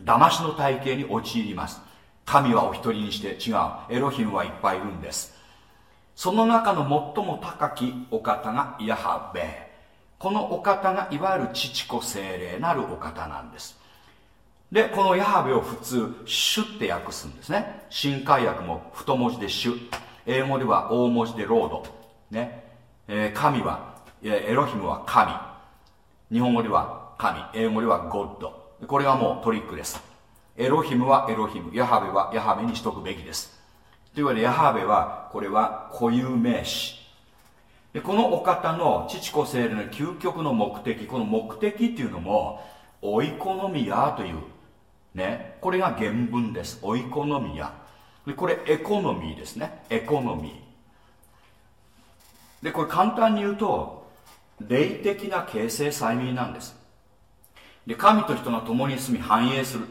騙しの体系に陥ります。神はお一人にして違う。エロヒムはいっぱいいるんです。その中の最も高きお方がヤハベ。このお方がいわゆる父子精霊なるお方なんです。でこのヤハベを普通主って訳すんですね。新海訳も太文字で主。英語では大文字でロード。ね、えー、神はエロヒムは神。日本語では神英語ではゴッドこれがもうトリックです。エロヒムはエロヒム。ヤハベはヤハベにしとくべきです。というわけでヤハベはこれは固有名詞。でこのお方の父子精霊の究極の目的この目的っていうのもオイコノミアというねこれが原文です。オイコノミア。でこれエコノミーですね。エコノミー。でこれ簡単に言うと霊的な形成催眠なんです。で神と人が共に住み繁栄する。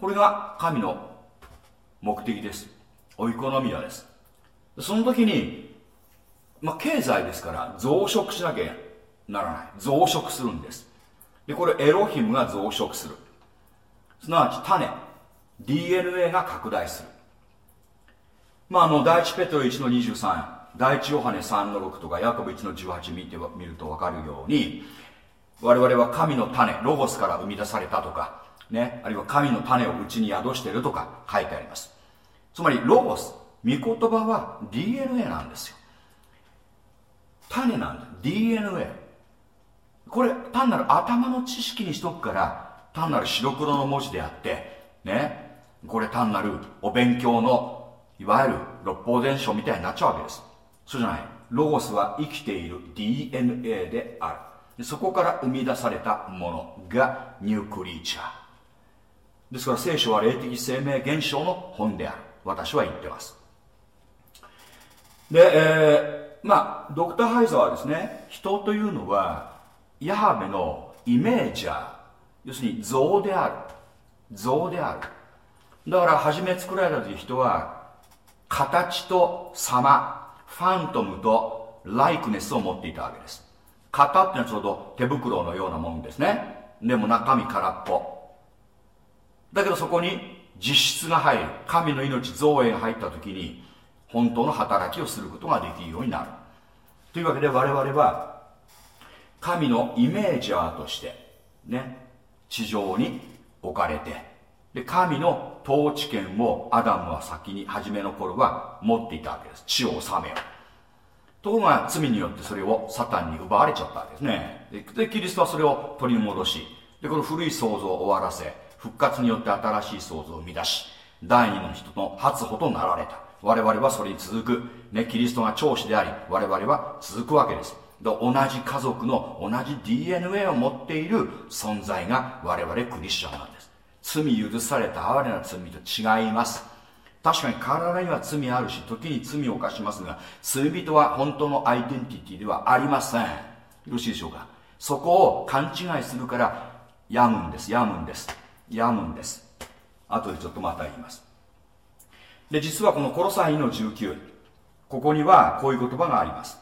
これが神の目的です。オイコノミアです。その時にまあ、経済ですから増殖しなきゃならない。増殖するんです。でこれエロヒムが増殖する。すなわち種。DNA が拡大する。まああの第一ペトロ1の23第一ヨハネ3の6とかヤコブ1の18見てみると分かるように我々は神の種ロゴスから生み出されたとかねあるいは神の種をうちに宿しているとか書いてあります。つまりロゴス御言葉は DNA なんですよ。種なんだ。DNA これ単なる頭の知識にしとくから単なる白黒の文字であってねこれ単なるお勉強のいわゆる六法伝書みたいになっちゃうわけです。そうじゃない。ロゴスは生きている DNA である。そこから生み出されたものがニュークリーチャー。ですから聖書は霊的生命現象の本である。私は言ってます。で、えー、まあドクター・ハイザーはですね人というのはヤハベのイメージャー。要するに像である。像である。だから初め作られた時人は形と様ファントムとライクネスを持っていたわけです。型っていうのはちょうど手袋のようなもんですね。でも中身空っぽ。だけどそこに実質が入る。神の命造営が入った時に本当の働きをすることができるようになる。というわけで我々は神のイメージャーとしてね地上に置かれてで神の統治権をアダムは先に初めの頃は持っていたわけです。地を治めよう。ところが罪によってそれをサタンに奪われちゃったわけですね。でキリストはそれを取り戻しでこの古い創造を終わらせ復活によって新しい創造を生み出し第二の人の初歩となられた。我々はそれに続く、ね、キリストが長子であり我々は続くわけです。で同じ家族の同じ DNA を持っている存在が我々クリスチャンなんです。罪許された哀れな罪と違います。確かに体には罪あるし時に罪を犯しますが罪人は本当のアイデンティティではありません。よろしいでしょうか？そこを勘違いするから病むんです。病むんです。病むんです。後でちょっとまた言います。で実はこのコロサイの19ここにはこういう言葉があります。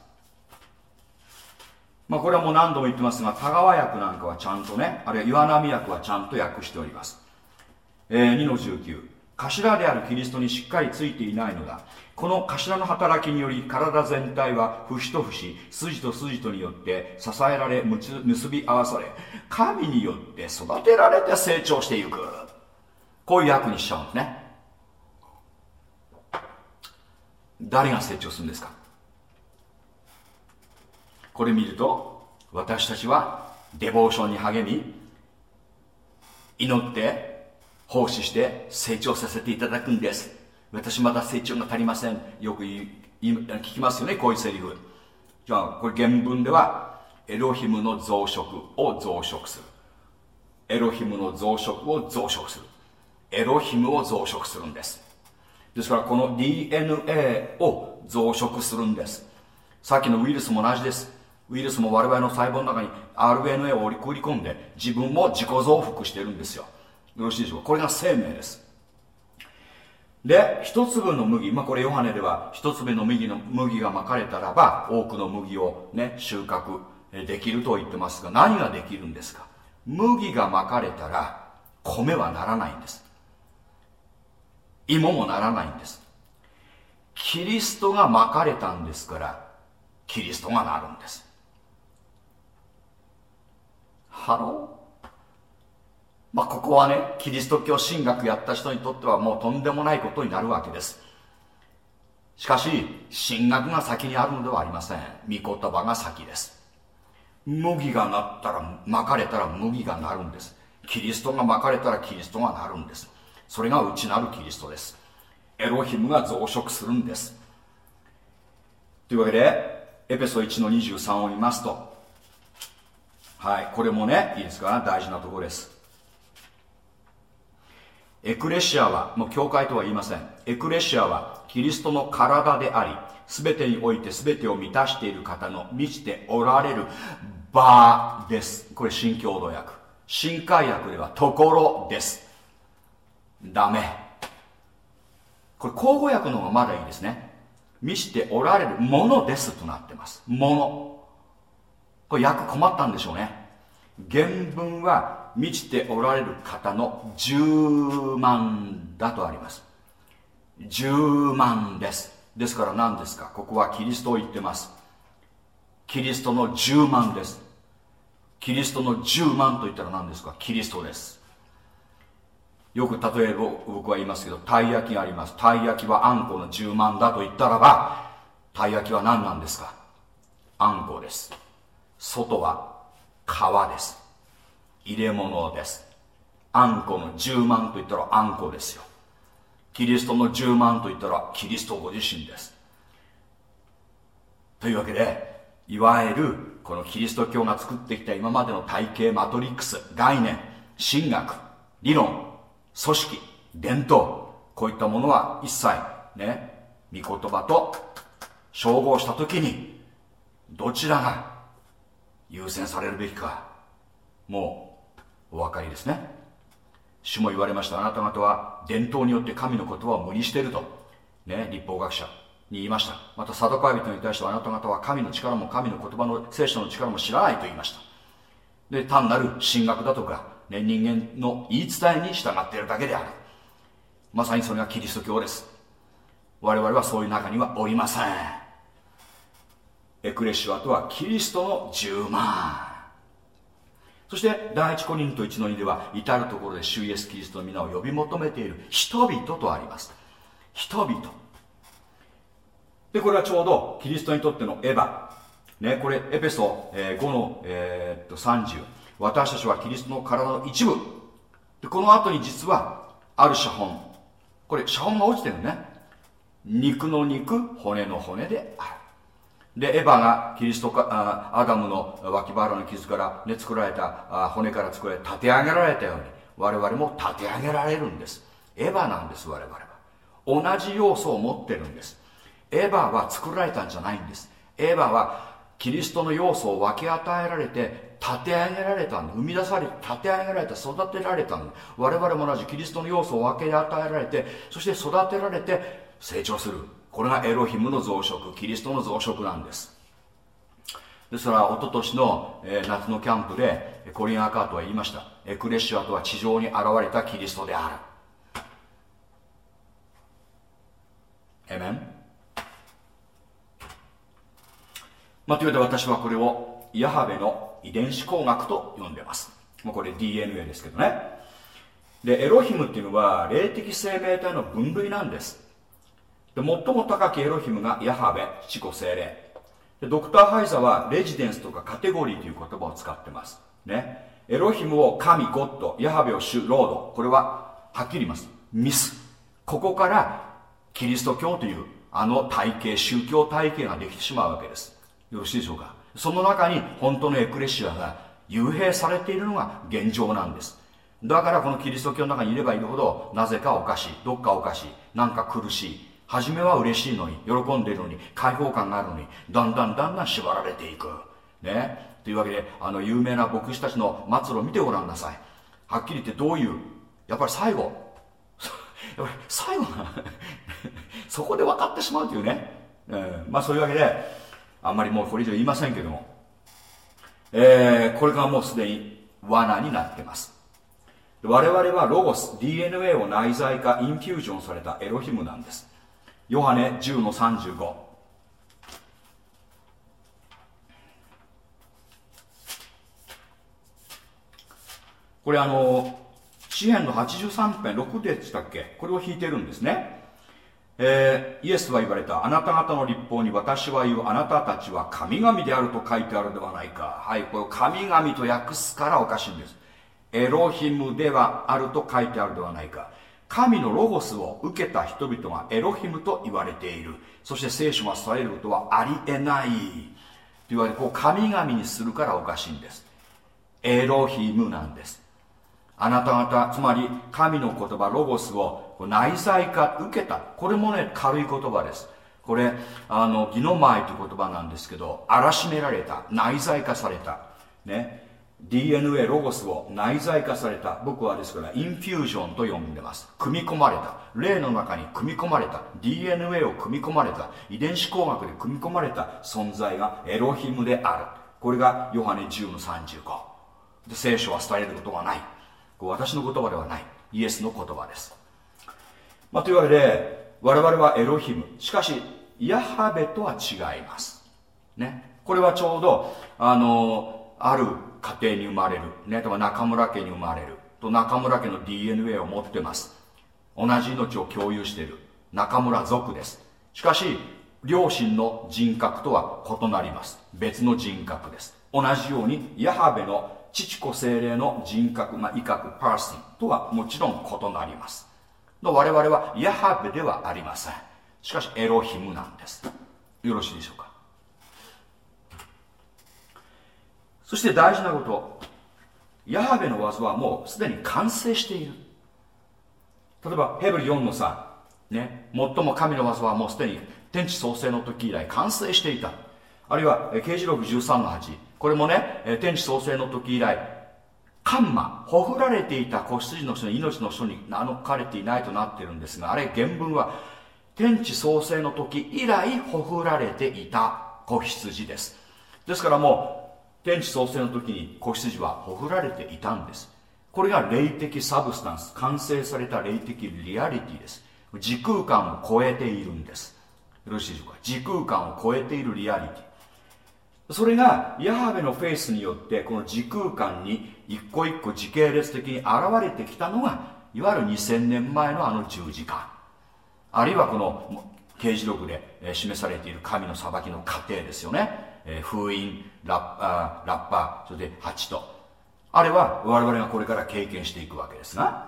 まあこれはもう何度も言ってますが田川役なんかはちゃんとねあるいは岩波役はちゃんと訳しております。えー、2の19頭であるキリストにしっかりついていないのだ。この頭の働きにより体全体は節と節筋と筋とによって支えられ結び合わされ神によって育てられて成長していく。こういう役にしちゃうんですね。誰が成長するんですか？これ見ると私たちはデボーションに励み祈って奉仕して成長させていただくんです。私まだ成長が足りません。よく聞きますよねこういうセリフ。じゃあこれ原文ではエロヒムの増殖を増殖する。エロヒムの増殖を増殖する。エロヒムを増殖するんです。ですからこの DNA を増殖するんです。さっきのウイルスも同じです。ウイルスも我々の細胞の中に RNA を送り込んで自分も自己増幅してるんですよ。よろしいでしょうか。これが生命です。で一粒の麦、まあ、これヨハネでは一粒の麦の麦がまかれたらば多くの麦をね収穫できると言ってますが何ができるんですか？麦がまかれたら米はならないんです。芋もならないんです。キリストがまかれたんですからキリストがなるんです。 Hello？まあここはねキリスト教神学やった人にとってはもうとんでもないことになるわけです。しかし神学が先にあるのではありません。御言葉が先です。麦がなったらまかれたら麦がなるんです。キリストがまかれたらキリストがなるんです。それが内なるキリストです。エロヒムが増殖するんです。というわけでエペソ1の23を見ますと。はいこれもねいいですか？大事なところです。エクレシアはもう教会とは言いません。エクレシアはキリストの体であり全てにおいて全てを満たしている方の満ちておられる場です。これ新共同訳新海訳ではところです。ダメ。これ口語訳の方がまだいいですね。満ちておられるものですとなってます。もの。これ訳困ったんでしょうね。原文は満ちておられる方の10万だとあります。10万です。ですから何ですか？ここはキリストを言ってます。キリストの10万です。キリストの10万と言ったら何ですか？キリストです。よく例えば僕は言いますけどたい焼きがあります。たい焼きはあんこの10万だと言ったらばたい焼きは何なんですか？あんこです。外は皮です。入れ物です。あんこの10万と言ったらあんこですよ。キリストの10万と言ったらキリストご自身です。というわけでいわゆるこのキリスト教が作ってきた今までの体系マトリックス概念神学理論組織伝統こういったものは一切ね御言葉と照合した時にどちらが優先されるべきかもうお分かりですね。主も言われました。あなた方は伝統によって神の言葉を無にしていると。ね立法学者に言いました。またサドカイ人に対してはあなた方は神の力も神の言葉の聖書の力も知らないと言いました。で単なる神学だとか、ね、人間の言い伝えに従っているだけである。まさにそれがキリスト教です。我々はそういう中にはおりません。エクレシュアとはキリストの10万。そして第一コリント1の2では至る所で主イエスキリストの皆を呼び求めている人々とあります。人々。でこれはちょうどキリストにとってのエヴァ。ねこれエペソ5の、え、っと30私たちはキリストの体の一部。でこの後に実はある写本これ写本が落ちてるね。肉の肉骨の骨である。でエヴァがキリストかアダムの脇腹の傷から、ね、作られた骨から作られ立て上げられたように我々も立て上げられるんです。エヴァなんです我々は。同じ要素を持ってるんです。エヴァは作られたんじゃないんです。エヴァはキリストの要素を分け与えられて立て上げられたんだ生み出され立て上げられた育てられたんだ我々も同じキリストの要素を分け与えられてそして育てられて成長する。これがエロヒムの増殖キリストの増殖なんです。ですから一昨年の、えー、夏のキャンプでコリン・アカートは言いました。エクレシアとは地上に現れたキリストである。エメンまあ、というわけで私はこれをヤハベの遺伝子工学と呼んでます。もうこれ DNA ですけどね。でエロヒムっていうのは霊的生命体の分類なんです。最も高きエロヒムがヤハベ父子精霊。でドクター・ハイザはレジデンスとかカテゴリーという言葉を使ってます。ね。エロヒムを神ゴッドヤハベを主ロード。これははっきり言います。ミス。ここからキリスト教というあの体系宗教体系ができてしまうわけです。よろしいでしょうか。その中に本当のエクレシアが幽閉されているのが現状なんです。だからこのキリスト教の中にいればいるほどなぜかおかしいどっかおかしいなんか苦しい。初めは嬉しいのに喜んでいるのに解放感があるのにだんだんだんだん縛られていく。ね。というわけであの有名な牧師たちの末路を見てごらんなさい。はっきり言ってどういう？やっぱり最後。やっぱり最後が そこで分かってしまうというね、えー、まあそういうわけであんまりもうこれ以上言いませんけども、えー、これがもうすでに罠になってます。我々はロゴス DNA を内在化インフュージョンされたエロヒムなんです。ヨハネ10の35これあの詩篇の83編6でしたっけ？これを引いてるんですね。えー、イエスは言われたあなた方の立法に私は言うあなたたちは神々であると書いてあるではないか。はいこれ神々と訳すからおかしいんです。エロヒムではあると書いてあるではないか。神のロゴスを受けた人々がエロヒムと言われている。そして聖書がされることはありえない。と言われこう神々にするからおかしいんです。エロヒムなんです。あなた方つまり神の言葉ロゴスを内在化受けた。これもね軽い言葉です。これあのギノマイという言葉なんですけど荒らしめられた。内在化された。ね。DNA ロゴスを内在化された僕はですからインフュージョンと呼んでます。組み込まれた。霊の中に組み込まれた。DNA を組み込まれた。遺伝子工学で組み込まれた。存在がエロヒムである。これがヨハネ10の35で聖書は伝えることはない。これ私の言葉ではない。イエスの言葉です、まあ、というわけで我々はエロヒム。しかしヤハベとは違います。ね。これはちょうどあのある家庭に生まれる、ね、例えば中村家に生まれる。と中村家の DNA を持ってます。同じ命を共有している。中村族です。しかし両親の人格とは異なります。別の人格です。同じようにヤハベの父子精霊の人格、まあ、威嚇パーソンとはもちろん異なります。我々はヤハベではありません。しかしエロヒムなんです。よろしいでしょうか？そして大事なこと。ヤハベの技はもうすでに完成している。例えばヘブル4の3ね。最も神の技はもうすでに天地創生の時以来完成していた。あるいは刑事録13の8これもね天地創生の時以来カンマほふられていた子羊の人に命の人に名のかれていないとなっているんですがあれ原文は天地創生の時以来ほふられていた子羊です。ですからもう天地創生の時に子羊はほふられていたんです。これが霊的サブスタンス完成された霊的リアリティです。時空間を超えているんです。よろしいでしょうか？時空間を超えているリアリティ。それがヤハヴェの faith によってこの時空間に一個一個時系列的に現れてきたのがいわゆる2000年前のあの十字架。あるいはこの啓示録で示されている神の裁きの過程ですよね、封印。ラッあラッパそれで鉢と。あれは我々がこれから経験していくわけですが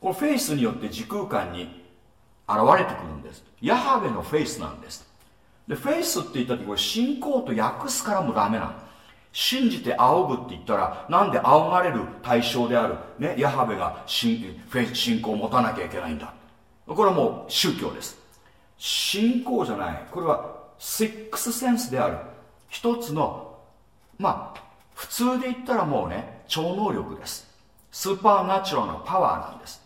このフェイスによって時空間に現れてくるんです。ヤハヴェの faith なんです。でフェイスって言った時これ信仰と訳すからもダメなの。信じて仰ぐって言ったらなんで仰がれる対象である、ね、ヤハベが信信仰を持たなきゃいけないんだ。これはもう宗教です。信仰じゃない。これはシックスセンスである。一つのまあ普通で言ったらもうね超能力です。スーパーナチュラルなパワーなんです。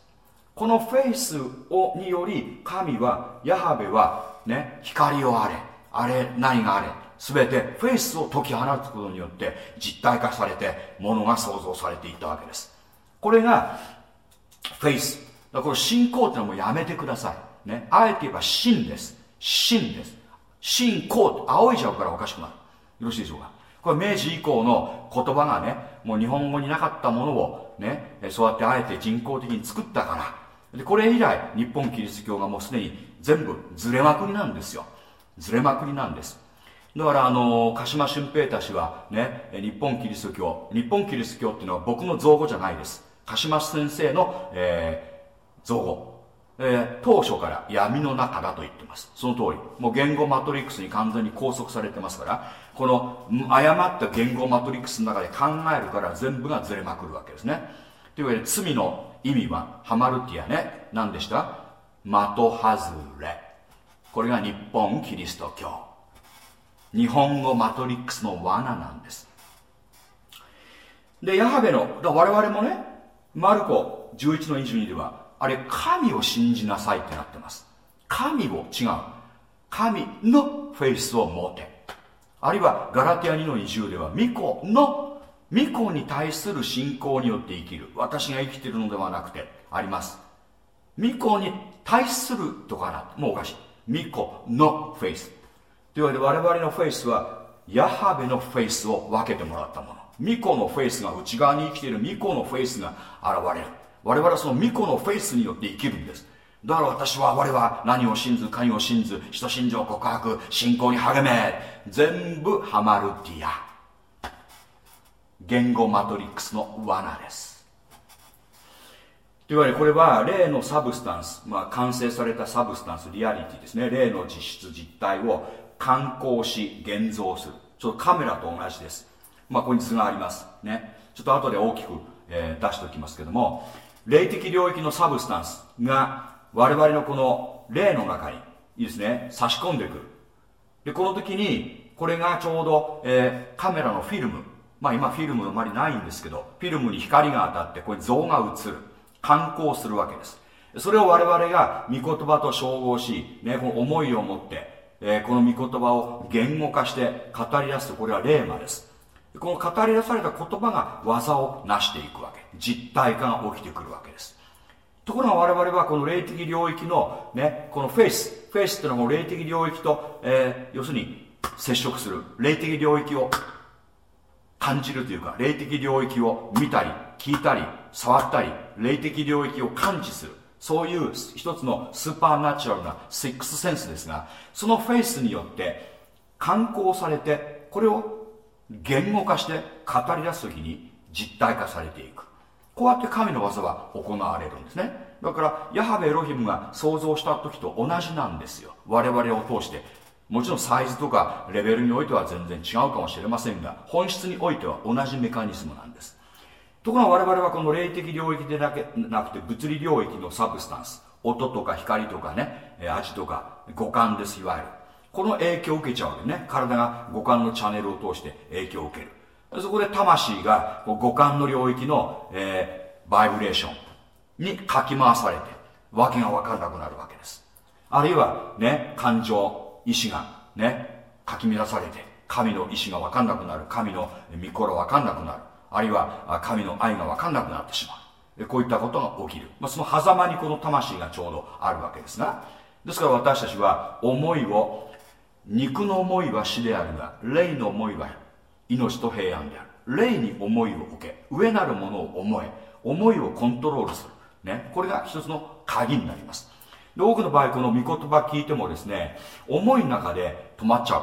このフェイスをにより神はヤハベはね光をあれあれ何があれ全てフェイスを解き放つことによって実体化されてものが創造されていったわけです。これがフェイス。だから信仰ってのはもうやめてください。ねあえて言えば真です。真です。信仰って仰いじゃうからおかしくなる。よろしいでしょうか？これ明治以降の言葉がねもう日本語になかったものをねそうやってあえて人工的に作ったから。でこれ以来日本キリスト教がもうすでに全部ずれまくりなんですよ。ずれまくりなんです。だからあの鹿島俊平太氏はね日本キリスト教日本キリスト教っていうのは僕の造語じゃないです。鹿島先生の、えー、造語。えー、当初から闇の中だと言ってます。その通り。もう言語マトリックスに完全に拘束されてますからこの誤った言語マトリックスの中で考えるから全部がずれまくるわけですね。というわけで罪の意味はハマルティアね。何でした？的外れ。これが日本キリスト教。日本語マトリックスの罠なんです。でヤハベの我々もねマルコ11の22ではあれ神を信じなさいってなってます。神を違う。神のフェイスを持て。あるいはガラティア2の20では御子の御子に対する信仰によって生きる。私が生きているのではなくてあります。御子に対するとかなもうおかしい。巫女のフェイス。というわけで我々の faith はヤハヴェの faith を分けてもらったもの。御子の faith が内側に生きている。御子の faith が現れる。我々はその御子の faith によって生きるんです。だから私は我は何を信ず神を信ず人信条告白信仰に励め全部ハマルティア。言語マトリックスの罠です。というわけでこれは例の substance、まあ、完成された substance リアリティですね。例の実質実体を感光し現像する。ちょっとカメラと同じです。まあここに図がありますね。ちょっと後で大きく、えー、出しておきますけども。霊的領域の substance が我々のこの霊の中にいいですね差し込んでく。るでこの時にこれがちょうど、えー、カメラのフィルム。まあ今フィルムあまりないんですけどフィルムに光が当たってこれ像が映る。観光するわけです。それを我々が御言葉と照合し、ね、この思いを持って、えー、この御言葉を言語化して語り出すとこれは霊魔です。この語り出された言葉が技を成していくわけ。実体化が起きてくるわけです。ところが我々はこの霊的領域のねこのフェイスフェイスっていうのは霊的領域と、えー、要するに接触する。霊的領域を感じるというか霊的領域を見たり聞いたり触ったり霊的領域を感知する。そういう一つの supernatural な sixth sense ですがそのフェイスによって観光されてこれを言語化して語り出す時に実体化されていく。こうやって神の技は行われるんですね。だからヤハベエロヒムが想像した時と同じなんですよ。我々を通して。もちろんサイズとかレベルにおいては全然違うかもしれませんが本質においては同じメカニズムなんです。ところが我々はこの霊的領域でなけなくて物理領域のサブスタンス。音とか光とかね味とか五感ですいわゆる。この影響を受けちゃうわけね。体が五感のチャンネルを通して影響を受ける。そこで魂が五感の領域の、えー、バイブレーションにかき回されて訳が分からなくなるわけです。あるいはね感情意志がねかき乱されて神の意志が分かんなくなる神の御心分かんなくなるあるいは神の愛が分かんなくなってしまう。こういったことが起きる、まあ、その狭間にこの魂がちょうどあるわけですがですから私たちは思いを肉の思いは死であるが霊の思いは命と平安である。霊に思いを受け。上なるものを思え。思いをコントロールする、ね、これが一つの鍵になります。で多くの場合この御言葉聞いてもですね思いの中で止まっちゃ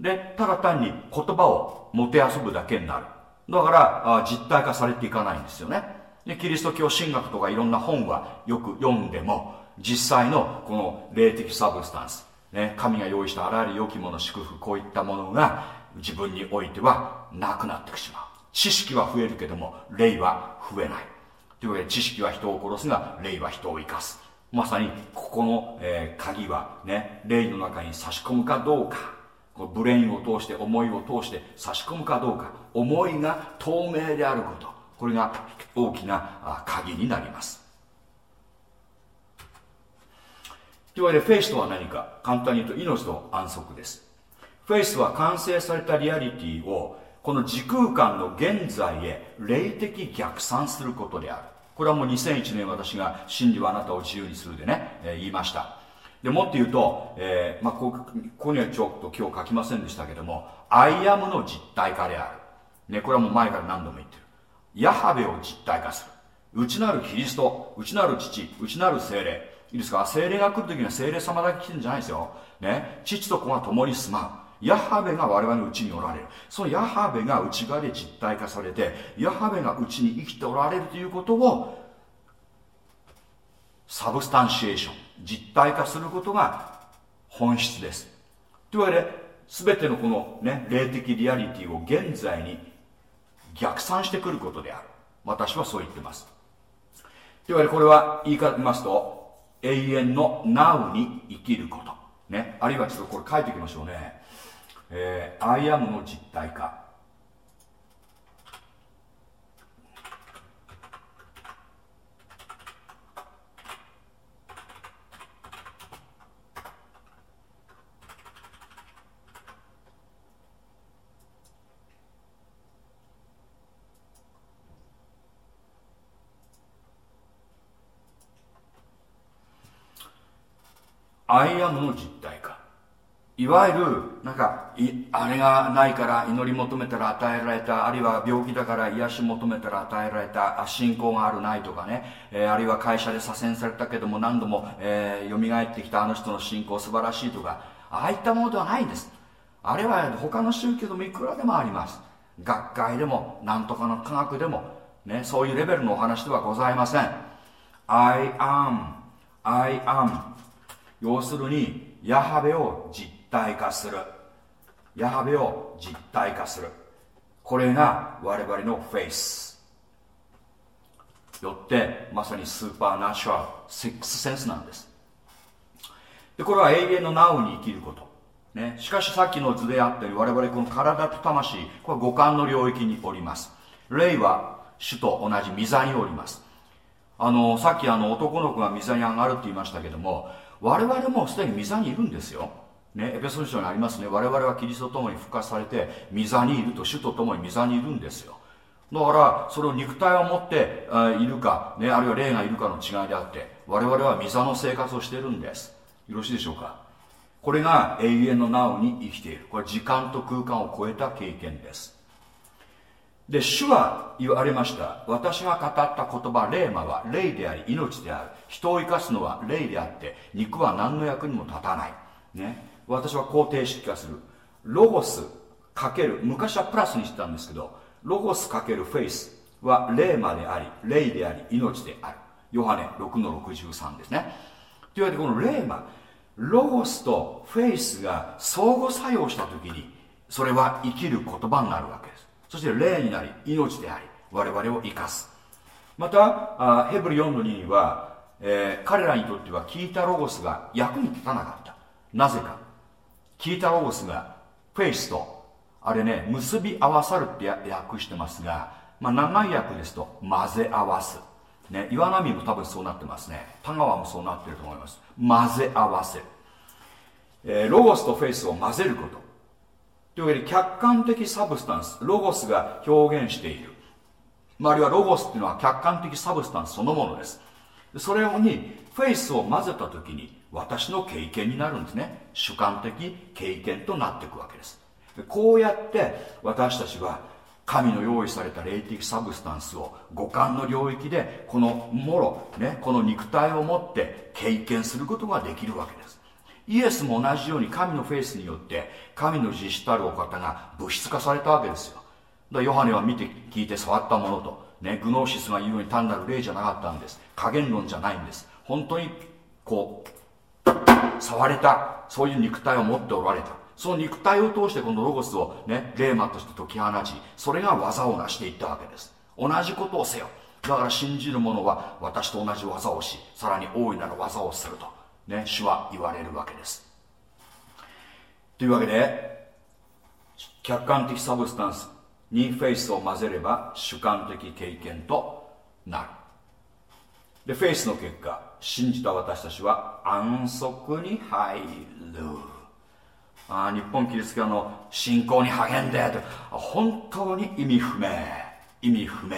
う。でただ単に言葉をもてあそぶだけになる。だから実体化されていかないんですよね。でキリスト教神学とかいろんな本はよく読んでも実際のこの霊的サブスタンス、ね、神が用意したあらゆる良きもの祝福こういったものが自分においてはなくなってしまう。知識は増えるけども霊は増えない。というわけで知識は人を殺すが霊は人を生かす。まさにここの、えー、鍵はね霊の中に差し込むかどうか。このブレインを通して思いを通して差し込むかどうか。思いが透明であること。これが大きな鍵になります。というわけでフェイスとは何か。簡単に言うと命と安息です。フェイスは完成されたリアリティをこの時空間の現在へ霊的逆算することである。これはもう2001年私が真理はあなたを自由にするでね、えー、言いました。でもっと言うと、えーまあ、ここにはちょっと今日書きませんでしたけども I am の実体化である、ね、これはもう前から何度も言ってる。ヤハヴェを実体化する。内なるキリスト内なる父内なる聖霊。いいですか？聖霊が来る時には聖霊様だけ来てるんじゃないですよ、ね、父と子が共に住まう。ヤハヴェが我々のうちにおられる。そのヤハヴェが内側で実体化されてヤハヴェがうちに生きておられるということをサブスタンシエーション実体化することが本質です。というわけで全てのこの、ね、霊的リアリティを現在に逆算してくることである。私はそう言ってます。というわけでこれは言い方ますと永遠の Now に生きること。ね。あるいはちょっとこれ書いておきましょうね。えー、アイアムの実体化。アイアムの実体化。いわゆるなんかあれがないから祈り求めたら与えられたあるいは病気だから癒し求めたら与えられた信仰があるないとかね、えー、あるいは会社で左遷されたけども何度も、えー、蘇ってきたあの人の信仰素晴らしいとか。ああいったものではないんです。あれは他の宗教でもいくらでもあります。学会でも何とかの科学でも、ね、そういうレベルのお話ではございません。I am I am 要するにヤハベを実体化する。ヤハベを実体化する。これが我々のフェイス。よってまさにスーパーナチュラルシックスセンスなんです。でこれは永遠のナウに生きること。ね、しかしさっきの図であったように我々この体と魂。これは五感の領域におります。霊は主と同じ御座におります。あのさっきあの男の子が御座に上がるって言いましたけども我々もすでに御座にいるんですよ。ね、エペソン書にありますね。我々はキリストと共に復活されて御座にいると主と共に御座にいるんですよ。だからそれを肉体を持っているか、ね、あるいは霊がいるかの違いであって我々は御座の生活をしているんです。よろしいでしょうか？これが永遠のなおに生きている。これ時間と空間を超えた経験です。で主は言われました。私が語った言葉霊魔は霊であり命である。人を生かすのは霊であって肉は何の役にも立たない。ね。私はこう定式化する。ロゴスかける昔はプラスにしてたんですけどロゴスかけるフェイスは霊魔であり霊であり命である。ヨハネ6の63ですね。というわけでこの霊魔ロゴスとフェイスが相互作用した時にそれは生きる言葉になるわけです。そして霊になり命であり我々を生かす。またヘブル4の2には、えー、彼らにとっては聞いたロゴスが役に立たなかった。なぜか。聞いたロゴスがフェイスとあれね結び合わさるって訳してますが、まあ、長い訳ですと混ぜ合わす。ね、岩波も多分そうなってますね。田川もそうなってると思います。混ぜ合わせ、えー、ロゴスとフェイスを混ぜること。というわけで客観的 substance。ロゴスが表現している、まあ、あるいはロゴスっていうのは客観的 substance そのものです。それにフェイスを混ぜた時に私の経験になるんですね。主観的経験となっていくわけです。こうやって私たちは神の用意された霊的 substance を五感の領域でこのもろ、ね、この肉体を持って経験することができるわけです。イエスも同じように神のフェイスによって神の実子たるお方が物質化されたわけですよ。だヨハネは見て聞いて触ったものと、ね、グノーシスが言うように単なる霊じゃなかったんです。加減論じゃないんです。本当にこう触れた。そういう肉体を持っておられた。その肉体を通してこのロゴスをね霊魔として解き放ちそれが技を成していったわけです。同じことをせよ。だから信じる者は私と同じ技をしさらに大いなる技をするとね主は言われるわけです。というわけで客観的 substance に faith を混ぜれば主観的経験となる。でフェイスの結果。信じた私たちは安息に入る。あ日本キリスト教の信仰に励んでと。本当に意味不明。意味不明。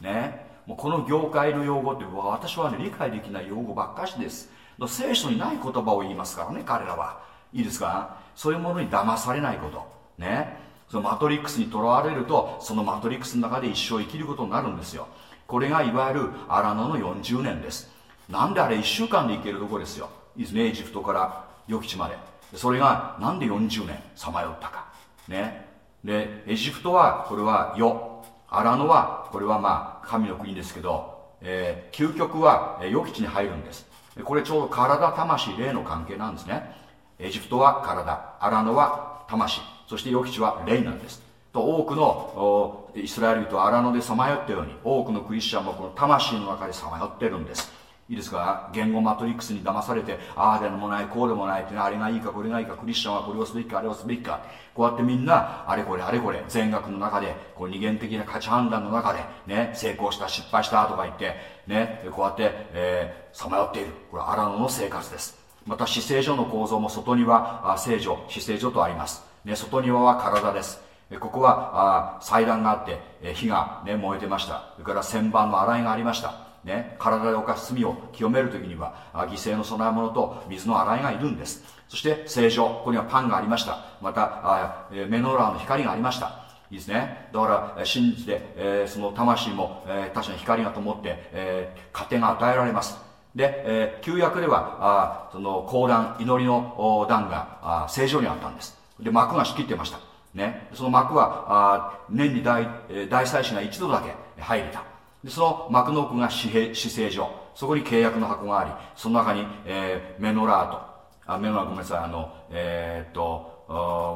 ね。もうこの業界の用語って私はね理解できない用語ばっかしです。聖書にない言葉を言いますからね彼らは。いいですか？そういうものに騙されないこと。ね。そのマトリックスにとらわれるとそのマトリックスの中で一生生きることになるんですよ。これがいわゆる荒野の40年です。なんであれ1週間で行けるとこですよ。いいですねエジプトから予期地まで。それがなんで40年さまよったか。ね。でエジプトはこれは世。荒野はこれはまあ神の国ですけど、えー、究極は予期地に入るんです。これちょうど体魂霊の関係なんですね。エジプトは体。荒野は魂。そして予期地は霊なんです。と多くのイスラエル人は荒野でさまよったように多くのクリスチャンもこの魂の中でさまよってるんです。いいですか？言語マトリックスに騙されてああでもないこうでもないってあれがいいかこれがいいかクリスチャンはこれをすべきかあれをすべきか。こうやってみんなあれこれあれこれ善悪の中でこう二元的な価値判断の中でね成功した失敗したとか言ってねこうやってさまよっている。これ荒野の生活です。また姿勢所の構造も外には聖女姿勢所とあります、ね、外庭は体です。ここはあ祭壇があって火が、ね、燃えてました。それから旋盤の洗いがありました。ね、体で犯す罪を清める時には犠牲の供え物と水の洗いがいるんです。そして聖書ここにはパンがありました。またメノラーの光がありました。いいですね。だから信じて、えー、その魂も、えー、確かに光が灯って、えー、糧が与えられます。で、えー、旧約ではあその講談祈りの段があ正常にあったんです。で幕が仕切ってました。ね、その幕はあ年に大大祭司が一度だけ入れた。でその幕の奥が死死聖所。そこに契約の箱がありその中に、えー、メノラート。あメノラーごめんなさい。あのえー、っと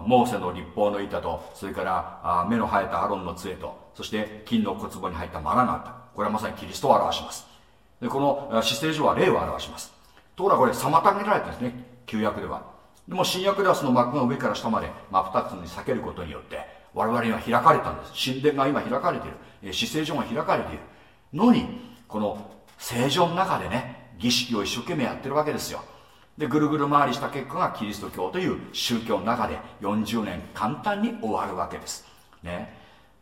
モーセの立法の板とそれからあ目の生えたアロンの杖とそして金の小壺に入ったマナがあったこれはまさにキリストを表します。でこの死聖所は霊を表します。ところがこれ妨げられてるんですね旧約では。でも新約ではその幕が上から下まで真二つに裂けることによって我々には開かれたんです。神殿が今開かれている。死聖所が開かれている。のにこの聖女の中でね儀式を一生懸命やってるわけですよ。でぐるぐる回りした結果がキリスト教という宗教の中で40年簡単に終わるわけです。ね。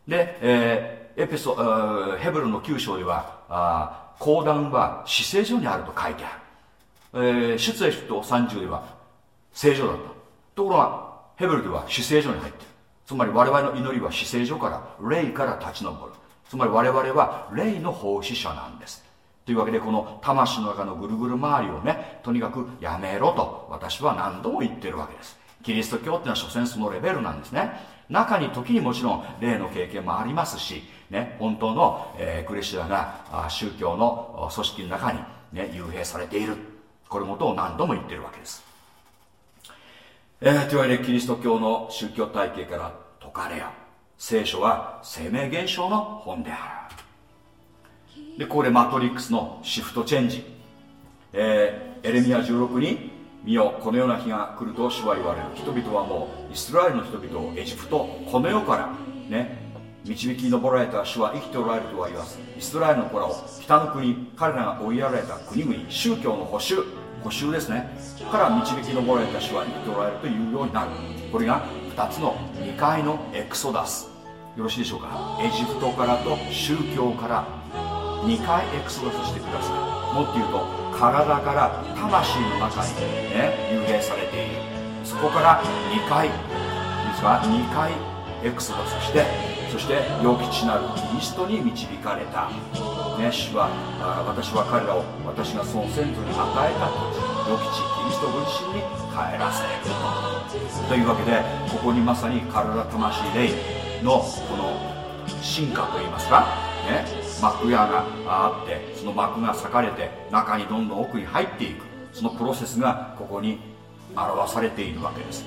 で、えー、エペソヘブルの9章ではあ講談は死聖所にあると書いてある、えー、出エジプト30では聖所だった。ところがヘブルでは死聖所に入ってる。つまり我々の祈りは死聖所から霊から立ち上る。つまり我々は霊の奉仕者なんです。というわけでこの魂の中のぐるぐる回りをねとにかくやめろと私は何度も言ってるわけです。キリスト教っていうのは所詮そのレベルなんですね。中に時にもちろん霊の経験もありますし、ね、本当の、えー、クリスチャンが宗教の組織の中に、ね、幽閉されている。これことを何度も言ってるわけです、えー、といわでキリスト教の宗教体系から解かれよ聖書は生命現象の本である。でここでマトリックスのシフトチェンジ、えー、エレミア16に「見よこのような日が来ると主は言われる。人々はもうイスラエルの人々をエジプトこの世からね導き上られた主は生きておられるとは言わずイスラエルの子らを北の国彼らが追いやられた国々宗教の保守。補修ですね。から導きのぼられた手話にきておられるというようになる。これが2つの2階のエクソダス。よろしいでしょうか？エジプトからと宗教から。2回エクソダスしてください。もっと言うと体から魂の中に、ね、幽霊されている。そこから2回実は2回エクソダスしてそして良吉なるキリストに導かれた。ね、主はあ私は彼らを私がその先祖に与えた土地良き地キリストご自身に帰らせるとというわけでここにまさに体魂霊のこの進化といいますかね幕屋があってその幕が裂かれて中にどんどん奥に入っていく。そのプロセスがここに表されているわけです。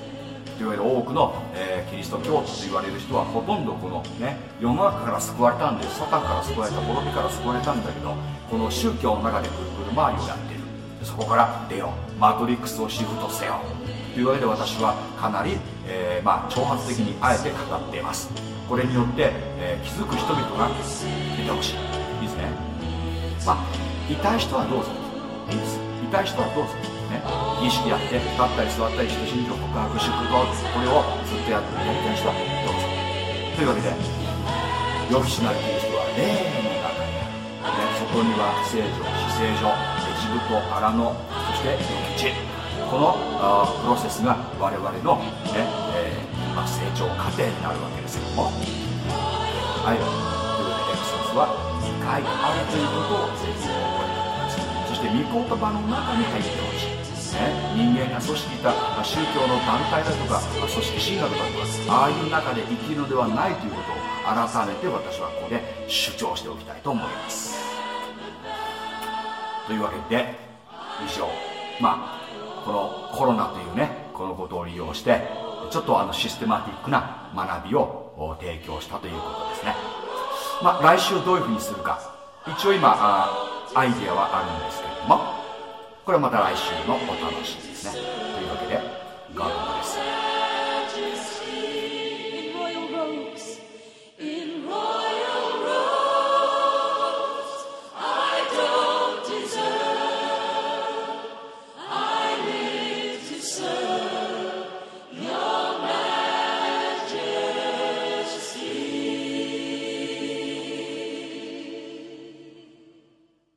いわけで多くの、えー、キリスト教徒と言われる人はほとんどこのね世の中から救われたんでサタンから救われた滅びから救われたんだけどこの宗教の中でぐるぐる回りをやっている。そこから出よう。マトリックスをシフトせよというわけで私はかなり、えー、まあ、挑発的にあえて語っています。これによって、えー、気づく人々が出てほしい。いいですね。まあ痛い人はどうぞ。いいです。痛い人はどうぞ。ね儀式やって立ったり座ったりして信条告白祝福をこれをずっとやってやりたい人はどうぞ。というわけで予期しないキリストは霊の中にある、ね、そこには聖女死聖女エジプト荒野そして予期地このあプロセスが我々のね、えーまあ、成長過程になるわけですけども。はい。ということでエクソスは2回あるということをぜひ覚えてくださいそして御言葉の中に入ってほしい。ね、人間が組織した宗教の団体だとか組織進学だとかああいう中で生きるのではないということを改めて私はここで主張しておきたいと思います。というわけで以上。まあこのコロナというねこのことを利用してちょっとあのシステマティックな学びを提供したということですね。まあ来週どういうふうにするか。一応今あアイデアはあるんですけれども。これはまた来週のお楽しみですね。というわけでガード